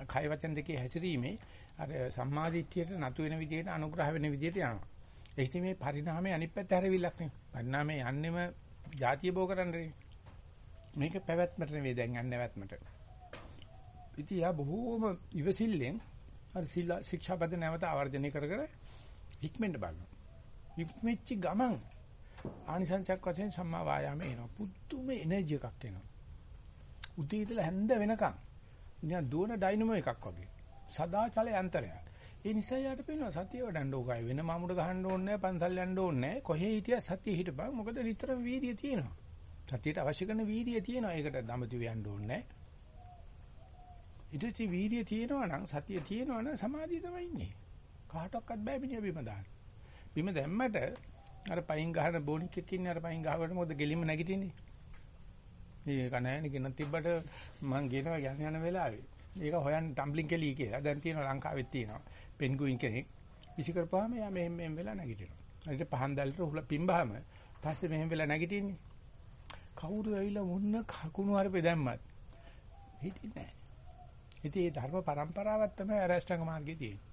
කය වචන දෙකේ හැසිරීමේ අර සම්මාදිට්ඨියට නතු වෙන විදිහට අනුග්‍රහ වෙන විදිහට යනවා. ඒ ඉතින් මේ පරිණාමයේ අනිත් පැත්ත හැරවිලක් නේ. පරිණාමයේ යන්නෙම ಜಾතිය බෝ කරන්නේ. මේක පැවැත්මට නෙවෙයි දැන් යන්නේ නැවැත්මට. ඉතින් යා බොහෝම ඉවසිල්ලෙන් අර ශික්ෂාපද නැවත ආවර්ජනය කර කර හික්මෙන්න බලනවා. හික්මෙච්ච ගමන් ආනිසංසයක් වශයෙන් සම්මා වායාමේ එනවා. පුදුම එනර්ජි එකක් එනවා. උදේ ඉඳලා හැන්ද වෙනකන් නිකන් දුවන ඩයිනමෝ එකක් වගේ. සදාචල යන්ත්‍රයක්. ඒ නිසා යාට පේනවා සතිය වඩන්න ඕකයි වෙන මාමුඩ ගහන්න ඕනේ නැහැ පන්සල් යන්න ඕනේ නැහැ කොහේ හිටියා සතිය හිටපන් මොකද නිතරම වීර්යය තියෙනවා. සතියට අවශ්‍ය කරන වීර්යය තියෙනවා. ඒකට දඹදිව යන්න ඕනේ නැහැ. ඊටචි වීර්යය තියෙනවා නම් සතිය තියෙනවා නම් සමාධිය තමයි ඉන්නේ. කාටවත් බෑ මිනිහ බිම දාන්න. බිම දැම්මට අර පයින් ගහන බොනික් එකක් ඉන්නේ අර පයින් ගහවට මොකද ගෙලින්ම නැගිටින්නේ. ඒක නෑනේ කියන තිබ්බට මං කියනවා යන යන වෙලාවේ. ඒක හොයන්න ටම්බ්ලින් කෙලි කියලා. දැන් තියෙනවා ලංකාවෙත් තියෙනවා. පෙන්ගුයින් කෙනෙක්. විසි කරපුවාම යා මෙහෙම මෙහෙම වෙලා නැගිටිනවා. ඊට පහන් දැල්ලට උහුල පිම්බහම පස්සේ මෙහෙම වෙලා නැගිටින්නේ. කවුරු ඇවිල්ලා මුන්න කකුණු හරපේ දැම්මත් හිටින්නේ නෑ. ඉතින් මේ ධර්ම પરම්පරාවක් තමයි අරෂ්ඨංග මාර්ගයේ තියෙන්නේ.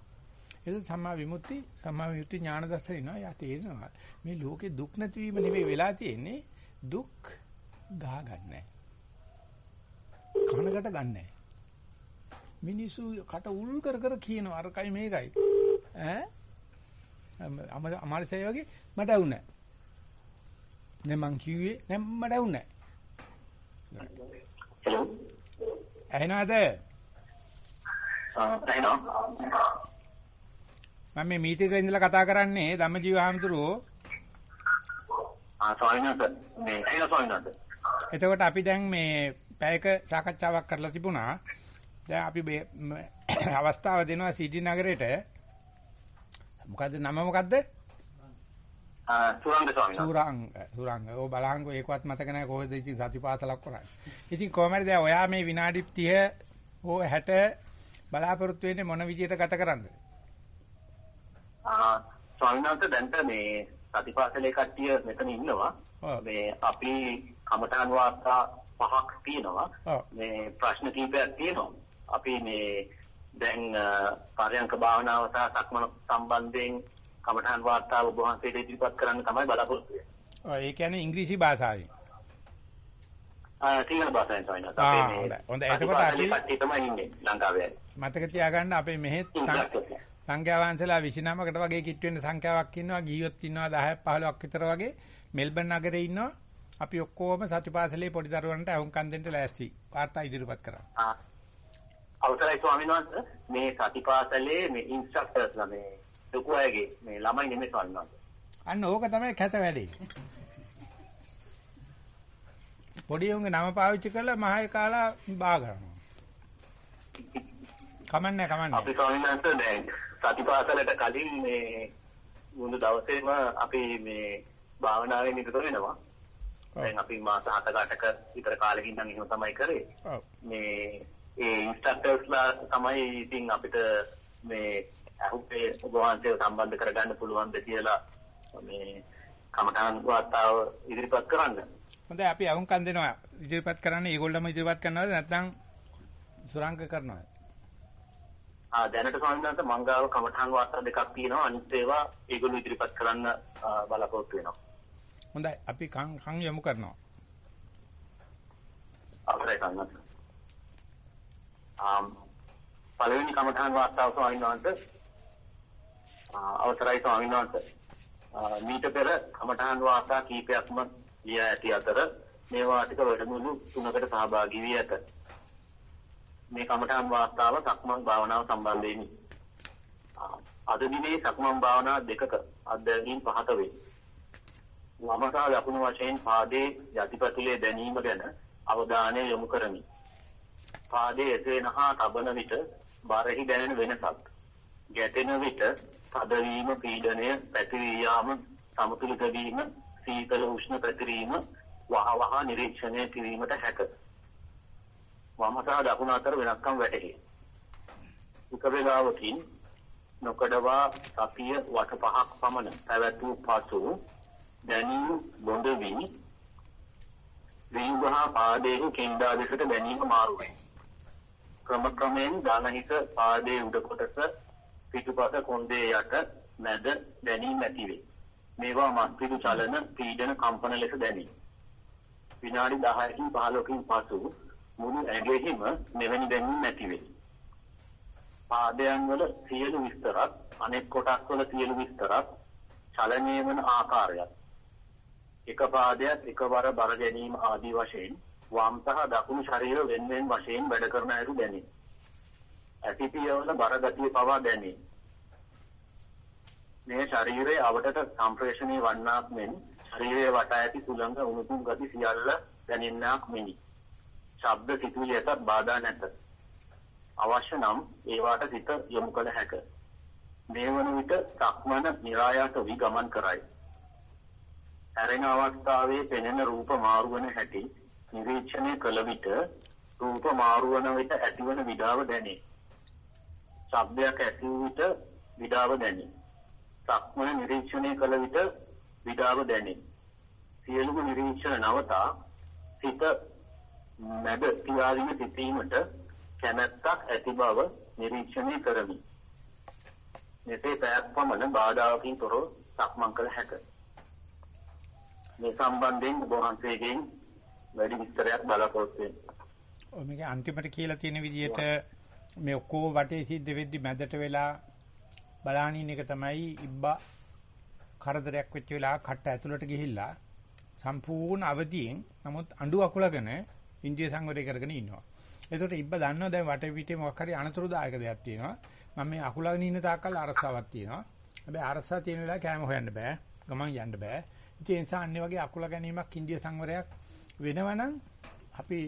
ඒක සම්මා විමුක්ති සම්මා විමුක්ති ඥාන දර්ශන ඉනවා. යා තේරෙනවා. මේ ලෝකේ දුක් නැතිවීම නෙවෙයි වෙලා තියෙන්නේ. දුක් ගහ ගන්නෑ. කනකට ගන්නෑ. මිනිස්සු කට උල් කර කර කියනවා අරකයි මේකයි. ඈ අමාරුසය වගේ මට වුණා. නේ මං කිව්වේ නෑ මට වුණා. ඇහෙනවද? එහෙනම් මම මේ මීටිං එකේ ඉඳලා කතා කරන්නේ ධම්මජීව හාමුදුරුවෝ. ආ වහන්සේ මේ ස්වාමීන් වහන්සේ එතකොට අපි දැන් මේ පැයක සාකච්ඡාවක් කරලා තිබුණා. දැන් අපි අවස්ථාව දෙනවා සිටි නගරේට. මොකද්ද නම මොකද්ද? සුරංග ස්වාමීන් සුරංග සුරංග. ඔය බලහන්කො ඒකවත් මතක නැහැ කොහෙද ඉතින් සතිපාසලක් කරන්නේ. ඉතින් කොහමද දැන් ඔයා මේ විනාඩි 30 හෝ 60 බලාපොරොත්තු වෙන්නේ මොන විදියට ගත කරන්නද? ආ ස්වාමීන් වහන්සේ දැන්ට මේ සතිපාසලේ කට්ටිය මෙතන ඉන්නවා. මේ අපි කමඨාන් වාර්තා පහක් තියෙනවා. මේ ප්‍රශ්න කිහිපයක් තියෙනවා. අපි මේ දැන් පරයන්ක භාවනාව සහ සක්මන සම්බන්ධයෙන් කමඨාන් වාර්තාව ඔබ වහන්සේට ඉදිරිපත් කරන්න තමයි බලාපොරොත්තු වෙන්නේ. ඒ කියන්නේ ඉංග්‍රීසි භාෂාවෙන්. ආ සිංහල භාෂාවෙන් තමයි. ආ, හොඳයි. හොඳයි. එතකොට අපි- කට්ටිය තමයි ඉන්නේ ලංකාවේ. මතක තියාගන්න අපේ මෙහෙත් සංඛ්‍යා වංශලා 29කට වගේ කිට් වෙන සංඛ්‍යාවක් ඉන්නවා ගියොත් ඉන්නවා 10ක් 15ක් විතර වගේ මෙල්බන් නගරේ ඉන්නවා අපි ඔක්කොම සතිපාසලේ පොඩි දරුවන්ට අහුම්කම් දෙන්න ලෑස්ති වාර්තා ඉදිරිපත් කරා ආ අවසරයි ස්වාමීන් වහන්සේ මේ සතිපාසලේ මේ ඉන්ස්ට්‍රක්ටර්ස්ලා මේ ලොකු අයගේ මේ ළමයි නෙමෙයි ස්වාමීන් වහන්සේ. අන්න ඕක තමයි කැත වැඩේ. පොඩි උන්ගේ නම පාවිච්චි කරලා මහේ කාලා බා ගන්නවා. කමන්නේ කමන්නේ. අපි ස්වාමීන් වහන්සේ දැන් සතිපාසලට කලින් මේ මුළු දවසේම අපි මේ භාවනාවේ නිරත වෙනවා. දැන් අපි මාස 7-8ක විතර කාලෙකින් නම් එහෙම තමයි කරේ. මේ ඒ ඉන්ස්ට්‍රක්ටර්ස්ලා තමයි ඉතින් අපිට මේ අහුපේ වහන්සේව සම්බන්ධ කරගන්න පුළුවන්ද කියලා මේ කමඨාන් වාතාව ඉදිරිපත් කරන්න. හොඳයි අපි අහුම්කම් දෙනවා. ඉදිරිපත් කරන්න ඒගොල්ලම ඉදිරිපත් කරනවද නැත්නම් සුරංග කරනවද? ආ දැනට ස්වාමීන් වහන්සේ මංගාව කමඨාන් වාර්තා දෙකක් තියෙනවා අනිත් ඒවා ඒගොල්ලෝ ඉදිරිපත් කරන්න බලාපොරොත්තු වෙනවා. හොඳයි අපි කන් කන් යමු කරනවා. අවසරයි සම්මත. ආම් පළවෙනි කමඨාන් වාර්තාව ස්වාමීන් වහන්සේ ආ, අවසරයි ස්වාමීන් වහන්සේ. ආ, මීට පෙර කමඨාන් වාර්තා කීපයක්ම ලියා ඇති අතර මේ වාටික වැඩමුළු තුනකට සහභාගී වී ඇත. මේ කමඨාන් වාර්තාව සක්මන් භාවනාව සම්බන්ධයෙනි. ආ, අද දිනේ සක්මන් භාවනා දෙකක අධ්‍යයනයෙන් පහත වේ. වම සහ දකුණු වශයෙන් පාදයේ යටිපතුලේ දැනීම ගැන අවධානය යොමු කරමි. පාදයේ එසේනහා තබන විට බරෙහි දැනෙන වෙනසක්. ගැටෙන විට තදවීම, පීඩනය, පැතිරී යාම, සමතුලිත වීම, සීතල උෂ්ණ පැතිරීම වහ වහ නිරීක්ෂණය කිරීමට හැක. වම සහ දකුණ අතර වෙනස්කම් වැටහි. එක වේලාවකින් නොකඩවා සතිය වට පහක් පමණ පැවැත් වූ පසු දැනීම බොඳ වී විංගහ පාදයේ කින්දා දෙසට දැනීම මාරු වේ. ක්‍රම ක්‍රමයෙන් ධනහිත පාදයේ උඩ කොටස පිටුපස කොන්දේ යට මැද දැනීම ඇති වේ. මේවා මස්පිඩු චලන පීඩන කම්පන ලෙස දැනේ. විනාඩි 10කින් 15කින් පසු මුළු ඇඟෙහිම මෙවැනි දැනීම් ඇති වේ. පාදයන් වල සියලු විස්තරත් අනෙක් කොටස් වල සියලු විස්තරත් චලනය වන ආකාරයත් එක පාදයක් එකවර බර ගැනීම ආදී වශයෙන් වම් සහ දකුණු ශරීර වෙන වෙන වශයෙන් වැඩ කරන අයුරු දැනේ. ඇතිපියවල බර ගතිය පවා දැනේ. මේ ශරීරයේ අවටට සම්ප්‍රේෂණය වන්නාක් මෙන් ශරීරයේ වටා ඇති සුළඟ උණුසුම් ගති සියල්ල දැනෙන්නාක් මෙනි. ශබ්ද සිතුවිලි ඇතත් බාධා නැත. අවශ්‍ය නම් ඒවාට සිත යොමු කළ හැක. මේ වන විට සක්මන નિરાයාස වී ගමන් කරයි. හැරෙන අවස්ථාවේ පෙනෙන රූප මාරු වන හැටි නිරීක්ෂණය කළ විට රූප මාරු වන විට ඇතිවන විඩාව දැනේ. ශබ්දයක් ඇති වූ විට විඩාව දැනේ. සක්මන නිරීක්ෂණය කළ විට විඩාව දැනේ. සියලුම නිරීක්ෂණ නවතා සිත මැද තියාගෙන සිටීමට කැමැත්තක් ඇති බව නිරීක්ෂණය කරමි. මෙසේ පැයක් පමණ බාධාකින් තොරව සක්මන් කළ හැකිය. මේ සම්බන්ධයෙන් ඔබ වහන්සේගෙන් වැඩි විස්තරයක් බලාපොරොත්තු වෙනවා. ඔය මේක අන්තිමට කියලා තියෙන විදිහට මේ ඔක්කොම වටේ සිද්ධ වෙද්දි මැදට වෙලා බලානින් එක තමයි ඉබ්බා කරදරයක් වෙච්ච වෙලාව කට ඇතුළට ගිහිල්ලා සම්පූර්ණ අවදියෙන් නමුත් අඬු අකුලගෙන ඉන්දිය සංවරය කරගෙන ඉන්නවා. ඒකට ඉබ්බා දන්නවා දැන් වටේ පිටේ මොකක් හරි අනතුරුදායක දෙයක් තියෙනවා. මම මේ අකුලගෙන ඉන්න තාක්කල් අරසාවක් තියෙනවා. හැබැයි අරසා තියෙන වෙලාව කෑම හොයන්න බෑ. ගමන් යන්න බෑ. ඉතින් ඒ නිසා අන්නේ වගේ අකුල ගැනීමක් ඉන්දිය සංවරයක් වෙනවනම් අපි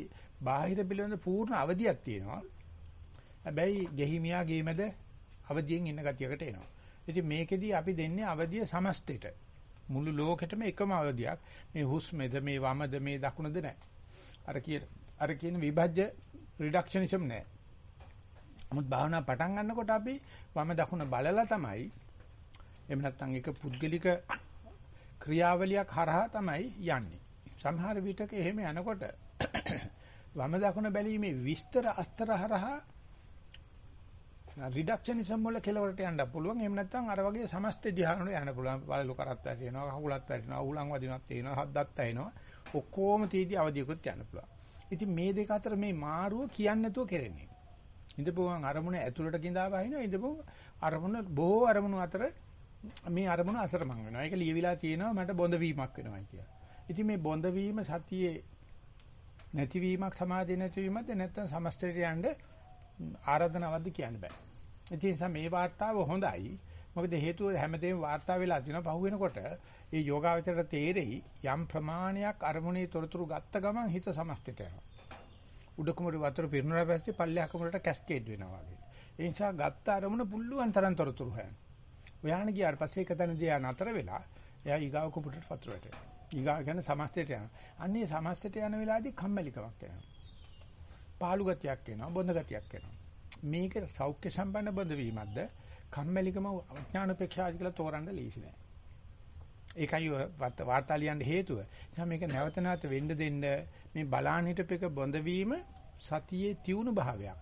බාහිර පිළිබඳ පූර්ණ අවදියක් තියෙනවා. හැබැයි ගෙහිමියා ගේමද අවදියෙන් ඉන්න ගතියකට එනවා. ඉතින් මේකෙදි අපි දෙන්නේ අවදිය සමස්තෙට. මුළු ලෝකෙටම එකම අවදියක්. මේ හුස්මෙද මේ වමද මේ දකුණද නැහැ. අර කියන අර කියන විභජ්‍ය රිඩක්ෂනිසම් නැහැ. නමුත් භාවනා පටන් ගන්නකොට අපි වම දකුණ බලලා තමයි එහෙම නැත්නම් එක පුද්ගලික ක්‍රියාවලියක් හරහා තමයි යන්නේ. සමහර විටක එහෙම යනකොට වම දකුණ බැලීමේ විස්තර අස්තර හරහා රිඩක්ෂනිසම් වල කෙලවරට යන්න පුළුවන්. එහෙම නැත්නම් අර වගේ සමස්ත ධ්‍යානවල යන්න පුළුවන්. බලලු කරත් වැටෙනවා, කකුලත් වැටෙනවා, උලන් වදිනවත් තේනවා, හද්දත් ඇහෙනවා. ඔක්කොම තීදි අවදියකුත් යන්න පුළුවන්. ඉතින් මේ දෙක අතර මේ මාරුව කියන්නේ නැතුව කෙරෙන්නේ. ඉඳපුවන් අරමුණ ඇතුළට கிඳා වහිනවා. ඉඳපු අරමුණ බොහෝ අරමුණු අතර මේ අරමුණ අසරමං වෙනවා. ඒක ලියවිලා තියෙනවා මට බොඳ වීමක් වෙනවා කියලා. ඉතින් මේ බොඳ වීම සතියේ නැතිවීමක් සමාධිය නැතිවීමද නැත්නම් සමස්තයට යන්න ආරාධනාවක්ද කියන්න බෑ. ඉතින් නිසා මේ වார்த்தාව හොඳයි. මොකද හේතුව හැමදේම වාර්තා වෙලා තිනවා පහු වෙනකොට ඒ යෝගාවචර තේරෙයි යම් ප්‍රමාණයක් අරමුණේ තොරතුරු ගත්ත ගමන් හිත සමස්තයට යනවා උඩ කුමරු වතුර පිරුණා පස්සේ පල්ලෙහා කුමරට කැස්කේඩ් වෙනවා වගේ ඒ නිසා ගත්ත අරමුණ පුළුවන් තරම් තොරතුරු හැයන ඔයාන ගියාට පස්සේ එක තැනදී ආ නතර වෙලා එයා ඊගාව කුපුටට වතුර වැටෙනවා. ඊගාව කියන්නේ සමස්තයට යනවා. අන්නේ සමස්තයට යන වෙලාවේදී කම්මැලිකමක් එනවා. පාළු ගතියක් එනවා, බොඳ ගතියක් එනවා. මේක සෞඛ්‍ය සම්පන්න බොඳ වීමක්ද කම්මැලිකම අඥානපේක්ෂාද කියලා තෝරන්න ලීසි නෑ. ඒකයි වාර්තා ලියන්න හේතුව. එහෙනම් මේක නැවත නැවත වෙන්න දෙන්න මේ බලාන හිටපෙක බොඳ වීම සතියේ තියුණු භාවයක්.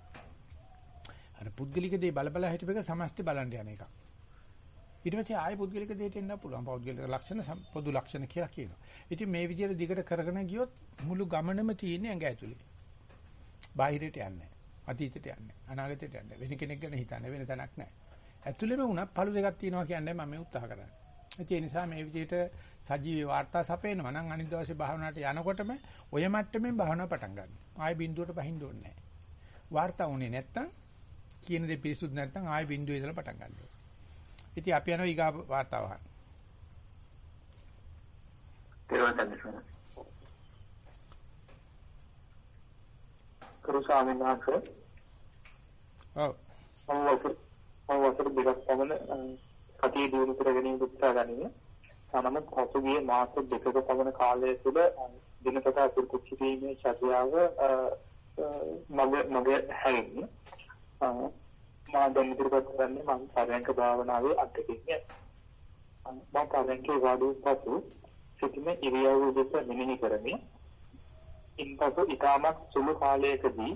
අර පුද්ගලික දේ බල බල හිටපෙක සමස්ත බලන්න යන එකක්. ඊට පස්සේ ආයෙ පුද්ගලික දෙයට එන්න පුළුවන්. පෞද්ගලික ලක්ෂණ පොදු ලක්ෂණ කියලා කියනවා. ඉතින් මේ විදිහට දිගට කරගෙන ගියොත් මුළු ගමනම තියෙන්නේ ඇඟ ඇතුලේ. බාහිරට යන්නේ අතීතයට යන්නේ අනාගතයට යන්නේ වෙන කෙනෙක් ගැන හිතන්නේ වෙන තැනක් නැහැ. ඇතුළේම වුණත් පළු දෙකක් තියෙනවා කියන්නේ මම උත්සාහ කරන්නේ. ඒ නිසා මේ විදිහට සජීවී වාර්තා සපේනවා නම් අනිත් දවසේ භාවනාවට යනකොටම ඔය මට්ටමින් භාවනාව පටන් ගන්නවා. ආයෙ බිඳුවට පහින්න ඕනේ නැහැ. වාර්තා උනේ නැත්තම් කියන දේ පිරිසුදු නැත්තම් ආයෙ බිඳුවේ ඉඳලා පටන් ගන්නවා. ඉතින් අපි යනවා ඊගා වාර්තාව අහන්න. කරු ස්වාමීන් වහන්සේ. ඔව්. මම මම වසර දෙකක් පමණ සතිය දිනු කර ගැනීම උත්සාහ ගනිමි. නමුත් පසුගිය මාස දෙකක පමණ කාලය තුළ දිනපතා කුරුකු කිරීමේ චර්යාව මගේ මගේ හැරෙන්නේ. මා දැන් ඉදිරිපත් කරන්නේ මම පරයන්ක භාවනාවේ අත්දැකීම. මම පරයන්කේ වාඩි පසු සිටින ඉරියව්ව දෙස මෙනෙහි කරමි. ඉන්පසු ඊටමත් සුළු කාලයකදී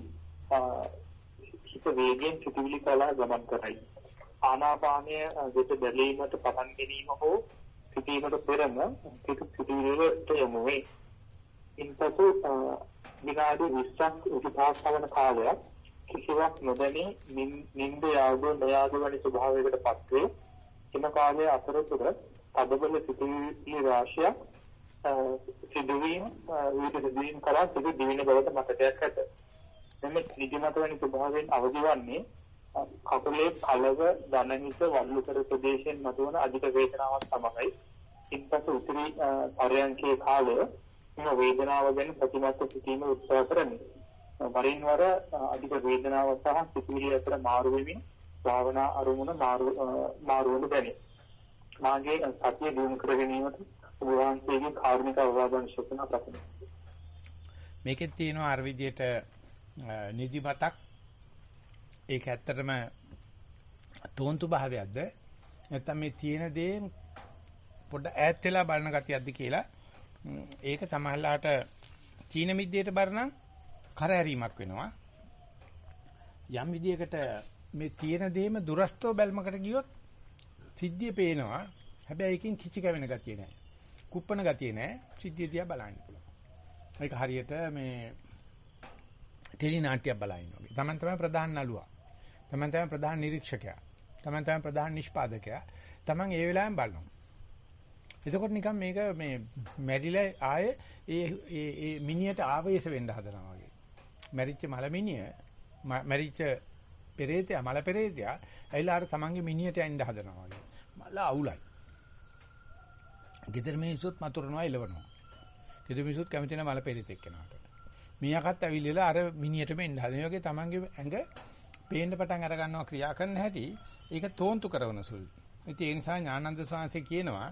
හිත වේගයෙන් සිටිවිලි කලා ගමන් කරයි. ආනාපානය දෙස බැලීමට පටන් ගැනීම හෝ සිටීමට පෙරම පිටු සිටීමට යොමු වේ. ඉන්පසු විනාඩි 20ක් උපවාස කරන කාලයක් කිසිවක් නොදැනී නිින්ද යාග නොයාග වැනි ස්වභාවයකට පත් වේ. එම කාලය අතරතුර තදබල සිටීමේ රාශියක් සිදුවීම් විවිධ සිදුවීම් කරා සිදු දිවින බවට මතකයක් ඇත. මෙන්න නිදිමත වැනි ස්වභාවයෙන් අවදි වන්නේ කකුලේ කලව දනහිස වල්ලුකර ප්‍රදේශයෙන් මතුවන අධික වේදනාවක් සමගයි. ඉන්පසු උතුරි පරයන්කේ කාලය මේ වේදනාව ගැන ප්‍රතිමත්ව සිටීම උත්සාහ කරමි. වරින් වර අධික වේදනාව සහ සිතුවිලි අතර මාරු වෙමින් භාවනා අරමුණ මාරු මාරු වනු දැනේ. මාගේ සතිය දියුණු කර ගැනීමට ඔබ වහන්සේගේ කාරුණික අවවාදන් ශික්ෂණ ප්‍රතිමා. මේකෙත් තියෙනවා අර විදියට නිදිමතක් ඒක ඇත්තටම තෝන්තු භාවයක්ද නැත්නම් මේ තියෙන දේ පොඩ්ඩ ඈත් වෙලා බලන ගතියක්ද කියලා ඒක සමහරලාට චීන මිද්දේට බරනම් කරහැරීමක් වෙනවා යම් විදියකට මේ තියෙන දේම දුරස්තව බැල්මකට ගියොත් සිද්ධිය පේනවා හැබැයි ඒකෙන් කිචි කැවෙන ගතිය නැහැ කුප්පන ගතිය නැහැ සිද්ධිය දිහා බලන්න පුළුවන් ඒක හරියට මේ ටෙලි නාට්‍යයක් බලන වගේ තමන් තමයි ප්‍රධාන නළුවා තමන් තමයි ප්‍රධාන නිරීක්ෂකයා. තමන් තමයි ප්‍රධාන නිෂ්පාදකයා. තමන් ඒ වෙලාවෙන් බලනවා. එතකොට නිකන් මේක මේ මැරිලා ආයේ ඒ ඒ ඒ මිනියට ආවේශ වෙන්න හදනවා වගේ. මැරිච්ච මල මිනිය මැරිච්ච පෙරේතයා මල පෙරේතයා ඇයිලා අර තමන්ගේ මිනියට යන්න හදනවා වගේ. මල අවුලයි. ගෙදර මිනිස්සුත් මතුරනවා එලවනවා. ගෙදර මිනිස්සුත් කැමති නැහැ මල පෙරේතෙක් කෙනාට. මීයාකත් ඇවිල්ලා අර මිනියටම එන්න හදන. ඒ වගේ තමන්ගේ ඇඟ පේන්න පටන් අර ගන්නවා ක්‍රියා කරන හැටි ඒක තෝන්තු කරන සුළුයි. ඉතින් ඒ නිසා ඥානන්ද සාංශේ කියනවා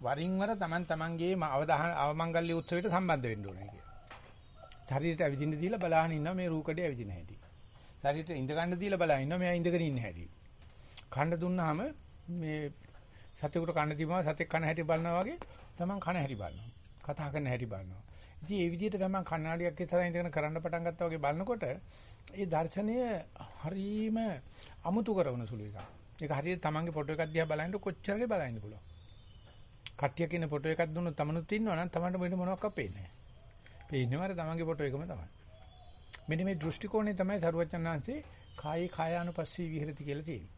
වරින් වර Taman Tamanගේ අවදාහන අවමංගල්‍ය උත්සවයට සම්බන්ධ වෙන්න ඕනේ කියලා. ශරීරයට ඇවිදින්න දීලා බලහන් ඉන්නවා මේ රූකඩේ ඇවිදින හැටි. ශරීරයට ඉඳ ගන්න දීලා බලහන් ඉන්නවා මෙයා ඉඳගෙන ඉන්න හැටි. කන්න දුන්නාම මේ සතෙකුට කන්න දීපුවා සතෙක් කන හැටි බලනවා වගේ Taman කන හැටි බලනවා. කතා කරන හැටි බලනවා. ඉතින් ඒ විදිහට තමයි කණ්ණාඩියක් ඉස්සරහින් ඉඳගෙන කරන්න පටන් ගත්තා වගේ බලනකොට ඒ දර්ශනය හරීම අමුතු කරන සුළු එකක්. ඒක හරියට තමන්ගේ ෆොටෝ එකක් දිහා බලනකොට කොච්චරද බලන්න පුළුවන්. කට්ටියක් ඉන්න ෆොටෝ එකක් දුන්නොත් තමනුත් ඉන්නවා නම් තමන්ට වෙන මොනවක් අපේන්නේ නැහැ. පේන්නේ මාර තමන්ගේ ෆොටෝ එකම තමයි. මෙන්න මේ දෘෂ්ටි කෝණය තමයි සරුවචනාංශේ කායේ කායානුපස්සී විහෙරති කියලා තියෙන්නේ.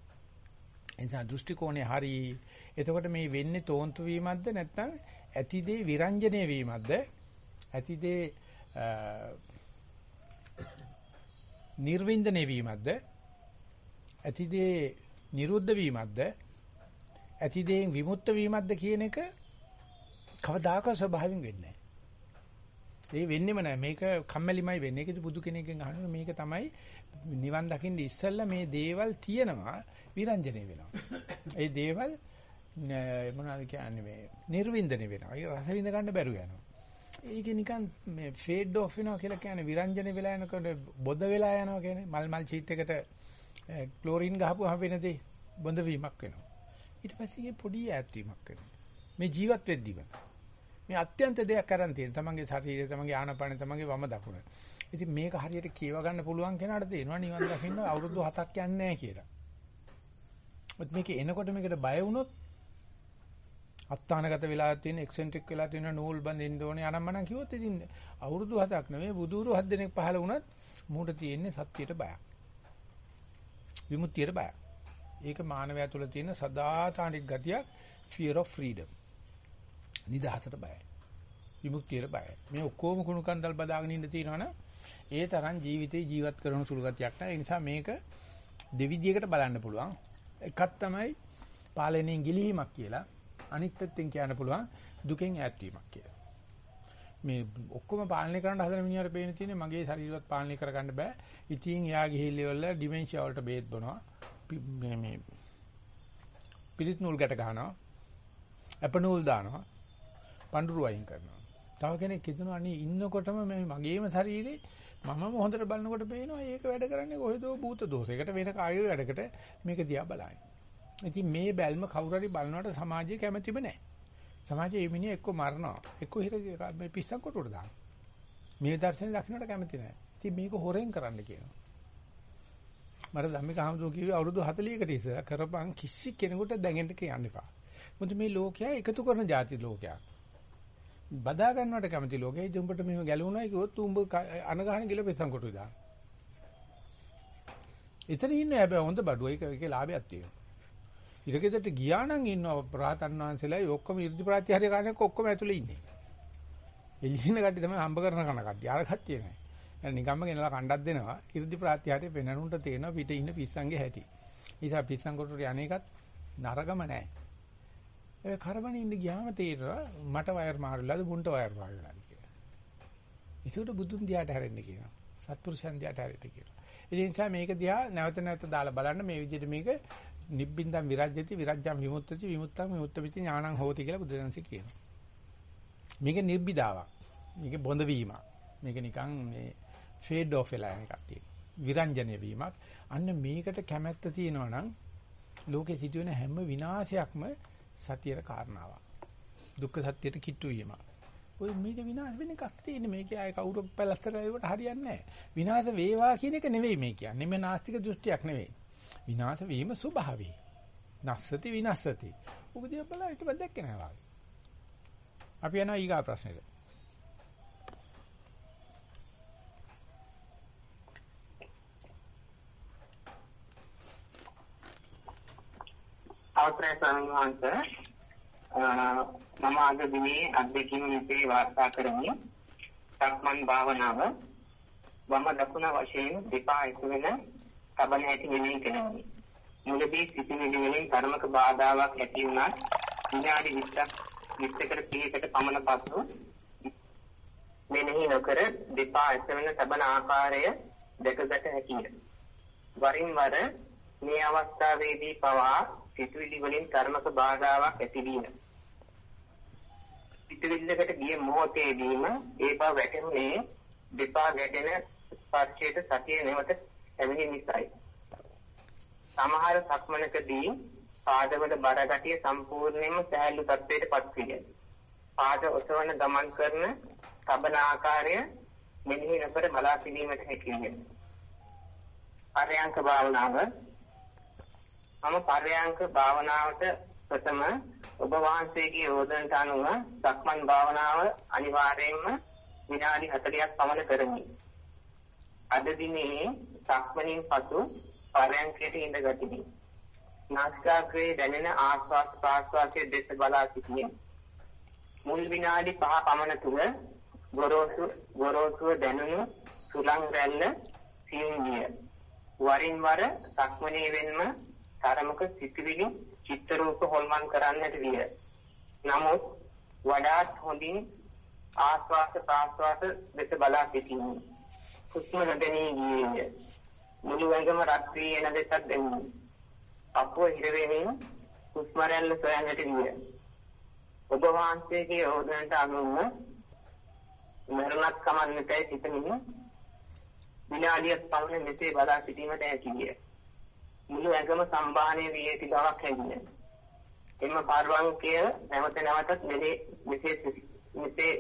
එනිසා දෘෂ්ටි කෝණය හරි. එතකොට මේ වෙන්නේ තෝන්තු වීමක්ද නැත්නම් ඇතිදේ විරංජනේ වීමක්ද? ඇතිදේ නිර්වින්දනය වීමක්ද ඇතිදේ නිරුද්ධ වීමක්ද ඇතිදේන් විමුක්ත වීමක්ද කියන එක කවදාකවත් ස්වභාවයෙන් වෙන්නේ නැහැ. ඒ වෙන්නෙම නැහැ. මේක කම්මැලිමයි වෙන්නේ. ඒකද බුදු කෙනෙක්ගෙන් අහනවා මේක තමයි නිවන් දකින්න ඉස්සෙල්ලා මේ දේවල් තියෙනවා විරංජනේ වෙනවා. ඒ දේවල් මොනවද කියන්නේ මේ නිර්වින්දනය වෙනවා. ඒක රස විඳ ගන්න බැරුව යනවා. ඒක නිකන් මේ ෆේඩ් ඔෆ් වෙනවා කියලා කියන්නේ විරංජන වෙලා යනකොට බොද වෙලා යනවා කියන්නේ මල් මල් චීට් එකට ක්ලෝරින් ගහපුවම වෙන දේ බොඳ වීමක් වෙනවා. ඊට පස්සේ ඒ පොඩි ඈත් වීමක් වෙනවා. මේ ජීවත් වෙද්දිම මේ අත්‍යන්ත දෙයක් කරන් තියෙන තමන්ගේ ශරීරය තමන්ගේ ආනපන තමන්ගේ වම දකුණ. ඉතින් මේක හරියට කියව ගන්න පුළුවන් කෙනාට තේරෙනවා නිවන් දකින්න අවුරුදු 7ක් යන්නේ නැහැ කියලා. මොකද මේක එනකොට මේකට බය වුණොත් අත්තානගත වෙලා තියෙන එක්සෙන්ට්‍රික් වෙලා තියෙන නූල් බඳින්න ඕනේ අනම්මනම් කිව්වොත් ඉතින් අවුරුදු 7ක් නෙවෙයි බුදුරු 7 දෙනෙක් පහල වුණත් මූට තියෙන්නේ සත්‍යයට බයක්. විමුක්තියට බයක්. ඒක මානවයා තුළ තියෙන සදාතානික ගතියක් fear of freedom. නිදහසට බයයි. විමුක්තියට බයයි. මේ ඔක්කොම කුණු කන්දල් බදාගෙන ඉන්න තියෙනවනේ ඒ තරම් ජීවිතේ ජීවත් කරන සුළු ගතියක් නැහැ. ඒ නිසා මේක දෙවිදියකට බලන්න පුළුවන්. එකක් තමයි පාලනයෙන් ගිලීමක් කියලා. අනිත් පැත්තෙන් කියන්න පුළුවන් දුකෙන් ඈත් වීමක් කියලා. මේ ඔක්කොම පාලනය කරන්න හදන මිනිහට පේන තියෙන්නේ මගේ ශරීරවත් පාලනය කරගන්න බෑ. ඉතින් එයා ගිහිල්ලා ඩිමෙන්ෂියා වලට බේත් බොනවා. මේ මේ පිරිත් නූල් ගැට ගන්නවා. අප නූල් දානවා. පඳුරු අයින් කරනවා. තව කෙනෙක් හිතනවා අනේ ඉන්නකොටම මේ මගේම ශරීරේ මමම හොඳට බලනකොට පේනවා ඒක වැඩ කරන්නේ කොහෙදෝ භූත දෝෂයකට වෙන කායික වැඩකට මේක දිහා බලන්නේ. ඉතින් මේ බැල්ම කවුරු හරි බලනකොට සමාජයේ කැමැතිම නැහැ. සමාජයේ මේ මිනිහ එක්ක මරනවා, එක්ක හිර මේ පිස්සන් කොටුවට දානවා. මේ දර්ශනේ දකින්නට කැමති නැහැ. ඉතින් මේක හොරෙන් කරන්න කියනවා. මට ධම්මික හමුදු කිව්වේ අවුරුදු 40කට ඉස්සර කරපන් කිසි කෙනෙකුට දැඟෙන්න කියන්න එපා. මොකද මේ ලෝකයා එකතු කරන જાති ලෝකයක්. බදා ගන්නවට කැමති ලෝකේ ඉතින් උඹට මෙහෙම ගැලුණා කිව්වොත් උඹ අනගහන ගිල පෙසම් කොටුයි දාන. ඉතින් ඉන්නේ හැබැයි හොඳ බඩුව ඒක ඒකේ ලාභයක් තියෙනවා. ඉරකෙදට ගියා නම් ඉන්නවා ප්‍රාතන් වහන්සේලායි ඔක්කොම 이르දි ප්‍රාත්‍යහාරය ගන්නක ඔක්කොම ඇතුලේ ඉන්නේ. එළින කට්ටිය තමයි හම්බ කරන කන කට්ටිය. අර කට්ටිය නෑ. يعني නිකම්ම ගෙනලා කණ්ඩක් දෙනවා. 이르දි ප්‍රාත්‍යහාරය වෙනනුන්ට තේනවා පිට ඉන්න පිස්සන්ගේ හැටි. නිසා පිස්සන් කොටුට යන්නේකත් නරකම නෑ. ඒ කරබනේ ඉන්න ගියාම තේරෙනවා මට වයර් මාරුලාද මුන්ට වයර් මාරුලාද කියලා. ඒකට බුදුන් දිහාට හැරෙන්න කියනවා. සත්පුරුෂයන් දිහාට හැරෙන්න කියනවා. ඒ නිසා මේක දිහා නැවත නැවත දාලා බලන්න මේ විදිහට මේක නිබ්බින්දම් විරජ්‍යති විරජ්‍යම් විමුක්තති විමුක්තං විමුක්තවිති ඥානං හෝති කියලා බුදුරජාණන්සේ කියනවා. මේක නිර්බිදාවක්. මේක බොඳ වීමක්. මේක නිකන් මේ ෆේඩ් ඔෆ් වෙලා යන එකක් තියෙනවා. විරංජනීය වීමක්. අන්න මේකට කැමැත්ත තියෙනවා නම් ලෝකේ සිදුවෙන හැම විනාශයක්ම සතියේ කාරණාවක්. දුක්ඛ සත්‍යයට කිට්ටු වීම. ඔය මේක විනාශ වෙන එකක් තියෙන්නේ මේකේ ආය කවුරු පැලස්තර ඒවට හරියන්නේ නැහැ. විනාශ වේවා කියන එක නෙවෙයි මේ කියන්නේ. මේ නාස්තික දෘෂ්ටියක් නෙවෙයි. විනාශ වීම ස්වභාවයි. නස්සති විනස්සති. උපදී බලලා ඊට පස්සේ දැක්කේ නැහැ අපි යනවා ඊගා ප්‍රශ්නෙට. අවසරයි ස්වාමීන් වහන්සේ. මම අද දිනේ අධ්‍යක්ෂින් විසේ වාර්තා කරමි. සක්මන් භාවනාව. වම දකුණ වශයෙන් දෙපා එකතු වෙන තබන හැටි මෙනෙහි කරමි. මුලදී සිතිවිලි වලින් ධර්මක බාධාවක් ඇති වුණත් විනාඩි 20ක් 20කට 30කට පමණ පසු මෙනෙහි නොකර දෙපා එකතු වෙන තබන ආකාරය දැකගත හැකිය. වරින් වර මේ අවස්ථාවේදී පවා සිතුවිලි වලින් කර්මක බාධාවක් ඇතිවීම. සිතුවිල්ලකට ගිය මොහොතේදීම ඒ බව වැටෙන්නේ දෙපා ගැටෙන ස්පර්ශයට සතිය නැවත ඇවිලි නිසායි. සමහර සක්මනකදී පාදවල බර ගැටිය සම්පූර්ණයෙන්ම සෑහළු තත්ත්වයට පත් විය. පාද ඔසවන ගමන් කරන තබන ආකාරය මෙනෙහි නොකර බලා සිටීමට හැකිය. පරයන්ක භාවනාව මම පරයන්ක භාවනාවට ප්‍රථම ඔබ වහන්සේගේ යෝජනට අනුව සක්මන් භාවනාව අනිවාර්යයෙන්ම විනාඩි 40ක් පමණ කරමි. අද දිනේ සක්මනින් පසු පරයන්කයට ඉඳ ගතිමි. නාසිකාග්‍රේ දැනෙන ආස්වාස් ප්‍රාස්වාසයේ දෙස බලා සිටිනේ. මුල් විනාඩි 5 පමණ තුර ගොරෝසු ගොරෝසුව දැනුණු සුලං රැල්ල සියුම් විය. වරින් වර සක්මනේ වෙන්ම තරමක සිතිවිලි චිත්ත රූප හොල්මන් කරන්නට විය. නමුත් වඩාත් හොඳින් ආස්වාස ප්‍රාස්වාස දෙස බලා සිටින්නේ. හුස්ම නොදැනී ගියේය. මුළු ඇඟම රත් වී එන දෙසක් දැනුනි. අපෝ හිර වෙමින් හුස්ම රැල්ල සොයන්නට විය. ඔබ වහන්සේගේ යෝධනට අනුව මරණත් කමන්නටයි සිතමින් විනාඩියක් පමණ මෙසේ බලා සිටීමට හැකිය. මුළු ඇඟම සම්බාහනය වී ඇති බවක් හැඟිය. එම පර්වංකය නැවත නැවතත් මෙලේ මෙසේ මෙසේ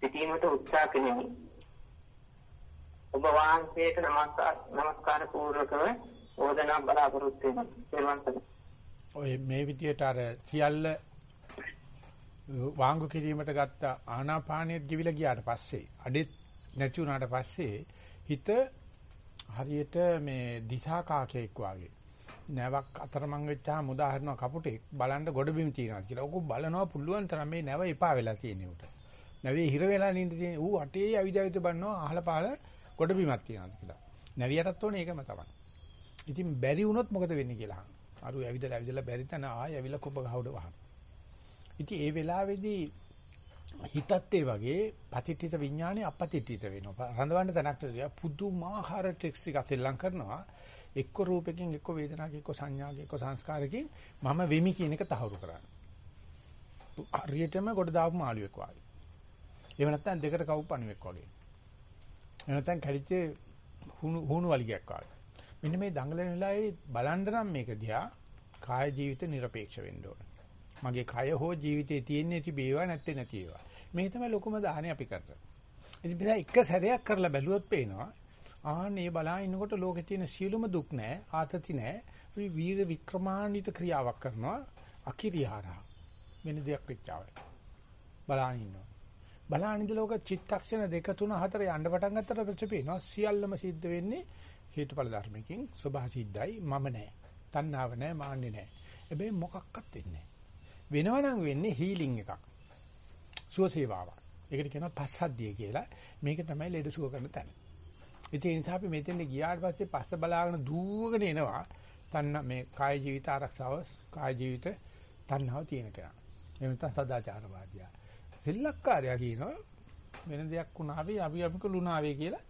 සිටීමට උත්සාහ කෙනෙමි. ඔබ වහන්සේට නමස්කාර නමස්කාර පූර්වකව ඕදනා බලාපොරොත්තු වෙනවා. ඔය මේ විදියට අර සියල්ල වාංගු කිරීමට ගත්ත ආනාපානිය දිවිල ගියාට පස්සේ අඩෙත් නැති වුණාට පස්සේ හිත හරියට මේ දිශා කාකයක් වගේ නැවක් අතරමං වෙච්චාම උදාහරණ කපුටෙක් බලන්න ගොඩබිම් තියනවා කියලා. ඔක බලනවා පුළුවන් තරම් මේ නැව එපා වෙලා තියෙන උට. නැවේ හිර වෙලා නින්ද තියෙන ඌ අටේ අවිදවිත බන්නවා අහල පහල ගොඩබිමක් තියනවා කියලා. නැවියටත් ඕනේ ඒකම තමයි. ඉතින් බැරි වුණොත් මොකද වෙන්නේ කියලා අහනවා. අරු ඇවිදලා ඇවිදලා බැරි තැන ආය ඇවිල්ලා කුප ගහවඩ වහන. ඉතින් ඒ වෙලාවේදී හිතත් ඒ වගේ පතිට්ඨිත විඥානේ අපතිට්ඨිත වෙනවා. රඳවන්න තැනක් තියෙනවා. පුදුමාකාර ට්‍රික්ස් එකක් සෙල්ලම් කරනවා. එක්ක රූපකින් එක්ක වේදනාවකින් එක්ක සංඥාවකින් එක්ක සංස්කාරකින් මම වෙමි කියන එක තහවුරු කරන්න. හරියටම කොට දාපු මාළුවෙක් වගේ. එහෙම නැත්නම් දෙකට කවුපණුවෙක් වගේ. එහෙම නැත්නම් කැඩිච්ච හුණු හුණු වලිගයක් වගේ. මෙන්න මේ දඟලන වෙලාවේ බලන්න නම් මේක දිහා කාය ජීවිත নিরপেক্ষ වෙන්න ඕන. මගේ කය හෝ ජීවිතේ තියෙන්නේ තිබේවා නැත්තේ නැති ඒවා. මේ තමයි ලොකුම දාහනේ අපි කරන්නේ. ඉතින් බෑ එක සැරයක් කරලා බැලුවොත් පේනවා ආන්නේ බලා ඉන්නකොට ලෝකේ තියෙන සියලුම දුක් නැහැ ආතති නැහැ. අපි වීර වික්‍රමාන්විත ක්‍රියාවක් කරනවා අකිරියාරා. වෙන දෙයක් වෙච්චාවයි. බලාගෙන ඉන්නවා. බලාගෙන ඉඳලා ලෝක චිත්තක්ෂණ 2 3 4 යන්න පටන් ගත්තට පස්සේ පේනවා සියල්ලම සිද්ධ වෙන්නේ හේතුඵල ධර්මකින් සබහා සිද්ධයි මම නැහැ. තණ්හාව නැහැ මාන්නේ නැහැ. හැබැයි මොකක්වත් වෙන්නේ නැහැ. වෙනවනම් වෙන්නේ හීලින් එකක්. සුවසේවාවක්. ඒකට කියනවා පස්සද්ධිය කියලා. මේක තමයි ලෙඩ සුව කරන තැන. ඉතින් ඒ නිසා අපි මෙතෙන් ගියාට පස්සේ පස්ස බලාගෙන දුවගෙන එනවා. තන්න මේ කාය ජීවිත ආරක්ෂාව, කාය ජීවිත තණ්හාව තියෙන කෙනා. එහෙම නැත්නම් සදාචාරවාදියා. සෙල්ලක්කාරයා කියනවා වෙන දෙයක් වුණාවේ අපි අපික ලුණාවේ කියලා.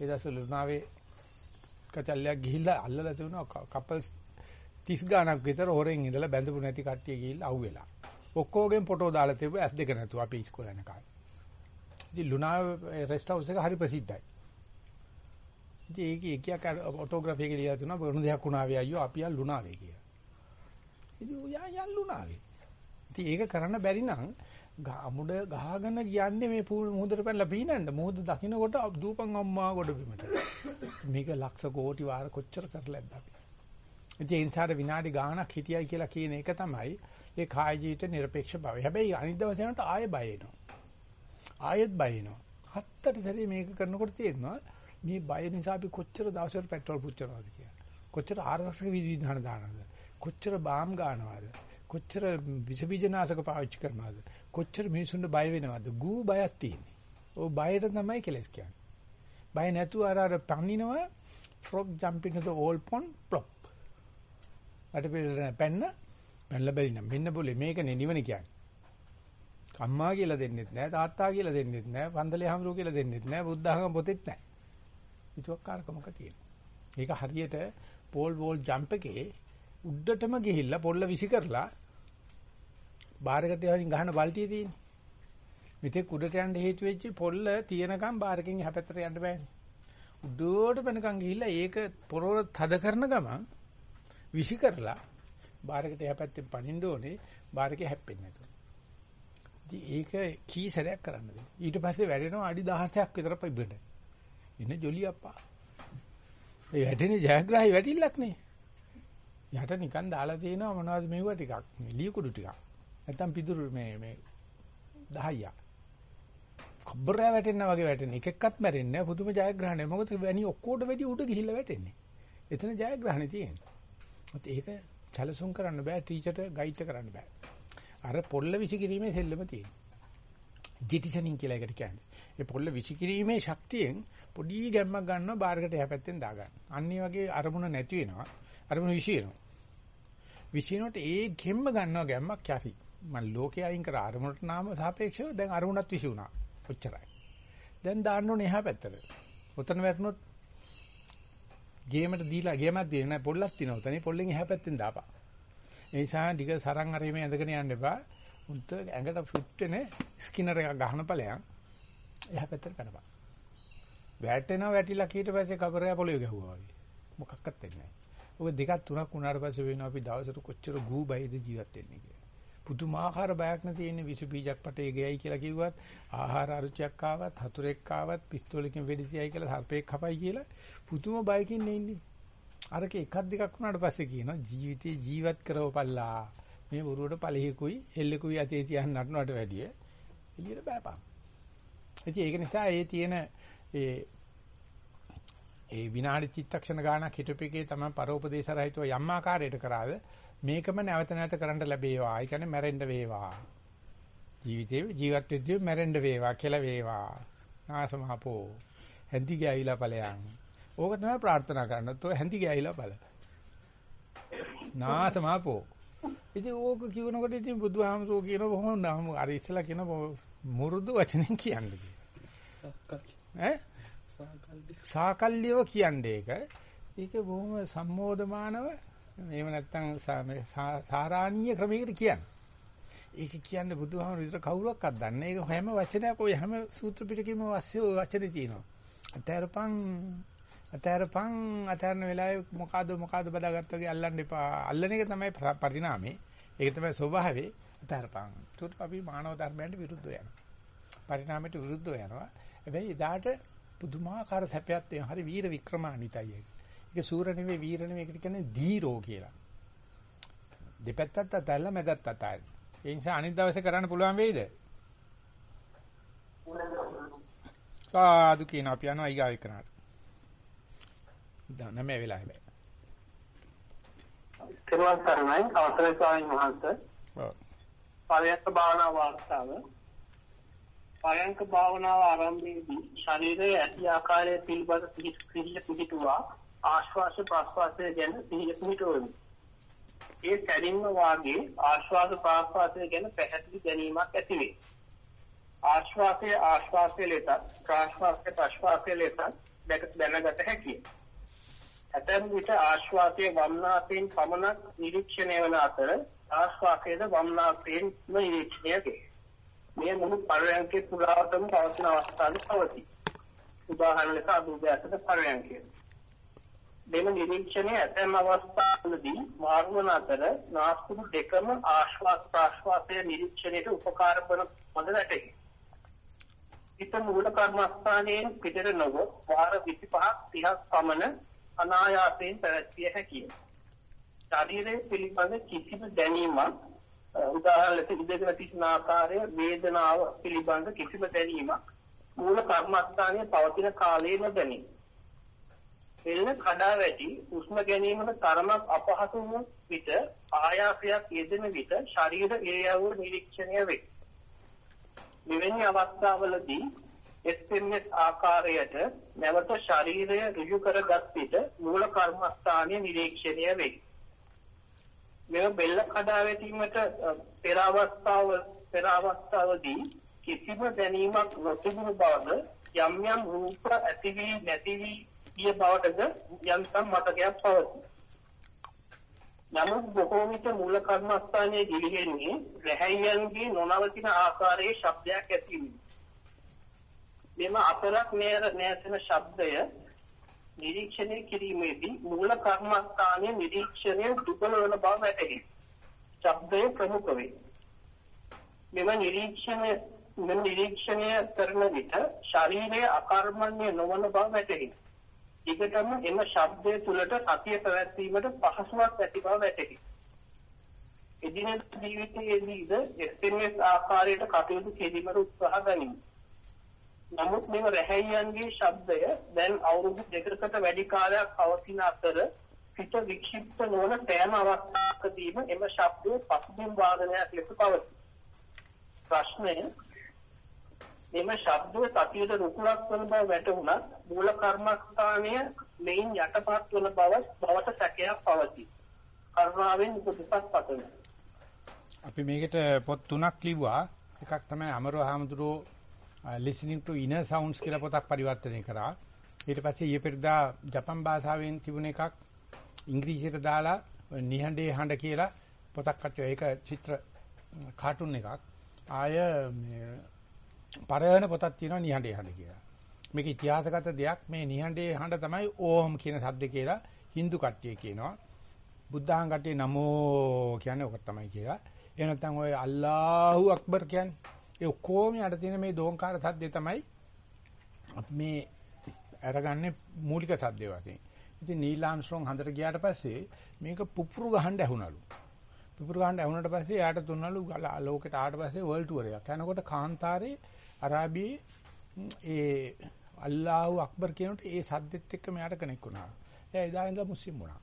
ඒ දවස්වල ලුණාවේ කචල්ලයක් ගිහිල්ලා අල්ලලා තිබුණා කපල්ස් 30 ගාණක් විතර හොරෙන් ඉඳලා බැඳපු නැති කට්ටිය ගිහිල්ලා අහුවෙලා. ඔක්කොගෙන් ෆොටෝ දාලා තිබ්බ ඇස් දෙක නැතුව අපි ඉස්කෝලේ යන කාලේ. ඉතින් ලුණාවේ රෙස්ට් හවුස් එක හරි ප්‍රසිද්ධයි. ඉතින් ඒකේ එකියක් ඔටෝග්‍රැෆි එකේ ලියලා තුනා බොරු දෙයක් වුණාවේ අයියෝ අපි යන් ලුණාවේ කියලා. ඉතින් යා යන් ලුණාවේ. ඉතින් ඒක කරන්න බැරි නම් අමුඩ ගහගෙන කියන්නේ මේ මුහුදට පැනලා පීනන්න මුහුද දකින්නකොට දූපන් අම්මා ගොඩ බිමට මේක ලක්ෂ කෝටි වාර කොච්චර කරලාද අපි ඉතින් ඒ නිසා විනාඩි ගාණක් හිටියයි කියලා කියන එක තමයි ඒ කාය ජීවිත নিরপেক্ষ බව. හැබැයි අනිත් දවසේ යනකොට ආයෙ බය එනවා. ආයෙත් බය එනවා. හත්තට සැරේ මේක කරනකොට තේරෙනවා මේ බය නිසා අපි කොච්චර දවසකට පෙට්‍රල් පුච්චනවද කියලා. කොච්චර ආරක්ෂක විධාන දානවද? කොච්චර බාම් ගන්නවද? කොච්චර විස බීජනාශක පාවිච්චි කරනවද? කොච්චර මිනිසුන්ට බය වෙනවද? ගූ බයක් තියෙන්නේ. ඔය බයට තමයි කෙලස් කියන්නේ. බය නැතුව අර අර පණිනවා frog jump into the old pond plop. අට පිළිදෙන පැන්න පැනලා බැරි නම් මෙන්න બોලේ මේකනේ නිවන කියන්නේ. අම්මා කියලා දෙන්නෙත් නැහැ තාත්තා කියලා දෙන්නෙත් නැහැ පන්දලේ හම්රුව කියලා දෙන්නෙත් නැහැ බුද්ධඝම පොතෙත් නැහැ. හිතුවක්කාරකමක තියෙනවා. ඒක හරියට පෝල් වෝල් ජම්ප් එකේ උඩටම ගිහිල්ලා පොල්ල විසි කරලා බාරකට යහින් ගහන බල්ටිය තියෙන්නේ. මෙතෙක් උඩට යන්න හේතු වෙච්ච පොල්ල තියෙනකම් බාරකින් එහා පැත්තට යන්න බෑනේ. උඩට පැනකම් ගිහිල්ලා ඒක පොරොර තද කරන ගමන් විසි කරලා බාරකට එහා පැත්තෙන් පනින්න ඕනේ බාරකේ හැප්පෙන්නේ නැතුව. ඉතින් ඒක කී සැරයක් කරන්නද? ඊට පස්සේ වැඩෙනවා අඩි 16ක් විතර පිබෙන්න. ඉන්න ජොලි අප්පා. ඒ වැටෙන්නේ ජයග්‍රහයි වැටිල්ලක් නේ. යට නිකන් දාලා තියෙනවා මොනවද මෙව ටිකක්. ලියකුඩු ටිකක්. නැත්තම් පිදුරු මේ මේ 10ක්. කොබ්බරෑ වැටෙනා වගේ වැටෙන එක එක්කත් මැරෙන්නේ නැහැ පුදුම ජයග්‍රහණය. මොකද වැනි ඔක්කොට වැඩි උඩ ගිහිල්ලා වැටෙන්නේ. එතන ජයග්‍රහණේ තියෙන්නේ. ඒක සැලසුම් කරන්න බෑ ටීචර්ට ගයිඩ් කරන්න බෑ. අර පොල්ල විසිකිරීමේ සෙල්ලම තියෙනවා. ජෙටිසනින් කියලා එකට කියන්නේ. ඒ පොල්ල විසිකිරීමේ ශක්තියෙන් පොඩි ගැම්මක් ගන්නවා බාරකට එහා පැත්තෙන් දාගන්න. අන්න ඒ වගේ අරමුණ නැති වෙනවා. අරමුණ විසිරෙනවා. විසිනොට ඒ ගෙම්ම ගන්නවා ගැම්මක් යසි. මම ලෝකේ අයින් කර අරමුණට නාම සාපේක්ෂව දැන් අරමුණත් විසි වුණා. ඔච්චරයි. දැන් දාන්න ඕනේ එහා පැත්තට. ඔතන වැටුනොත් ගේමට දීලා ගේමක් දෙන්නේ නැහැ පොල්ලක් තියෙනවා. උතනේ පොල්ලෙන් එහා පැත්තෙන් දාපන්. ඒ නිසා ටික සරන් අරීමේ ඇඳගෙන යන්න එපා. උන්ට ඇඟට ෆිට වෙන ස්කිනර් එකක් ගහන ඵලයන් එහා පැත්තට කරපන්. වැටෙනවා වැටිලා කීට පස්සේ කබරය පොළවේ ගැහුවා වගේ. මොකක්වත් වෙන්නේ නැහැ. ඔය දෙකක් තුනක් වුණාට පස්සේ වෙනවා අපි දවසට කොච්චර ගූ බයිද ජීවත් වෙන්නේ කියලා. පුදුමාකාර බයක් නැති ඉන්නේ විස බීජක් පටේ ගියයි කියලා කිව්වත් ආහාර අරුචියක් ආවත් හතුරෙක් ආවත් පිස්තෝලකින් වෙඩිතියයි කියලා සර්පෙක් කපයි කියලා පුදුම බයකින් ඉන්නේ. අරක එකක් දෙකක් වුණාට පස්සේ කියනවා ජීවිතේ ජීවත් කරවපල්ලා. මේ වරුවට ඵලෙහිකුයි එල්ලෙකුයි අතේ තියන් නටනවට වැඩිය එළියට බෑපන්. ඉතින් ඒක නිසා ඒ තියෙන ඒ ඒ විනාඩි චිත්තක්ෂණ ගානක් හිටපෙකේ තමයි පරෝපදේශ රහිතව යම් ආකාරයකට කරාද මේකම නැවත නැවත කරන්න ලැබේවා. ඒ කියන්නේ මැරෙන්න වේවා. ජීවිතේ ජීවත් වෙද්දී මැරෙන්න වේවා කියලා වේවා. නාසමහපෝ. හැඳි ගෑවිලා ඵලයන්. ඕක තමයි ප්‍රාර්ථනා කරන්නත් ඔය හැඳි ගෑවිලා ඵල. නාසමහපෝ. ඉතින් ඕක කියනකොට ඉතින් බුදුහාමසෝ කියන බොහොම අර ඉස්සලා කියන මුරුදු වචනෙන් කියන්නේ. ඈ සාකල්යෝ කියන්නේ ඒක. ඒක බොහොම සම්මෝධමානව එහෙම නැත්නම් සාරාණීය ක්‍රමයකට කියන්නේ. ඒක කියන්නේ බුදුහාමුදුරු විතර කවුරක්වත් දන්නේ. ඒක හැම වචනයක් ඔය හැම සූත්‍ර පිටකෙම වස්සේ වචනේ තියෙනවා. අතරපන් අතරපන් අතරන වෙලාවේ මොකಾದ මොකಾದ බදාගත්ත වගේ අල්ලන්න එපා. අල්ලන එක තමයි පරිණාමේ. ඒක තමයි ස්වභාවය. අතරපන්. ඒකට අපි මානව ධර්මයන්ට විරුද්ධව යනවා. පරිණාමයට විරුද්ධව යනවා. හැබැයි එදාට පුදුමාකාර සැපයක් තියෙනවා. හරි වීර වික්‍රමානිතයි ඒක. ඒක සූර නෙවෙයි වීර නෙවෙයි ඒකට කියන්නේ ධීරෝ කියලා. දෙපැත්තත් අතල්ලා මැදත් අතල්. ඒ නිසා අනිත් දවසේ කරන්න පුළුවන් වෙයිද? සාදු කියන අපි යනවා ඊගාව එකනට. නැමෙ වෙලා හැබැයි. කෙරුවන් සරණයි අවසරයි ස්වාමීන් වහන්සේ. ඔව්. පරයන්ක භාවනා වාර්තාව. පරයන්ක භාවනාව ආරම්භයේදී ශරීරයේ ඇති ආකාරය පිළිබඳ සිහිය පිහිටුවා ආශ්වාස ප්‍රශ්වාසය ගැන සිහිය පිහිටවමු. ඒ සැරින්ම වාගේ ආශ්වාස ප්‍රශ්වාසය ගැන පැහැදිලි දැනීමක් ඇති වේ. ආශ්වාසය ආශ්වාසය ලෙස ප්‍රශ්වාසය ප්‍රශ්වාසය ලෙස දැනගත හැකියි. ඇතැම් විට ආශ්වාසයේ වම්නාසයෙන් පමණක් නිරීක්ෂණය වන අතර ආශ්වාසයේද වම්නාසයෙන් නිරීක්ෂණය වේ. මේ මුළු පරයන්කේ පුරාවටම පවතින අවස්ථාවක් පවතී. උදාහරණ ලෙස අභිභාසක පරයන්කේ. මෙම නිරීක්ෂණය ඇතැම් අවස්ථාවලදී මාර්ගවන අතර නාස්පුඩු දෙකම ආශ්වාස ප්‍රාශ්වාසයේ නිරීක්ෂණයට උපකාර වන හොඳ වැටේ. හිත මූල කර්මස්ථානයෙන් පිටර නොගොස් වාර 25ක් 30ක් පමණ අනායාසයෙන් පැවැත්විය හැකිය. ශරීරයේ පිළිබඳ කිසිම දැනීමක් උදාහරණ ලෙස ඉඳගෙන සිටින ආකාරය වේදනාව පිළිබඳ කිසිම දැනීමක් මූල කර්මස්ථානයේ පවතින කාලයේ නොදැනී. එල්ල කඩා වැටි උෂ්ම ගැනීමට තරමක් අපහසු වූ විට ආයාසයක් යෙදෙන විට ශරීර ඉරියව්ව නිරීක්ෂණය වේ. මෙවැනි අවස්ථාවලදී SMS ආකාරයට නැවත ශරීරය ඍජු කරගත් විට මූල කර්මස්ථානයේ නිරීක්ෂණය වේ. මෙව බෙල්ල කඩා වැටීමට පෙර අවස්ථාව පෙර අවස්ථාවදී කිසිම දැනීමක් නොතිබුණු බවද යම් යම් රූප ඇති වී නැති වී ගිය බවටද යන්තම් මතකයක් පවතී. නමුත් බොහෝ විට මූල කර්මස්ථානයේ ගිලිහෙන්නේ රැහැයන්ගේ නොනවතින ආකාරයේ ශබ්දයක් ඇති මෙම අතරක් නෑර නැසෙන ශබ්දය නිරීක්ෂණය කිරීමේදී මූල කර්මස්ථානයේ නිරීක්ෂණය දුබල වන බව වැටහේ. ශබ්දය ප්‍රමුඛ වේ. මෙම නිරීක්ෂණය මෙම නිරීක්ෂණය කරන විට ශරීරයේ අකර්මණ්‍ය නොවන බව වැටහේ. ඊකටම එම ශබ්දය තුලට සතිය පැවැත්වීමට පහසුවක් ඇති බව වැටහේ. එදිනෙදා ජීවිතයේදීද SMS ආකාරයට කටයුතු කිරීමට උත්සාහ ගනිමු. නමුත් මෙම රැහැයියන්ගේ ශබ්දය දැන් අවුරුදු දෙකකට වැඩි කාලයක් පවතින අතර පිට වික්ෂිප්ත නොවන සෑම අවස්ථාවකදීම එම ශබ්දය පසුබිම් වාදනයක් ලෙස පවතී. ප්‍රශ්නය මෙම ශබ්දයේ සතියට රුකුලක් වන බව වැටහුණත් මූල කර්මස්ථානය මෙයින් යටපත් වන බව බවට සැකයක් පවතී. කරුණාවෙන් උපදෙසක් පතමි. අපි මේකට පොත් තුනක් ලිව්වා. එකක් තමයි අමරෝ හාමුදුරුවෝ listening to inner sounds කියලා පොතක් පරිවර්තනය කරා. ඊට පස්සේ ඊයේ පෙරදා ජපන් භාෂාවෙන් තිබුණ එකක් ඉංග්‍රීසියට දාලා නිහඬේ හඬ කියලා පොතක් අච්චෝ ඒක චිත්‍ර කාටුන් එකක්. ආය මේ පරයන පොතක් තියෙනවා නිහඬේ හඬ කියලා. මේක ඉතිහාසගත දෙයක් මේ නිහඬේ හඬ තමයි ඕම් කියන සද්ද කියලා Hindu කට්ටිය කියනවා. බුද්ධහන් කට්ටිය නමෝ කියන්නේ ඔක තමයි කියලා. එහෙ නැත්නම් ඔය අල්ලාහු අක්බර් කියන්නේ ඒ ඔක්කොම යට තියෙන මේ දෝංකාර සද්දේ තමයි අපි මේ අරගන්නේ මූලික සද්දේ වශයෙන්. ඉතින් නීල් ආම්ස්ට්‍රෝං හන්දට ගියාට පස්සේ මේක පුපුරු ගහන්න ඇහුණලු. පුපුරු ගහන්න ඇහුණාට පස්සේ එයාට තුන්නලු ලෝකෙට ආවට පස්සේ වර්ල්ඩ් ටුවර් එකක්. යනකොට කාන්තාරේ අරාබියේ ඒ අල්ලාහ් අක්බර් කියනකොට ඒ සද්දෙත් එක්ක මෙයාට කනෙක් වුණා. එයා එදා ඉඳලා මුස්ලිම් වුණා.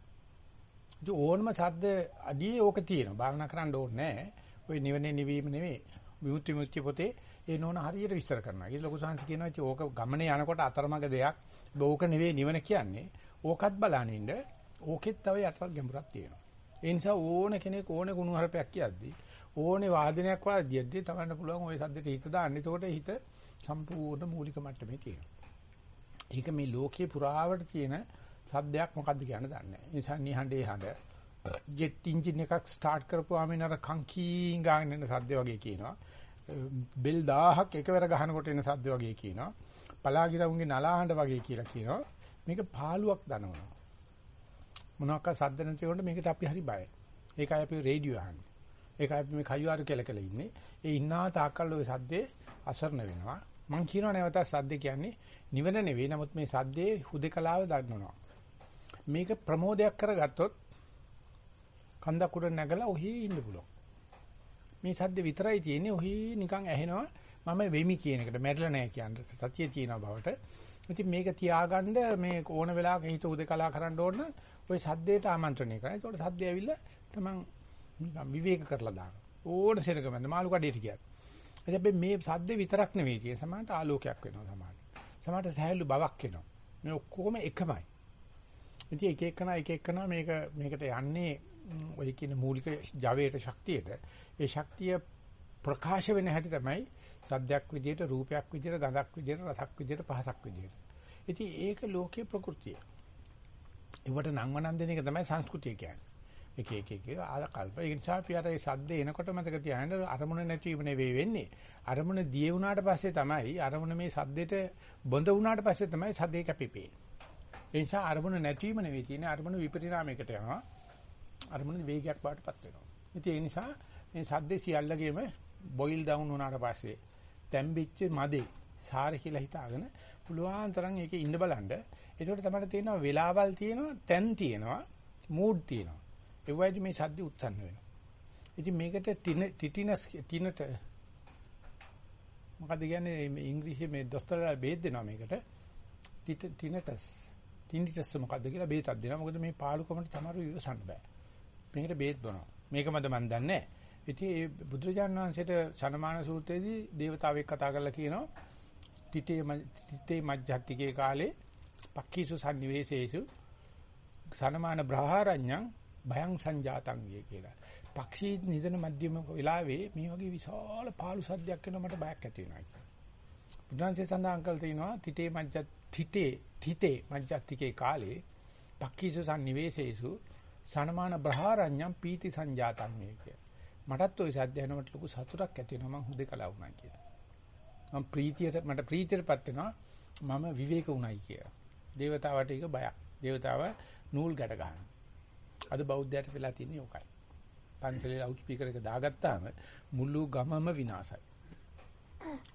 ඒ ඕනම සද්ද අඩියේ ඕක තියෙනවා. භාවනා කරන්න ඕනේ නැහැ. ඔය නිවනේ නිවීම නෙවෙයි. විමුක්ති මුක්ති පොතේ ඒ නෝන හරියට විස්තර කරනවා. ඒ ලොකු සංහස කියනවා ඉතින් ඕක ගමනේ යනකොට අතරමඟ දෙයක්. ඕක නෙවෙයි නිවන කියන්නේ. ඕකත් බලනින්න ඕකෙත් තව යටවත් ගැඹුරක් තියෙනවා. ඒ නිසා ඕන කෙනෙක් ඕනේ කුණු හරපයක් කියද්දි ඕනේ වාදනයක් වාදියද්දි තමන්න පුළුවන් ওই සද්දෙට හිත දාන්න. එතකොට හිත සම්පූර්ණ මූලික මට්ටමේ තියෙනවා. ඒක මේ ලෝකේ පුරාවට තියෙන සද්දයක් මොකද්ද කියන්න දන්නේ නැහැ. ඒ නිසා නිහඬේ හඬ ජෙට් එන්ජින් එකක් ස්ටාර්ට් කරපුවාම එන අර කංකීන් ගාගෙන එන සද්ද වගේ කියනවා. බෙල් 1000ක් එකවර ගහනකොට එන සද්ද වගේ කියනවා. පලාගිරවුන්ගේ නලාහඬ වගේ කියලා කියනවා. මේක පාළුවක් දනවනවා. මොනවාක සද්ද නැතිකොට මේකට අපි හරි බයයි. ඒකයි අපි රේඩියෝ අහන්නේ. ඒකයි අපි මේ කයුආර කියලා කියලා ඉන්නේ. ඒ ඉන්නා තාක්කල් ওই සද්දේ අසරණ වෙනවා. මම කියනවා නැවත සද්ද කියන්නේ නිවන නෙවෙයි. නමුත් මේ සද්දේ හුදකලාව දන්නවා. මේක ප්‍රමෝදයක් කරගත්තොත් කන්දක් උඩ නැගලා ඔහි ඉන්න පුළුවන්. මේ සද්ද විතරයි තියෙන්නේ ඔහි නිකන් ඇහෙනවා. මම වෙමි කියන එකට මැරිලා නැහැ කියන්නේ. සතිය තියෙන බවට. ඉතින් මේක තියාගන්න මේ ඕන වෙලාවක හිත උදකලා කරන්න ඕන ওই සද්දේට ආමන්ත්‍රණය කරා. ඒකට සද්දය ඇවිල්ලා තමන් විවේක කරලා දාන. ඕන සෙනගමන්න මාළු කඩේට ගියා. හැබැයි මේ සද්ද විතරක් නෙවෙයි තියෙන්නේ. සමහරට ආලෝකයක් වෙනවා සමහරට. සමහරට සහැල්ලු බවක් එනවා. මේ ඔක්කොම එකමයි. ඉතින් එක එකන එක එකන මේක මේකට යන්නේ ඔය කියන මූලික ජවයට ශක්තියට. ඒ ශක්තිය ප්‍රකාශ වෙන හැටි තමයි සද්දයක් විදියට රූපයක් විදියට ගඳක් විදියට රසක් විදියට පහසක් විදියට. ඉතින් ඒක ලෝකයේ ප්‍රകൃතිය. ඒවට නම් වනන් දෙන එක තමයි සංස්කෘතිය කියන්නේ. එක එක එක ආකල්ප. ඒ නිසා අපි අර ඒ සද්ද එනකොට මතක තියාගන්න අරමුණ නැතිවම නෙවෙයි වෙන්නේ. අරමුණ දිය වුණාට පස්සේ තමයි අරමුණ මේ සද්දෙට බොඳ වුණාට පස්සේ තමයි සද්දේ කැපිපේ. ඒ නිසා අරමුණ නැතිවම නෙවෙයි තියෙන්නේ අරමුණ විපරිණාමයකට යනවා. අරමුණ වේගයක් බාටපත් වෙනවා. ඉතින් ඒ නිසා මේ සද්දේ සියල්ලගේම බොයිල් ඩවුන් වුණාට පස්සේ තැම්බිච්ච මදේ සාරේ කියලා හිතාගෙන පුළුවන් තරම් ඒකේ ඉන්න බලන්න. ඒකට තමයි තියෙනවා වෙලාවල් තියෙනවා, තැන් තියෙනවා, මූඩ් තියෙනවා. ඒ වගේ මේ සද්ද උත්සන්න වෙනවා. ඉතින් මේකට ටිටිනස් ටිනට මොකද කියන්නේ මේ ඉංග්‍රීසියේ මේ දොස්තරලා බේත් දෙනවා මේකට. ටිනටස්. ටිනිටස් මොකද්ද කියලා බේතක් දෙනවා. මොකද මේ පාළුකමට තමයි ඉවසන්න බෑ. මේකට බේත් බොනවා. මේකමද මන් දන්නේ නැහැ. ඉතින් ඒ බුදුරජාණන් වහන්සේට සනමාන සූත්‍රයේදී දේවතාවෙක් කතා කරලා කියනවා තිතේ තිතේ මජ්ජත්තිකේ කාලේ පක්ඛීසු සම්නිවේශේසු සනමාන බ්‍රහාරඤ්ඤං භයං සංජාතං වේ කියලා. පක්ෂී නිදන මධ්‍යම වෙලාවේ මේ වගේ විශාල පාළු සද්දයක් වෙනවා මට බයක් ඇති වෙනවා. බුදුන්සේ සඳහන් කළ තිනවා තිතේ මජ්ජත් තිතේ තිතේ මජ්ජත්තිකේ කාලේ පක්ඛීසු සම්නිවේශේසු සනමාන බ්‍රහාරඤ්ඤං පීති සංජාතං වේ කියලා. මටත් ওই සද්ද යනකොට ලොකු සතුටක් ඇති වෙනවා මං හුදේකලා වුණා කියලා. මම ප්‍රීතියට මට ප්‍රීතියටපත් වෙනවා මම විවේක වුණයි කියලා. දේවතාවට ඒක බයක්. දේවතාව නූල් ගැට ගන්නවා. අද බෞද්ධයට වෙලා තියෙන්නේ ඕකයි. පන්සලේ ලවුඩ් ස්පීකර් එක දාගත්තාම මුළු ගමම විනාශයි.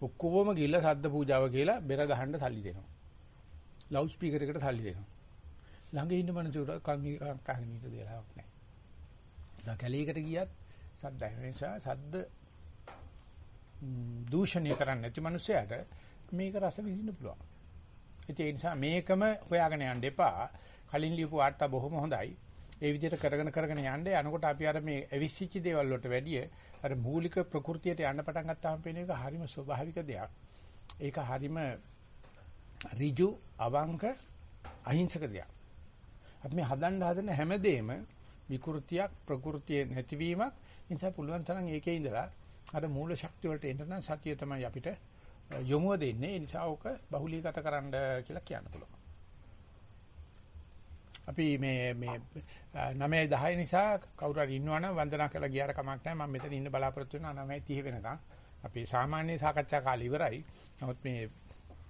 ඔක්කොම ගිහලා සද්ද පූජාව කියලා බෙර ගහන්න සල්ලි දෙනවා. ලවුඩ් ස්පීකර් එකට සල්ලි දෙනවා. ළඟ ඉන්න මනුස්සයෝ කන් කහගෙන ඉඳ දෙලාවක් නැහැ. දැන් කැලේකට ගියත් සද්ද නිසා සද්ද දූෂණය කරන්නේ නැති මිනිසයාට මේක රස විඳින්න පුළුවන්. ඒ නිසා මේකම හොයාගෙන යන්න එපා. කලින් ලියපු වාර්තා බොහොම හොඳයි. ඒ විදිහට කරගෙන කරගෙන යන්න යනකොට අපි අර මේ අවිසිච්ච දේවල් වලට වැඩිය අර මූලික ප්‍රകൃතියට යන්න පටන් ගත්තාම පේන එක හරිම ස්වභාවික දෙයක්. ඒක හරීම ඍජු අවංක අහිංසක දෙයක්. අපි මේ හදන්න හදන හැමදේම විකෘතියක් ප්‍රകൃතිය නැතිවීමක් නිසා පුළුවන් තරම් ඒකේ ඉඳලා අර මූල ශක්තිය වලට එන්න නම් සතිය තමයි අපිට යොමුව දෙන්නේ. ඒ නිසා ඕක බහුලීගත කරන්න කියලා කියන්න පුළුවන්. අපි මේ මේ 9 10 නිසා කවුරු හරි ඉන්නවනම් වන්දනා කරලා ගියාර කමක් නැහැ. මම මෙතන ඉන්න බලාපොරොත්තු වෙනවා 9 30 වෙනකන්. අපි සාමාන්‍ය සාකච්ඡා කාලය ඉවරයි. නමුත් මේ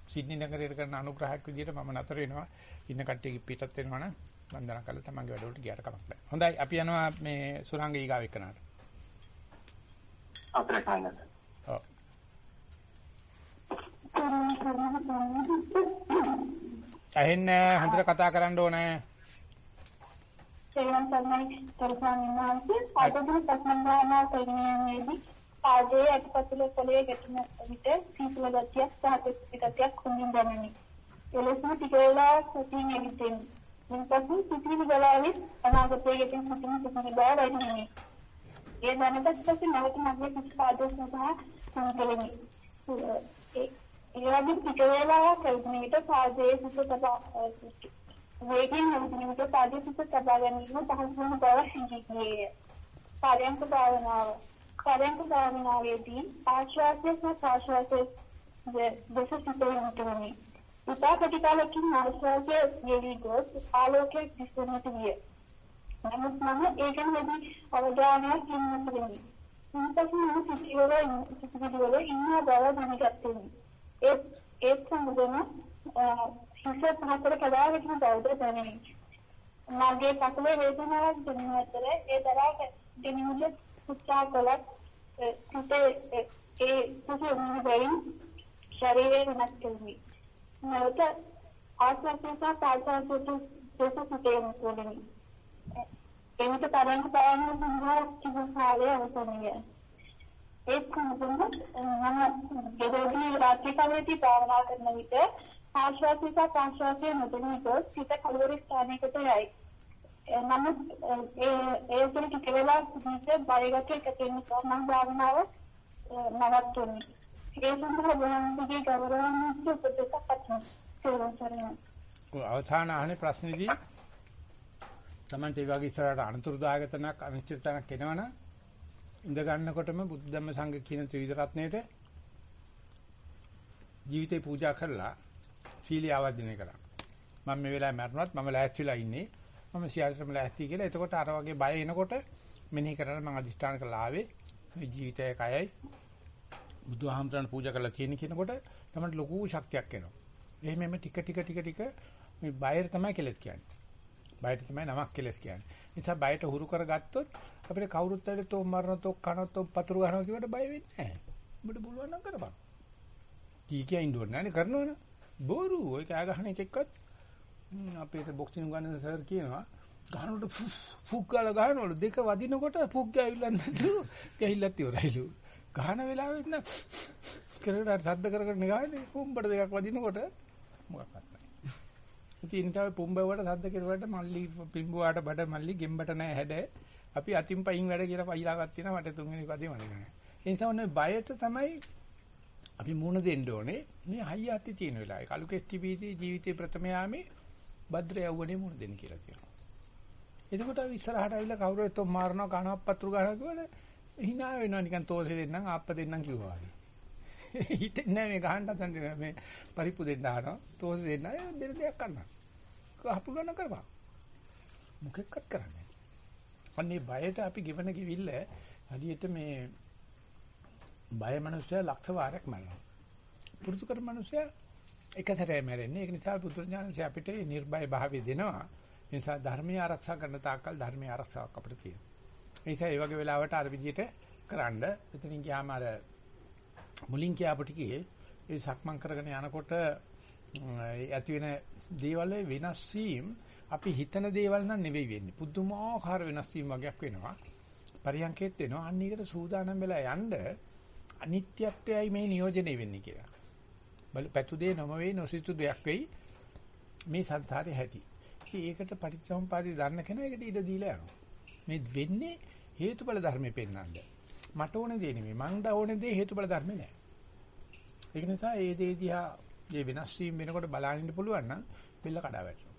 සිඩ්නි නගරයට කරන අනුග්‍රහයක් විදිහට මම නතර වෙනවා. ඉන්න කට්ටිය පිටත් වෙනවා නම් වන්දනා කරලා තමන්ගේ වැඩවලට ගියාට කමක් නැහැ. හොඳයි අපි යනවා මේ සුරංග ඊගාව එක්කනට. අපේ කාණ්ඩ. ඔව්. ඇහෙන්නේ හොඳට කතා කරන්න ඕනේ. සේවන සර්ණයි තරසාමින් වහන්සේ ආදබුන සම්මානා කරණයේදී පාදයේ අත්පතුල පොළවේ ගැටෙන විට සීතල ගතියක් සහ ගතියක් හොඳින් දැනුනි. එලෙසම ටික වේලාවක් සතියෙන් ඇවිදින්. ඉන්පසු සිතිවිලි ගලාවේ අනාගතයේ ගෙතින් හසුන සිතිවිලි බව දැනුනි. ඒ දැනගත් පස්සේ නැවත මගේ පිට පාදයේ සඳහා සංකලනි. ඒ වගේ ටික වේලාවක් ඇවිදින විට පාදයේ සිත තබා වේගයෙන් ඇවිදින විට පාදයේ සිත තබා ගැනීම පහසු වන බව හැඟියේ. කාර්යංක භාවනාව කාර්යංක භාවනාවේදී ආශ්වාසය සහ ප්‍රාශ්වාසයේ දෙස සිතේ මුතුනි. උපාකටිකාලකින් ආශ්වාසය යෙවි ගොස් ආලෝකයේ දිස්වනට විය. නමුත් මම ඒ ගැන වැඩි අවධානයක් යොමු කළෙමි. ඉන්පසු මම සිතිවිලි සිතිවිලි ඉන්න බව දැනගත්තෙමි. ඒ ඒ සම්බන්ධන හිස පහතර කඩාගෙන බවද දැනෙමි. මගේ පසුවේ වේදනාවක් දැනෙන අතර ඒ දරා ගැනීමට උත්සාහ කළත් සිතේ ඒ කුසල වලින් ශරීරය වෙනස් කෙරුමි. නැවත ආස්වාදයට පාසාවට දෙස සිටේ මුතුනි. එවිට තරංග පාවන සංඝාර කිසිම කාලය අවසන්ය. ඒ සම්බන්ධ මම දෙවොඩි රාත්‍රී කාලයේදී භාවනා කරන විට ආශ්වාසය සහ ප්‍රාශ්වාසය නොදැනීම සිත කලවර ස්ථානයකට යයි. නමුත් ඒ ඒ තුළ ටික වෙලා සිට බයගත එකතු වෙන නිසා මම භාවනාව නවත්තුනි. ඒ Tamante වගේ ඉස්සරහට අනුතුරුදායක තැනක් අනිශ්චිත තැනක් එනවනම් ඉඳ ගන්නකොටම බුද්ධ ධම්ම සංඝ කියන ත්‍රිවිධ රත්නයේට ජීවිතේ පූජා කරලා සීලිය ආවර්ජනය කරා. මම මේ වෙලාවේ මරණවත් මම ලෑස්තිලා ඉන්නේ. මම සියල්ලටම ලෑස්ති කියලා. එතකොට අර වගේ බය එනකොට මෙනෙහි කරලා මම අදිෂ්ඨාන කරලා ආවේ ජීවිතය කයයි බුදුහාමරණ පූජා කරලා තියෙන කෙනකොට තමයි ලොකු ශක්තියක් එනවා. එහෙම එමෙ ටික ටික ටික ටික මේ බයර තමයි කෙලස් කියන්නේ. බයට තමයි නමක් කෙලස් කියන්නේ. නිසා බයට හුරු කරගත්තොත් අපිට කවුරුත් ඇවිත් තෝ මරනතෝ කනතෝ පතුරු ගන්නවා කියවට බය වෙන්නේ නැහැ. උඹට පුළුවන් නම් කරපන්. කී කිය ඉන්නවනේ නෑනේ කරනවනේ. බොරු ඔය කෑ ගහන එකෙක්වත් අපේ බොක්සින් ගන්න සර් කියනවා ගහනකොට ෆුක් ගාලා ගහනවලු දෙක වදිනකොට ෆුක් ගෑවිලා නැතු ගහිල්ලත් ඉවරයිලු. ගහන වෙලාවෙත් න කරකට සද්ද කර කර නිගානේ පුම්බට දෙකක් වදිනකොට මොකක්වත් නැහැ. ඉතින් තමයි පුම්බවට සද්ද කෙරුවට මල්ලි පිම්බුවාට බඩ මල්ලි ගෙම්බට නැහැ හැඩ. අපි අතින් පයින් වැඩ කියලා පයිලාවක් තියෙනවා මට තුන්වෙනි පදේ මතක නැහැ. ඒ නිසා ඔන්න බයට තමයි අපි මුණ දෙන්න ඕනේ මේ හයිය අති තියෙන වෙලාවේ. කලු කෙස්ටිපීති ජීවිතේ ප්‍රථම යාමේ භද්‍ර යවුවනේ මුණ දෙන්න කියලා කියනවා. එතකොට ඉස්සරහට ඇවිල්ලා කවුරු හරි තොම් මාරනවා කනවක් පත්‍රු ගන්නවා කියවල hina වෙනවා නිකන් තෝසේ දෙන්නම් ආප්ප දෙන්නම් කිව්වා වගේ. හිතෙන්නේ මේ ගහන්න හදන්නේ මේ පරිප්පු දෙන්න ආනවා. තෝසේ දෙන්න අය දෙන දෙයක් කරනවා. කහපු ගන්න කරපන්. මොකෙක්වත් කරන්නේ අන්නේ බයට අපි ගෙවන කිවිල්ල හරියට මේ බය මනුස්සයා ලක්ෂ වාරයක් මරනවා. පුරුදු කර මනුස්සයා එක සැරේ මැරෙන්නේ. ඒක නිසා බුදුරජාණන්සේ අපිට නිර්භය භාවය දෙනවා. ඒ නිසා ධර්මීය ආරක්ෂා කරන තාක්කල් ධර්මීය ආරක්ෂාවක් අපිට තියෙනවා. ඒ නිසා මේ වගේ වෙලාවට අර විදිහට කරන්න. එතනින් ගියාම අර මුලින් කියාපු ටිකේ ඒ සක්මන් කරගෙන යනකොට ඇති වෙන දේවල් වෙනස් වීම අපි හිතන දේවල් නම් නෙවෙයි වෙන්නේ. පුදුමාකාර වෙනස් වීම වගේක් වෙනවා. පරියන්කෙත් වෙනවා. අන්න ඒකට සූදානම් වෙලා යන්න අනිත්‍යත්වයයි මේ නියෝජනය වෙන්නේ කියලා. බල පැතු දෙය නොම වෙයි නොසිතු දෙයක් වෙයි මේ සංසාරේ ඇති. ඉතින් ඒකට පටිච්චසමුපාදي දන්න කෙනා ඒකට ඉඩ දීලා යනවා. මේ වෙන්නේ හේතුඵල ධර්මෙ පෙන්වන්න. මට ඕන දේ නෙමෙයි. මං ද ඕන දේ හේතුඵල ධර්මෙ නෑ. ඒක නිසා ඒ දේ දිහා මේ වෙනස් වීම වෙනකොට බලන්න පුළුවන් නම් බෙල්ල කඩා වැටෙනවා.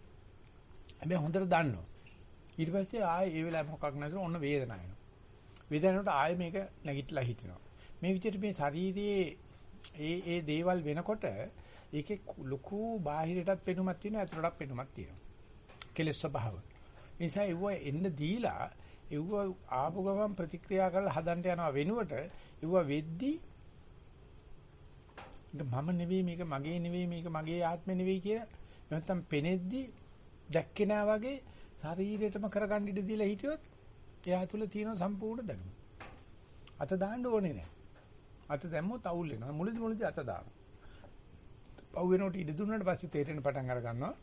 හැබැයි හොඳට දන්නවා. ඊට පස්සේ ආයේ ඒ වෙලාව මොකක් නැතුව ඔන්න වේදනාව එනවා. වේදනාවට ආයේ මේක නැගිටලා හිටිනවා. මේ විදිහට මේ ශරීරයේ ඒ ඒ දේවල් වෙනකොට ඒකේ ලොකු බාහිරටත් පෙනුමක් තියෙනවා ඇතුළටත් පෙනුමක් තියෙනවා. කෙලෙස් ස්වභාව. ඒ නිසා ඒව එන්න දීලා ඒව ආපු ගමන් ප්‍රතික්‍රියා කරලා හදන්න යනවා වෙනුවට ඒව වෙද්දී මම නෙවෙයි මේක මගේ නෙවෙයි මේක මගේ ආත්මෙ නෙවෙයි කියලා නැත්තම් පෙනෙද්දී දැක්කේ නෑ වගේ ශරීරයටම කරගන්න ඉඩ දීලා හිටියොත් එයා තුල තියෙන සම්පූර්ණ දැනුම. අත දාන්න ඕනේ නෑ. අත දැම්මොත් අවුල් වෙනවා. මුලදි මුලදි අත දානවා. පව් වෙනකොට ඉඩ දුන්නාට පස්සේ තේරෙන පටන් අර ගන්නවා.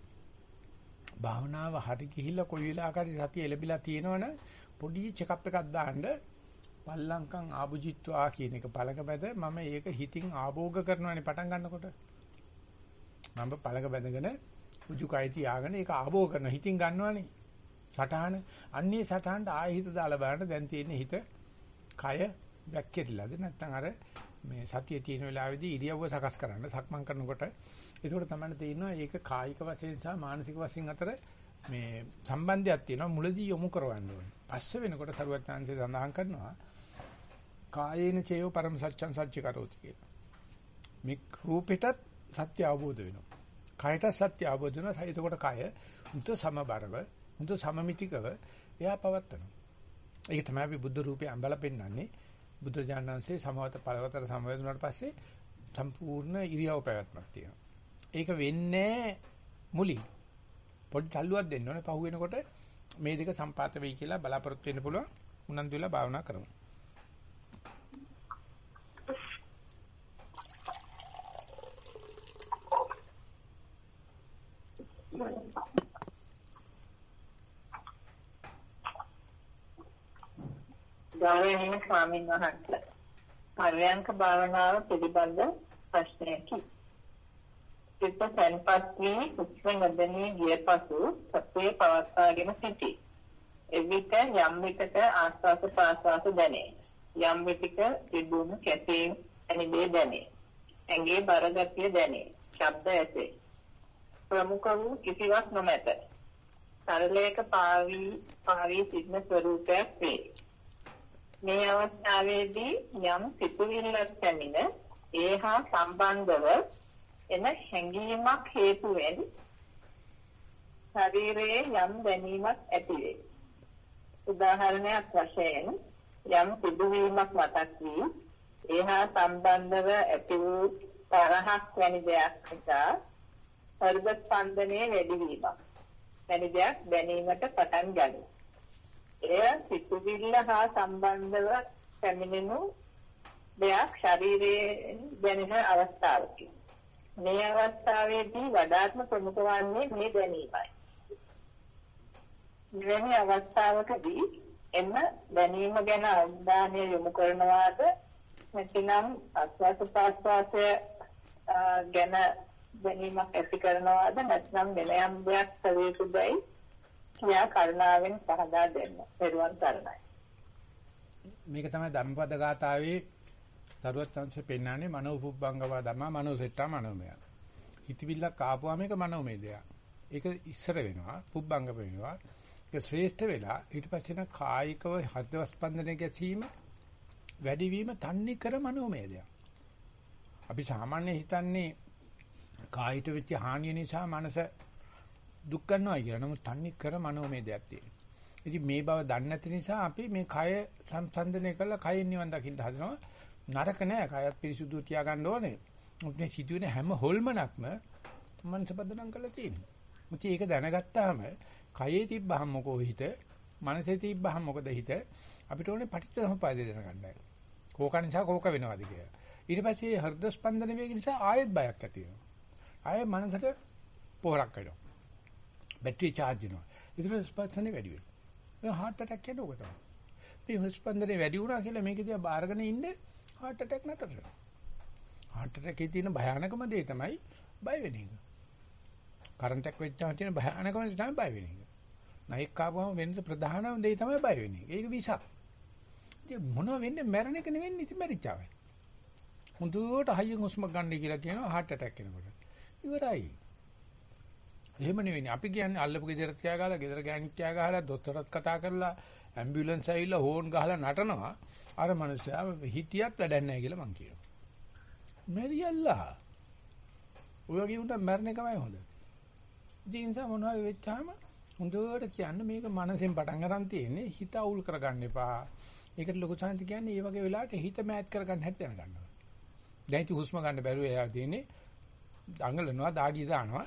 භාවනාව හරි ගිහිල්ලා කොයි වෙලාවකරි සතිය එලබිලා තියෙනවනේ පොඩි චෙකප් එකක් දාන්න පල්ලංකම් ආභුජිත්වා කියන එක පළක බැද මම ඒක හිතින් ආභෝග කරනවානේ පටන් ගන්නකොට. මම පළක බැඳගෙන උජුකයි තියාගෙන ඒක ආභෝග කරන හිතින් ගන්නවානේ. සටහන. අන්නේ සටහනට ආයෙ හිත දාලා බලන්න දැන් තියෙන හිත කය වැක්කෙරිලාද? නැත්නම් අර මේ සතිය තියෙන වෙලාවේදී ඉරියව්ව සකස් කරන්න සක්මන් කරනකොට. ඒකට තමයි තේරෙනවා ඒක කායික වශයෙන් සහ මානසික වශයෙන් අතර මේ සම්බන්ධයක් තියෙනවා මුලදී යොමු කරවන්න ඕනේ. පස්සේ වෙනකොට සරුවත් chance සඳහන් කරනවා කායේන චේව පරම සත්‍යං සත්‍ය කරෝති කියලා. මේ රූපෙටත් සත්‍ය අවබෝධ වෙනවා. කයටත් සත්‍ය අවබෝධ වෙනවා. එතකොට කය උන්ට සමබරව, උන්ට සමමිතිකව එයා පවත්නවා. ඒක තමයි අපි බුද්ධ රූපේ අඹලා පෙන්වන්නේ. බුද්ධ ඥානanse සමවත පළවතර සමවැදුනාට පස්සේ සම්පූර්ණ ඉරියව් පැවැත්මක් තියෙනවා. ඒක වෙන්නේ මුලින් පොඩි තල්ලුවක් දෙන්න ඕනේ. පහු වෙනකොට මේ දෙක සම්පාත වෙයි කියලා බලාපොරොත්තු වෙන්න පුළුවන්. උනන්දු වෙලා භාවනා කරමු. ගෞරවනීය ස්වාමීන් වහන්සේ පරයන්ක භාවනාව පිළිබඳ ප්‍රශ්නයකි. සිත තැන්පත් වී හුස්ම නොදැනී ගිය පසු සතිය පවත්වාගෙන සිටී. එවිට යම් විටක ආස්වාස ප්‍රාස්වාස දැනේ. යම් විටක තිබුණු කැපීම් ඇනිදේ දැනේ. ඇඟේ බරගතිය දැනේ. ශබ්ද ඇසේ. ප්‍රමුඛ වූ කිසිවක් නොමැත. සරලයක පාවි පාවි සිටින ස්වરૂපයක් වේ. මේ අවස්ථාවේදී යම් සිතුවිල්ලක් පැමිණ ඒ හා සම්බන්ධව එන හැඟීමක් හේතුවෙන් ශරීරයේ යම් දැනීමක් ඇති වේ. උදාහරණයක් වශයෙන් යම් සිදුවීමක් මතක් වී ඒ හා සම්බන්ධව ඇති වූ තරහක් වැනි දෙයක් නිසා හෘද ස්පන්දනයේ වැඩි වීමක් වැනි දෙයක් දැනීමට පටන් ගන්නවා. එය සිතුවිල්ල හා සම්බන්ධව පැමිණෙනු දෙයක් ශරීරයේ දැනෙන අවස්ථාවකි. මේ අවස්ථාවේදී වඩාත්ම ප්‍රමුඛ වන්නේ මේ දැනීමයි. මෙවැනි අවස්ථාවකදී එම දැනීම ගැන අවධානය යොමු කරනවාද නැතිනම් ආස්වාද ප්‍රාස්වාසය ගැන දැනීමක් ඇති කරනවාද නැත්නම් වෙන යම් දෙයක් සවේකුදයි කියා කරුණාවෙන් පහදා දෙන්න. පෙරවන් තරණයි. මේක තමයි ධම්මපද ගාථාවේ දරුවත් සංසේ පෙන්නන්නේ මනෝ පුබ්බංගව ධම්මා මනෝ සෙට්ටා මනෝමය. හිතවිල්ලක් ආපුවාම මේක මනෝමය දෙයක්. ඒක ඉස්සර වෙනවා පුබ්බංග වෙනවා. ඒක ශ්‍රේෂ්ඨ වෙලා ඊට පස්සේ න කායිකව හෘද ස්පන්දනය ගැසීම වැඩිවීම තන්නේ කර මනෝමය දෙයක්. අපි සාමාන්‍ය හිතන්නේ කායිත වෙච්ච හානිය නිසා මනස දුක් ගන්නවා කියලා. නමුත් තන්නේ කර මනෝමය දෙයක් තියෙනවා. ඉතින් මේ බව දන්නේ නැති නිසා අපි මේ කය සංසන්දනය කරලා කයෙන් නිවන් දකින්න හදනවා. නරක නෑ. කයත් පිරිසුදු තියාගන්න ඕනේ. මේ සිදුවෙන හැම හොල්මනක්ම මනස බදනම් කරලා තියෙනවා. මුචි ඒක දැනගත්තාම කයේ තිබ්බහම මොකෝ හිත, මනසේ තිබ්බහම මොකද හිත අපිට ඕනේ පටිච්ච සමුප්පාදය දැනගන්නයි. කෝක නිසා කෝක වෙනවද කියලා. ඊට පස්සේ හෘද ස්පන්දන වේග නිසා ආයෙත් බයක් ඇති වෙනවා. ආයෙ මනසට පොහොරක් වෙනවා. බැටරි charge වෙනවා. ඊට පස්සේ ස්පන්දනේ වැඩි වෙනවා. ඒ heart attack කියන එක තමයි. මේ ස්පන්දනේ වැඩි වුණා කියලා මේක දිහා බාරගෙන ඉන්නේ heart attack නැතර වෙනවා. heart attack එකේ තියෙන භයානකම දේ තමයි බය වෙන එක. කරන්ට් එකක් වෙච්චාම තියෙන භයානකම දේ තමයි බය වෙන එක. නයික් කාපුවම වෙන ප්‍රධානම දේ තමයි බය වෙන්නේ. ඒක විසක්. ඉතින් මොනව වෙන්නේ මැරණ එක නෙවෙන්නේ ඉතින් මැරිච්චාවයි. හොඳට හයියෙන් හුස්ම ගන්න කියලා කියනවා heart attack එනකොට. ඉවරයි. එහෙම නෙවෙයි. අපි කියන්නේ අල්ලපු ගෙදර තියාගාලා, ගෙදර ගෑණික් තියාගාලා, දොස්තරත් කතා කරලා, ඇම්බියුලන්ස් ඇවිල්ලා හෝන් ගහලා නටනවා. අර මනුස්සයා හිටියත් වැඩක් නැහැ කියලා මං කියනවා. මෙරියල්ලා. ඔය වගේ උන්ට මරණ එකමයි හොඳ. ඉතින් ඒ නිසා මොනවා වෙච්චාම හොඳට කියන්න මේක මනසෙන් පටන් ගන්න තියෙන්නේ හිත අවුල් කරගන්න එපා. ඒකට ලොකු සාන්ති කියන්නේ මේ වගේ වෙලාවට හිත මෑත් කරගන්න හැටි දැනගන්නවා. දැන් ඉතින් හුස්ම ගන්න බැරුව එයා තියෙන්නේ දඟලනවා, දාඩිය දානවා.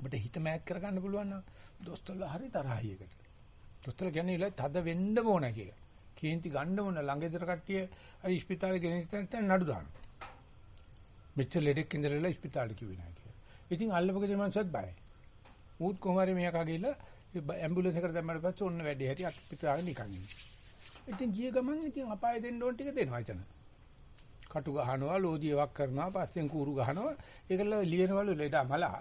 ඔබට හිත මෑත් කරගන්න පුළුවන් නම් දොස්තරලා හරි තරහයි එකට. දොස්තර කියන්නේ ඉල තද වෙන්න ඕන කියලා. කේන්ති ගන්න ඕන ළඟ ඉදර කට්ටිය අර ඉස්පිතාලේ ගෙනිච්ච තැන නඩු දානවා. මෙච්චර ලෙඩෙක් ඉඳලා ඉස්පිතාලේ කිව්වේ නැහැ කියලා. ඉතින් අල්ලපගෙදර මනුස්සයත් බයයි. ඌත් කොහොමරි මෙයා කගිලා ඇම්බියුලන්ස් එකට දැම්මට පස්සේ ඔන්න වැඩේ හැටි අස්පිතාලේ නිකන් ඉන්නේ. ඉතින් ගිය ගමන් ඉතින් අපාය දෙන්න ඕන ටික දෙනවා එතන. කටු ගහනවා, ලෝදිය වක් කරනවා, පස්සෙන් කූරු ගහනවා. ඒකල ලියනවලු ලෙඩ මලා.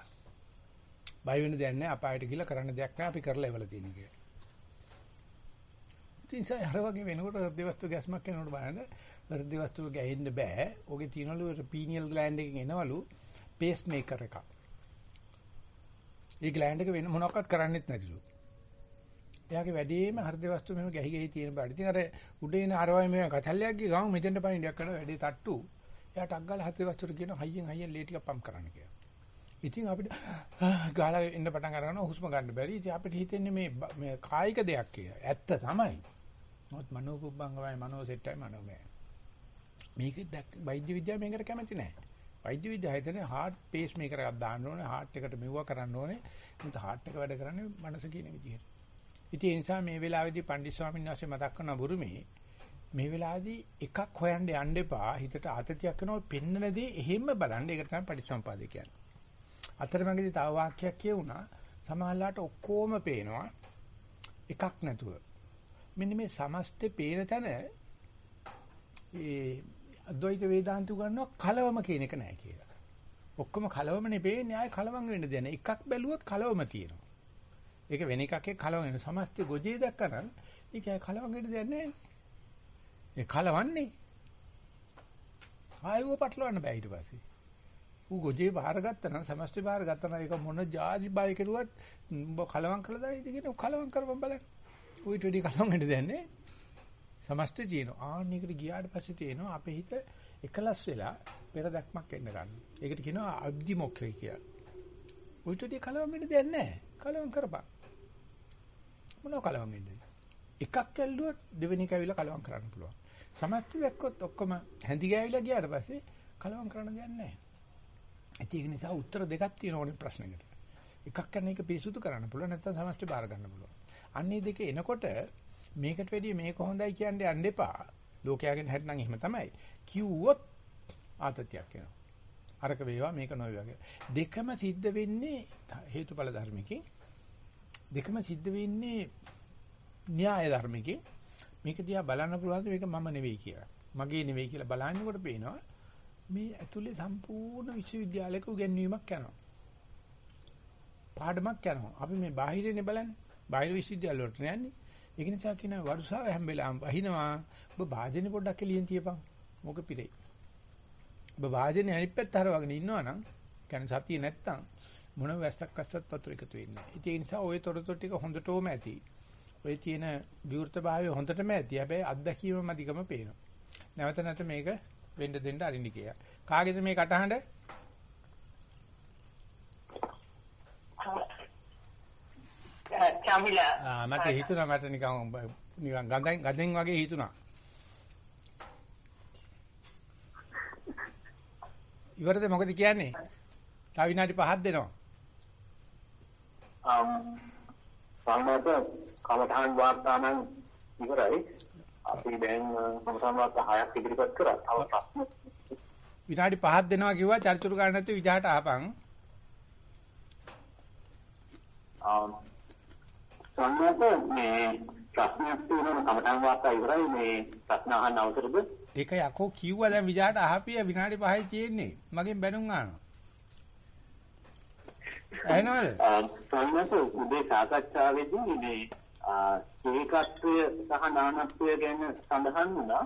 බය වෙන්න දෙයක් නැහැ අපායට ගිහලා කරන්න දෙයක් නැහැ අපි කරලා ඉවල තියෙන කියලා. ඉතින් සය හර වගේ වෙනකොට හෘද වස්තු ගැස්මක් එනකොට බලන්න හෘද වස්තුව ගැහෙන්න බෑ. ඔගේ තියනවලු පීනියල් ග්ලෑන්ඩ් එකකින් එනවලු පේස් මේකර් එකක්. ඒ ග්ලෑන්ඩ් එක වෙන මොනවක්වත් කරන්නේත් නැතිලු. එයාගේ වැඩේම හෘද වස්තු මෙහෙම ගැහි ගැහි තියෙන බාඩ. ඉතින් අර උඩේ එන අරවයි මේ කතල්ලයක් ගිය ගමන් මෙතෙන්ට පයින්ඩයක් කරන වැඩේ තට්ටු. එයාට අග්ගල හෘද වස්තුට කියන හයියෙන් හයියෙන් ලේ ටික පම්ප් කරන්න කියලා. ඉතින් අපිට ගාලා එන්න පටන් අරගෙන හුස්ම ගන්න බැරි. ඉතින් අපිට හිතෙන්නේ මේ මේ කායික දෙයක් කියලා. ඇත්ත තමයි. මොකද මනෝකුබ්බංගමයි මනෝ සෙට්ටයි මනෝමය. මේක වෛද්‍ය විද්‍යාව මේකට කැමති නැහැ. වෛද්‍ය විද්‍යාව හිතන්නේ heart pace maker එකක් දාන්න ඕනේ, heart එකට මෙවුව කරන්න ඕනේ. මොකද heart එක වැඩ කරන්නේ මනස කියන විදිහට. ඉතින් ඒ නිසා මේ වෙලාවේදී පණ්ඩිත ස්වාමීන් වහන්සේ මතක් කරන බුරුමේ මේ වෙලාවේදී එකක් හොයන්න යන්න එපා. හිතට ආතතියක් වෙනවා පෙන්නන දේ එහෙම්ම බලන්න. ඒක තමයි පටිච්චසමුපාදේ කියන්නේ. අතරමැදි තව වාක්‍යයක් කියුණා. සමහරලාට ඔක්කොම පේනවා. එකක් නැතුව. මෙන්න මේ සමස්තේ පේන තැන ඒ අද්වෛත වේදාන්ත උගන්වන කලවම කියන එක නෑ කියලා. ඔක්කොම කලවමනේ පේන්නේ ආයේ කලවම් වෙන්න දෙන. එකක් බැලුවොත් කලවම තියෙනවා. ඒක වෙන එකකේ කලවම් වෙන සමස්තේ ගොජේ දැක්කනම් ඒක කලවම් වෙන්න දෙයක් නෑ. ඒ කලවන්නේ. ආයෙව පටලවන්න බෑ ඊට පස්සේ. ඌ ගොජේ බාර ගත්තා නම් සමස්තේ බාර ගත්තා නම් ඒක මොන ජාති බය කෙරුවත් උඹ කලවම් කළා දායි කියන කලවම් කරපම් බලන්න. ඌට වැඩි කලවම් වෙන්න දෙයක් නෑ. සමස්ත ජීනෝ ආන්නයකට ගියාට පස්සේ තියෙනවා අපේ හිත එකලස් වෙලා පෙර දැක්මක් එන්න ගන්න. ඒකට කියනවා අද්දිමොක්ඛය කියලා. උවිතදී කලවම් වෙන්න දෙයක් නැහැ. කලවම් කරපන්. මොනව කලවම් වෙන්නේ? එකක් ඇල්ලුවොත් දෙවෙනි එක ඇවිල්ලා කලවම් කරන්න පුළුවන්. සමස්ත දැක්කොත් ඔක්කොම හැඳි ගෑවිලා ගියාට පස්සේ කලවම් කරන්න දෙයක් නැහැ. ඒක නිසා උත්තර දෙකක් තියෙන ඕනේ ප්‍රශ්නෙකට. එකක් කරන එක පිරිසුදු කරන්න පුළුවන් නැත්නම් සමස්ත බාර ගන්න පුළුවන්. අන්නේ දෙක එනකොට මේකට වැඩිය මේක හොඳයි කියන්නේ යන්න එපා. ලෝකයාගෙන් හැටනම් එහෙම තමයි. කිව්වොත් ආතතියක් එනවා. අරක වේවා මේක නොවේවා කියලා. දෙකම සිද්ධ වෙන්නේ හේතුඵල ධර්මකින්. දෙකම සිද්ධ වෙන්නේ න්‍යාය ධර්මකින්. මේක දිහා බලන්න පුළුවන් මේක මම නෙවෙයි කියලා. මගේ නෙවෙයි කියලා බලන්නකොට පේනවා මේ ඇතුලේ සම්පූර්ණ විශ්වවිද්‍යාලයක උගන්වීමක් යනවා. පාඩමක් යනවා. අපි මේ බාහිරනේ බලන්නේ. බාහිර විශ්වවිද්‍යාල වලට යන්නේ. ඒක නිසා කියන වරුසාව හැම වෙලාවම වහිනවා. ඔබ වාදනේ පොඩ්ඩක් එළියෙන් තියපන්. මොක පිරෙයි. ඔබ වාදනේ අනිත් පැත්ත හරවගෙන ඉන්නවනම් කියන්නේ සතිය නැත්තම් මොන වැස්සක් අස්සත් වතුර එකතු වෙන්නේ නැහැ. ඒ නිසා ওই තොරතුරු ටික හොඳටම ඇති. ඔය තියෙන විවෘතභාවය හොඳටම ඇති. හැබැයි අත්දැකීම මදිකම පේනවා. නැවත නැවත මේක වෙන්න දෙන්න අරින්න කියලා. කාගේද මේ කටහඬ? චමිලා ආ මට හිතුණා මට නිකන් නිකන් ගඳෙන් ගඳෙන් වගේ හිතුණා. ඉවරද මොකද කියන්නේ? තව විනාඩි 5ක් දෙනවා. සම්මත කමඨාන් වාර්තානම් ඉවරයි. අපි දැන් කමඨාන් වාර්තා 6ක් ඉදිරිපත් කරා. තව ප්‍රශ්න විනාඩි 5ක් දෙනවා කිව්වා චර්චුරු ගන්න නැතුව විජහට ආපන්. අම් සම්මත මේ ප්‍රශ්නයක් තියෙනවා කමඨාන් වාර්තා ඉවරයි මේ ප්‍රශ්න අහන්න අවසරද? ඒක යකෝ කිව්වා දැන් විජහට අහපිය විනාඩි 5යි තියෙන්නේ. මගෙන් බැනුම් ආනවා. ඇහෙනවද? උදේ සාකච්ඡාවේදී මේ ඒකත්වය සහ නානත්වය ගැන සඳහන් වුණා.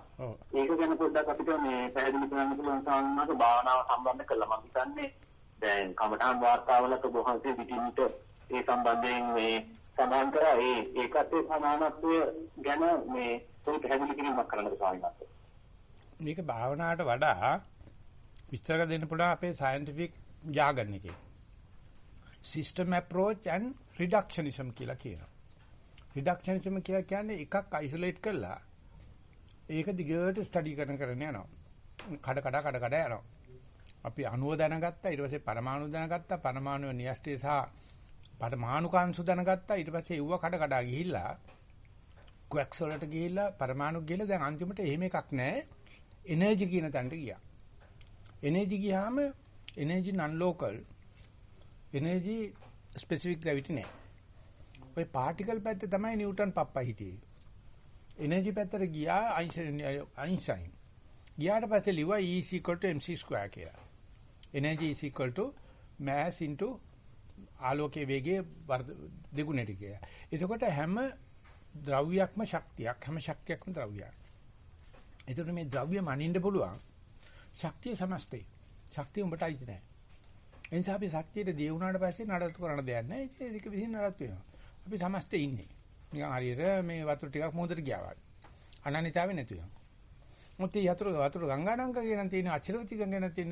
ඒක ගැන පොඩ්ඩක් අපිට මේ පැහැදිලි කරන්න පුළුවන් සාමාන්‍යක භාවනාව සම්බන්ධ කළා මම හිතන්නේ දැන් කමඨාන් වාර්තාවලක බොහෝසේ පිටින්ට ඒ සම්බන්ධයෙන් මේ සඳහන් කරා ඒ ඒකත්වය සහ නානත්වය ගැන මේ පොඩි පැහැදිලි කිරීමක් කරන්න වහන්සේ. මේක භාවනාවට වඩා විස්තර දෙන්න පුළුවන් අපේ සයන්ටිෆික් ජාගන් එකේ. System approach and reductionism කියලා කියනවා. reductionism කියලා කියන්නේ එකක් isolate කරලා ඒක දිගට ස්ටඩි කරන කරන යනවා. කඩ කඩ කඩ කඩ යනවා. අපි අණුව දැනගත්තා ඊට පස්සේ පරමාණු දැනගත්තා පරමාණු න්‍යෂ්ටි සහ පරමාණු කාංශු දැනගත්තා ඊට පස්සේ ඒව කඩ කඩ ගිහිල්ලා ක්වැක්ස් වලට ගිහිල්ලා පරමාණු ගිහිල්ලා දැන් අන්තිමට එහෙම එකක් නැහැ එනර්ජි කියන තැනට ගියා. එනර්ජි ගියාම energy non local energy specific gravity නෑ. ඔය පාටිකල් පැත්තේ තමයි නිව්ටන් පප්පා හිටියේ. එනර්ජි පැත්තට ගියා අයින්ස්ටයින්. ගියාට පස්සේ ලිව්වා E mc2 කියලා. Energy e is equal to mass into ආලෝකයේ වේගයේ දෙගුණෙට කියලා. එතකොට හැම ද්‍රව්‍යයක්ම ශක්තියක් හැම ශක්තියක්ම ද්‍රව්‍යයක්. එතකොට මේ ද්‍රව්‍ය මනින්න පුළුවන් ශක්තිය සමස්තේ. ශක්තිය උඹට අයිති නැහැ. ඒ නිසා අපි ශක්තියට දී වුණාට පස්සේ නඩත්තු කරන්න දෙයක් නැහැ. ඒක විසින් නඩත්තු වෙනවා. අපි සමස්තේ ඉන්නේ. නිකන් හරියට මේ වතුර ටිකක් මොහොතට ගියා වගේ. අනන්‍යතාවේ නැති වෙනවා. මොකද මේ යතුරු වතුර ගංගානංග කියන තියෙන අචිරවති ගංගන තියෙන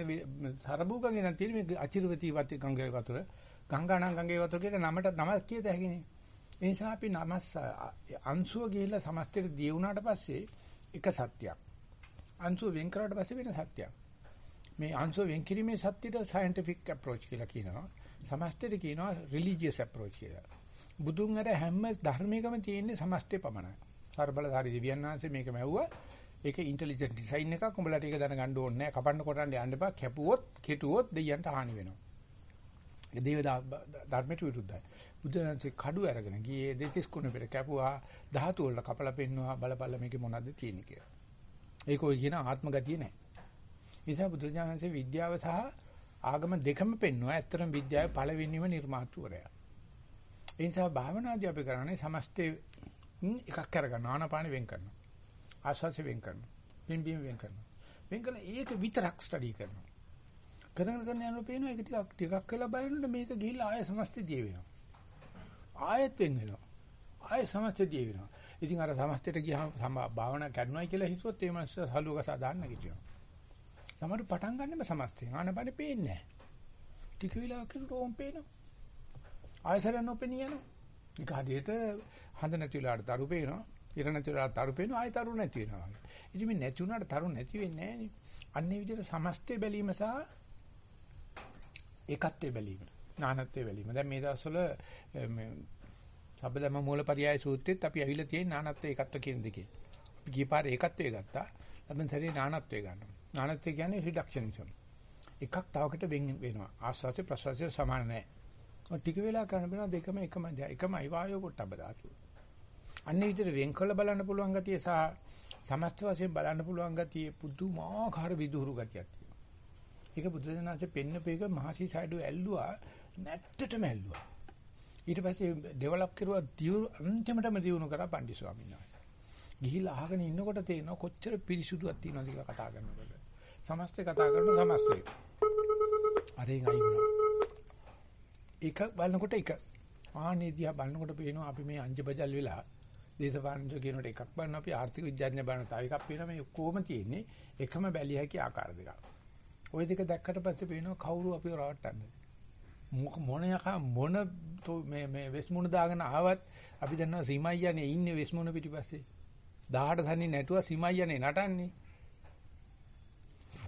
සරබු ගංගන තියෙන මේ අචිරවති වති ගංගේ වතුර ගංගානංග ගංගේ වතුර කියන නමට නමක් කියද හැකිනේ. ඒ නිසා අපි නමස් අංශුව ගිහිල්ලා සමස්තයට දී වුණාට පස්සේ එක සත්‍යයක්. අංශුව වෙන් කරාට පස්සේ වෙන සත්‍යයක්. මේ අංශුව වෙන් කිරීමේ සත්‍යෙට scientific approach කියලා කියනවා. සමස්තයට කියනවා religious approach කියලා. බුදුන් අර හැම ධර්මයකම තියෙන්නේ සමස්තය පමණයි. සර්බලධාරී දිව්‍යන් වහන්සේ මේක මැව්වා. ඒක ඉන්ටෙලිජන්ට් ඩිසයින් එකක්. උඹලට ඒක දැනගන්න ඕනේ නැහැ. කපන්න කොටන්න යන්න එපා. කැපුවොත්, කෙටුවොත් දෙයයන්ට හානි වෙනවා. ඒ දේව ධර්මයට විරුද්ධයි. බුදුරජාණන්සේ කඩු අරගෙන ගියේ දෙතිස් කුණ පෙර කැපුවා ධාතු වල කපලා පෙන්නවා බලපල්ල මේකේ මොනවද තියෙන්නේ කියලා. ඒක ඔය කියන ආත්ම ගතිය නැහැ. ඒ නිසා බුදුරජාණන්සේ විද්‍යාව සහ ආගම දෙකම පෙන්වුවා. ඇත්තටම විද්‍යාවේ පළවෙනිම නිර්මාතෘවරයා. ඒ නිසා භාවනාදී අපි කරන්නේ සමස්තේ එකක් අරගන්න ආනාපානෙ වෙන් කරනවා. ආස්වාසෙ වෙන් කරනවා. පිම්බීම වෙන් කරනවා. වෙන් කළා ඒක විතරක් ස්ටඩි කරනවා. කරගෙන කරගෙන යනකොට පේනවා ඒක ටිකක් ටිකක් කළා බලනකොට මේක ගිහිල්ලා ආය සමස්තෙදී වෙනවා. ආයෙත් වෙන් වෙනවා. ආයෙ සමස්තෙදී වෙනවා. ඉතින් අර සමස්තයට ගියාම භාවනා කරනවායි කියලා හිතුවොත් ඒ මනස හලුවක සාදාන්න කිව්වා. සමහර පටන් ගන්නෙම සමස්තයෙන් ආනපනෙ පේන්නේ නැහැ. ටික වෙලාවකට ඕම් පේනවා. ආයසර නොපෙනී යනවා. ඒක හදියට හඳ නැති වෙලාවට තරු පේනවා. ඉර නැති වෙලාවට තරු පේනවා. ආය තරු නැති වෙනවා. ඉතින් මේ නැති වුණාට තරු නැති වෙන්නේ නැහැ නේ. අන්නේ විදිහට සමස්තය බැලීම සහ ඒකත්වය බැලීම. නානත්වය බැලීම. දැන් මේ දවස්වල මේ සබ්බදම මූලපරියාය සූත්‍රෙත් අපි ඇවිල්ලා තියෙන නානත්වය ඒකත්ව කියන දෙකේ. අපි ගියපාර ඒකත්වය ගත්තා. අද සැරේ නානත්වය ගන්නවා. නානත්වය කියන්නේ රිඩක්ෂනිසම්. එකක් තවකට වෙන් වෙනවා. ආස්වාසිය ප්‍රසවාසය සමාන නැහැ. ඔය ටික වෙලා කරන බිනා දෙකම එකම එකමයි වායෝ පොට්ටබ්බ ධාතු. අන්නේ විදිහට වෙන් කළ බලන්න පුළුවන් ගතිය සහ සමස්ත වශයෙන් බලන්න පුළුවන් ගතිය පුදුමාකාර විදුහුරු ගතියක් තියෙනවා. ඒක බුදුරජාණන්සේ පෙන්නපේක මහසි සයිඩු ඇල්ලුවා නැට්ටටම ඇල්ලුවා. ඊට පස්සේ ඩෙවලොප් කරුවා දියුණු අන්තිමටම දියුණු කරා පන්දි ස්වාමීන් වහන්සේ. ගිහිල්ලා අහගෙන ඉන්නකොට තේරෙනවා කොච්චර පිරිසුදුවක් තියෙනවද කියලා කතා කරනකොට. සමස්තේ කතා කරන සමස්තේ. අරෙන් අයි වුණා. එක බලනකොට එක ආනේ දිහා බලනකොට පේනවා අපි මේ අංජබජල් වෙලා දේශපාලනජ කියනකොට එකක් බලන අපි ආර්ථික විද්‍යාඥ බලන තව එකක් පේනවා මේ ඔක්කොම තියෙන්නේ එකම බැලිය හැකි ආකාර දෙකක්. ওই දෙක දැක්කට පස්සේ පේනවා කවුරු අපිව රවට්ටන්නේ. මොන යකා මොන මේ මේ වෙස්මුණ දාගෙන ආවත් අපි දන්නවා සීමයියනේ ඉන්නේ වෙස්මුණ පිටිපස්සේ. 18 තන්නේ නැටුව සීමයියනේ නටන්නේ.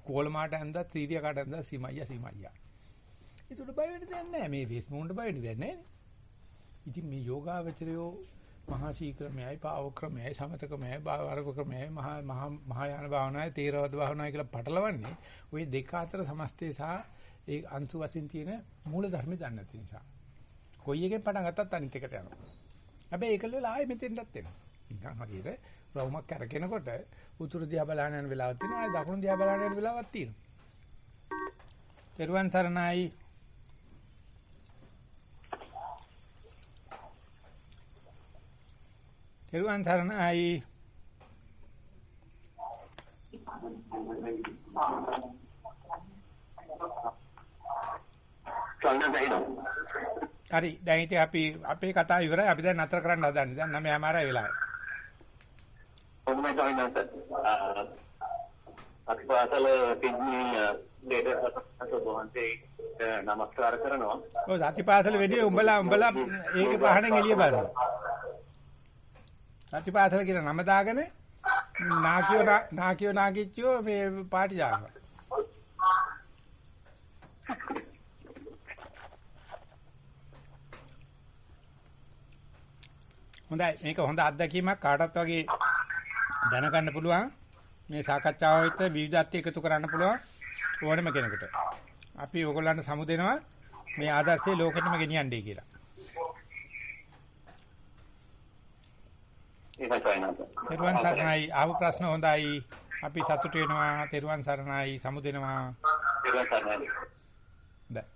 කෝලමාට ඇඳලා ත්‍රිරියකට ඇඳලා සීමයියා සීමයියා. ඒකට බය වෙන්න දෙයක් නැහැ. මේ වෙස්මුණට බය වෙන්න දෙයක් නැහැ. ඉතින් මේ යෝගාවචරයෝ මහා ශීක්‍රමයයි පාව ක්‍රමයයි සමත ක්‍රමයයි වර්ග ක්‍රමයයි මහා මහා මහායාන භාවනාවයි තේරවාද භාවනාවයි කියලා පටලවන්නේ ওই දෙක අතර සමස්තය සහ ඒ අංශු වශයෙන් තියෙන මූල ධර්ම දන්නේ නැති නිසා. කොයි එකෙන් පටන් ගත්තත් අනිත් එකට යනවා. හැබැයි ඒකල වෙලා ආයෙ මෙතෙන්ටත් එනවා. නිකන් හරියට රවුමක් කරකිනකොට උතුරු දිහා බලන යන වෙලාවක් තියෙනවා. ආයෙ දකුණු දිහා බලන යන වෙලාවක් තියෙනවා. පෙරුවන් සරණයි එරුවන් සරණයි. හරි දැන් ඉතින් අපි අපේ කතාව ඉවරයි. අපි දැන් නතර කරන්න හදන්නේ. දැන් 9:00මාරයි වෙලාව. හොඳයි සවිනාස. අපි පාසල සිඩ්නි ලේඩර් අසෝබහන්සේ නමස්කාර කරනවා. ඔව් සතිපාසල වෙදී උඹලා උඹලා ඒකේ පහණෙන් එළිය බලනවා. සතිපාසල කියන නම දාගෙන නාකියෝ නාකියෝ නාකිච්චෝ මේ පාටි දානවා. හොඳයි මේක හොඳ අත්දැකීමක් කාටත් වගේ දැනගන්න පුළුවන් මේ සාකච්ඡාව විතර විවිධත්වය එකතු කරන්න පුළුවන් ඕනම කෙනෙකුට. අපි ඕගොල්ලන්ට සමු දෙනවා මේ ආදර්ශය ලෝකෙටම ගෙනියන්නයි කියලා. තෙරුවන් සරණයි ආව ප්‍රශ්න හොඳයි. අපි සතුටු වෙනවා. තෙරුවන් සරණයි සමු දෙනවා. තෙරුවන් සරණයි. දැන්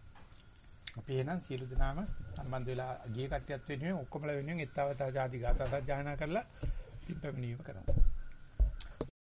අපි එහෙනම් සියලු දෙනාම සම්බන්ධ වෙලා ගිය කට්ටියත් වෙනුවෙන් ඔක්කොමලා වෙනුවෙන් එත්තවතා ආදී ගාථා සජ්ජායනා කරලා පිටපැමිණීම කරනවා.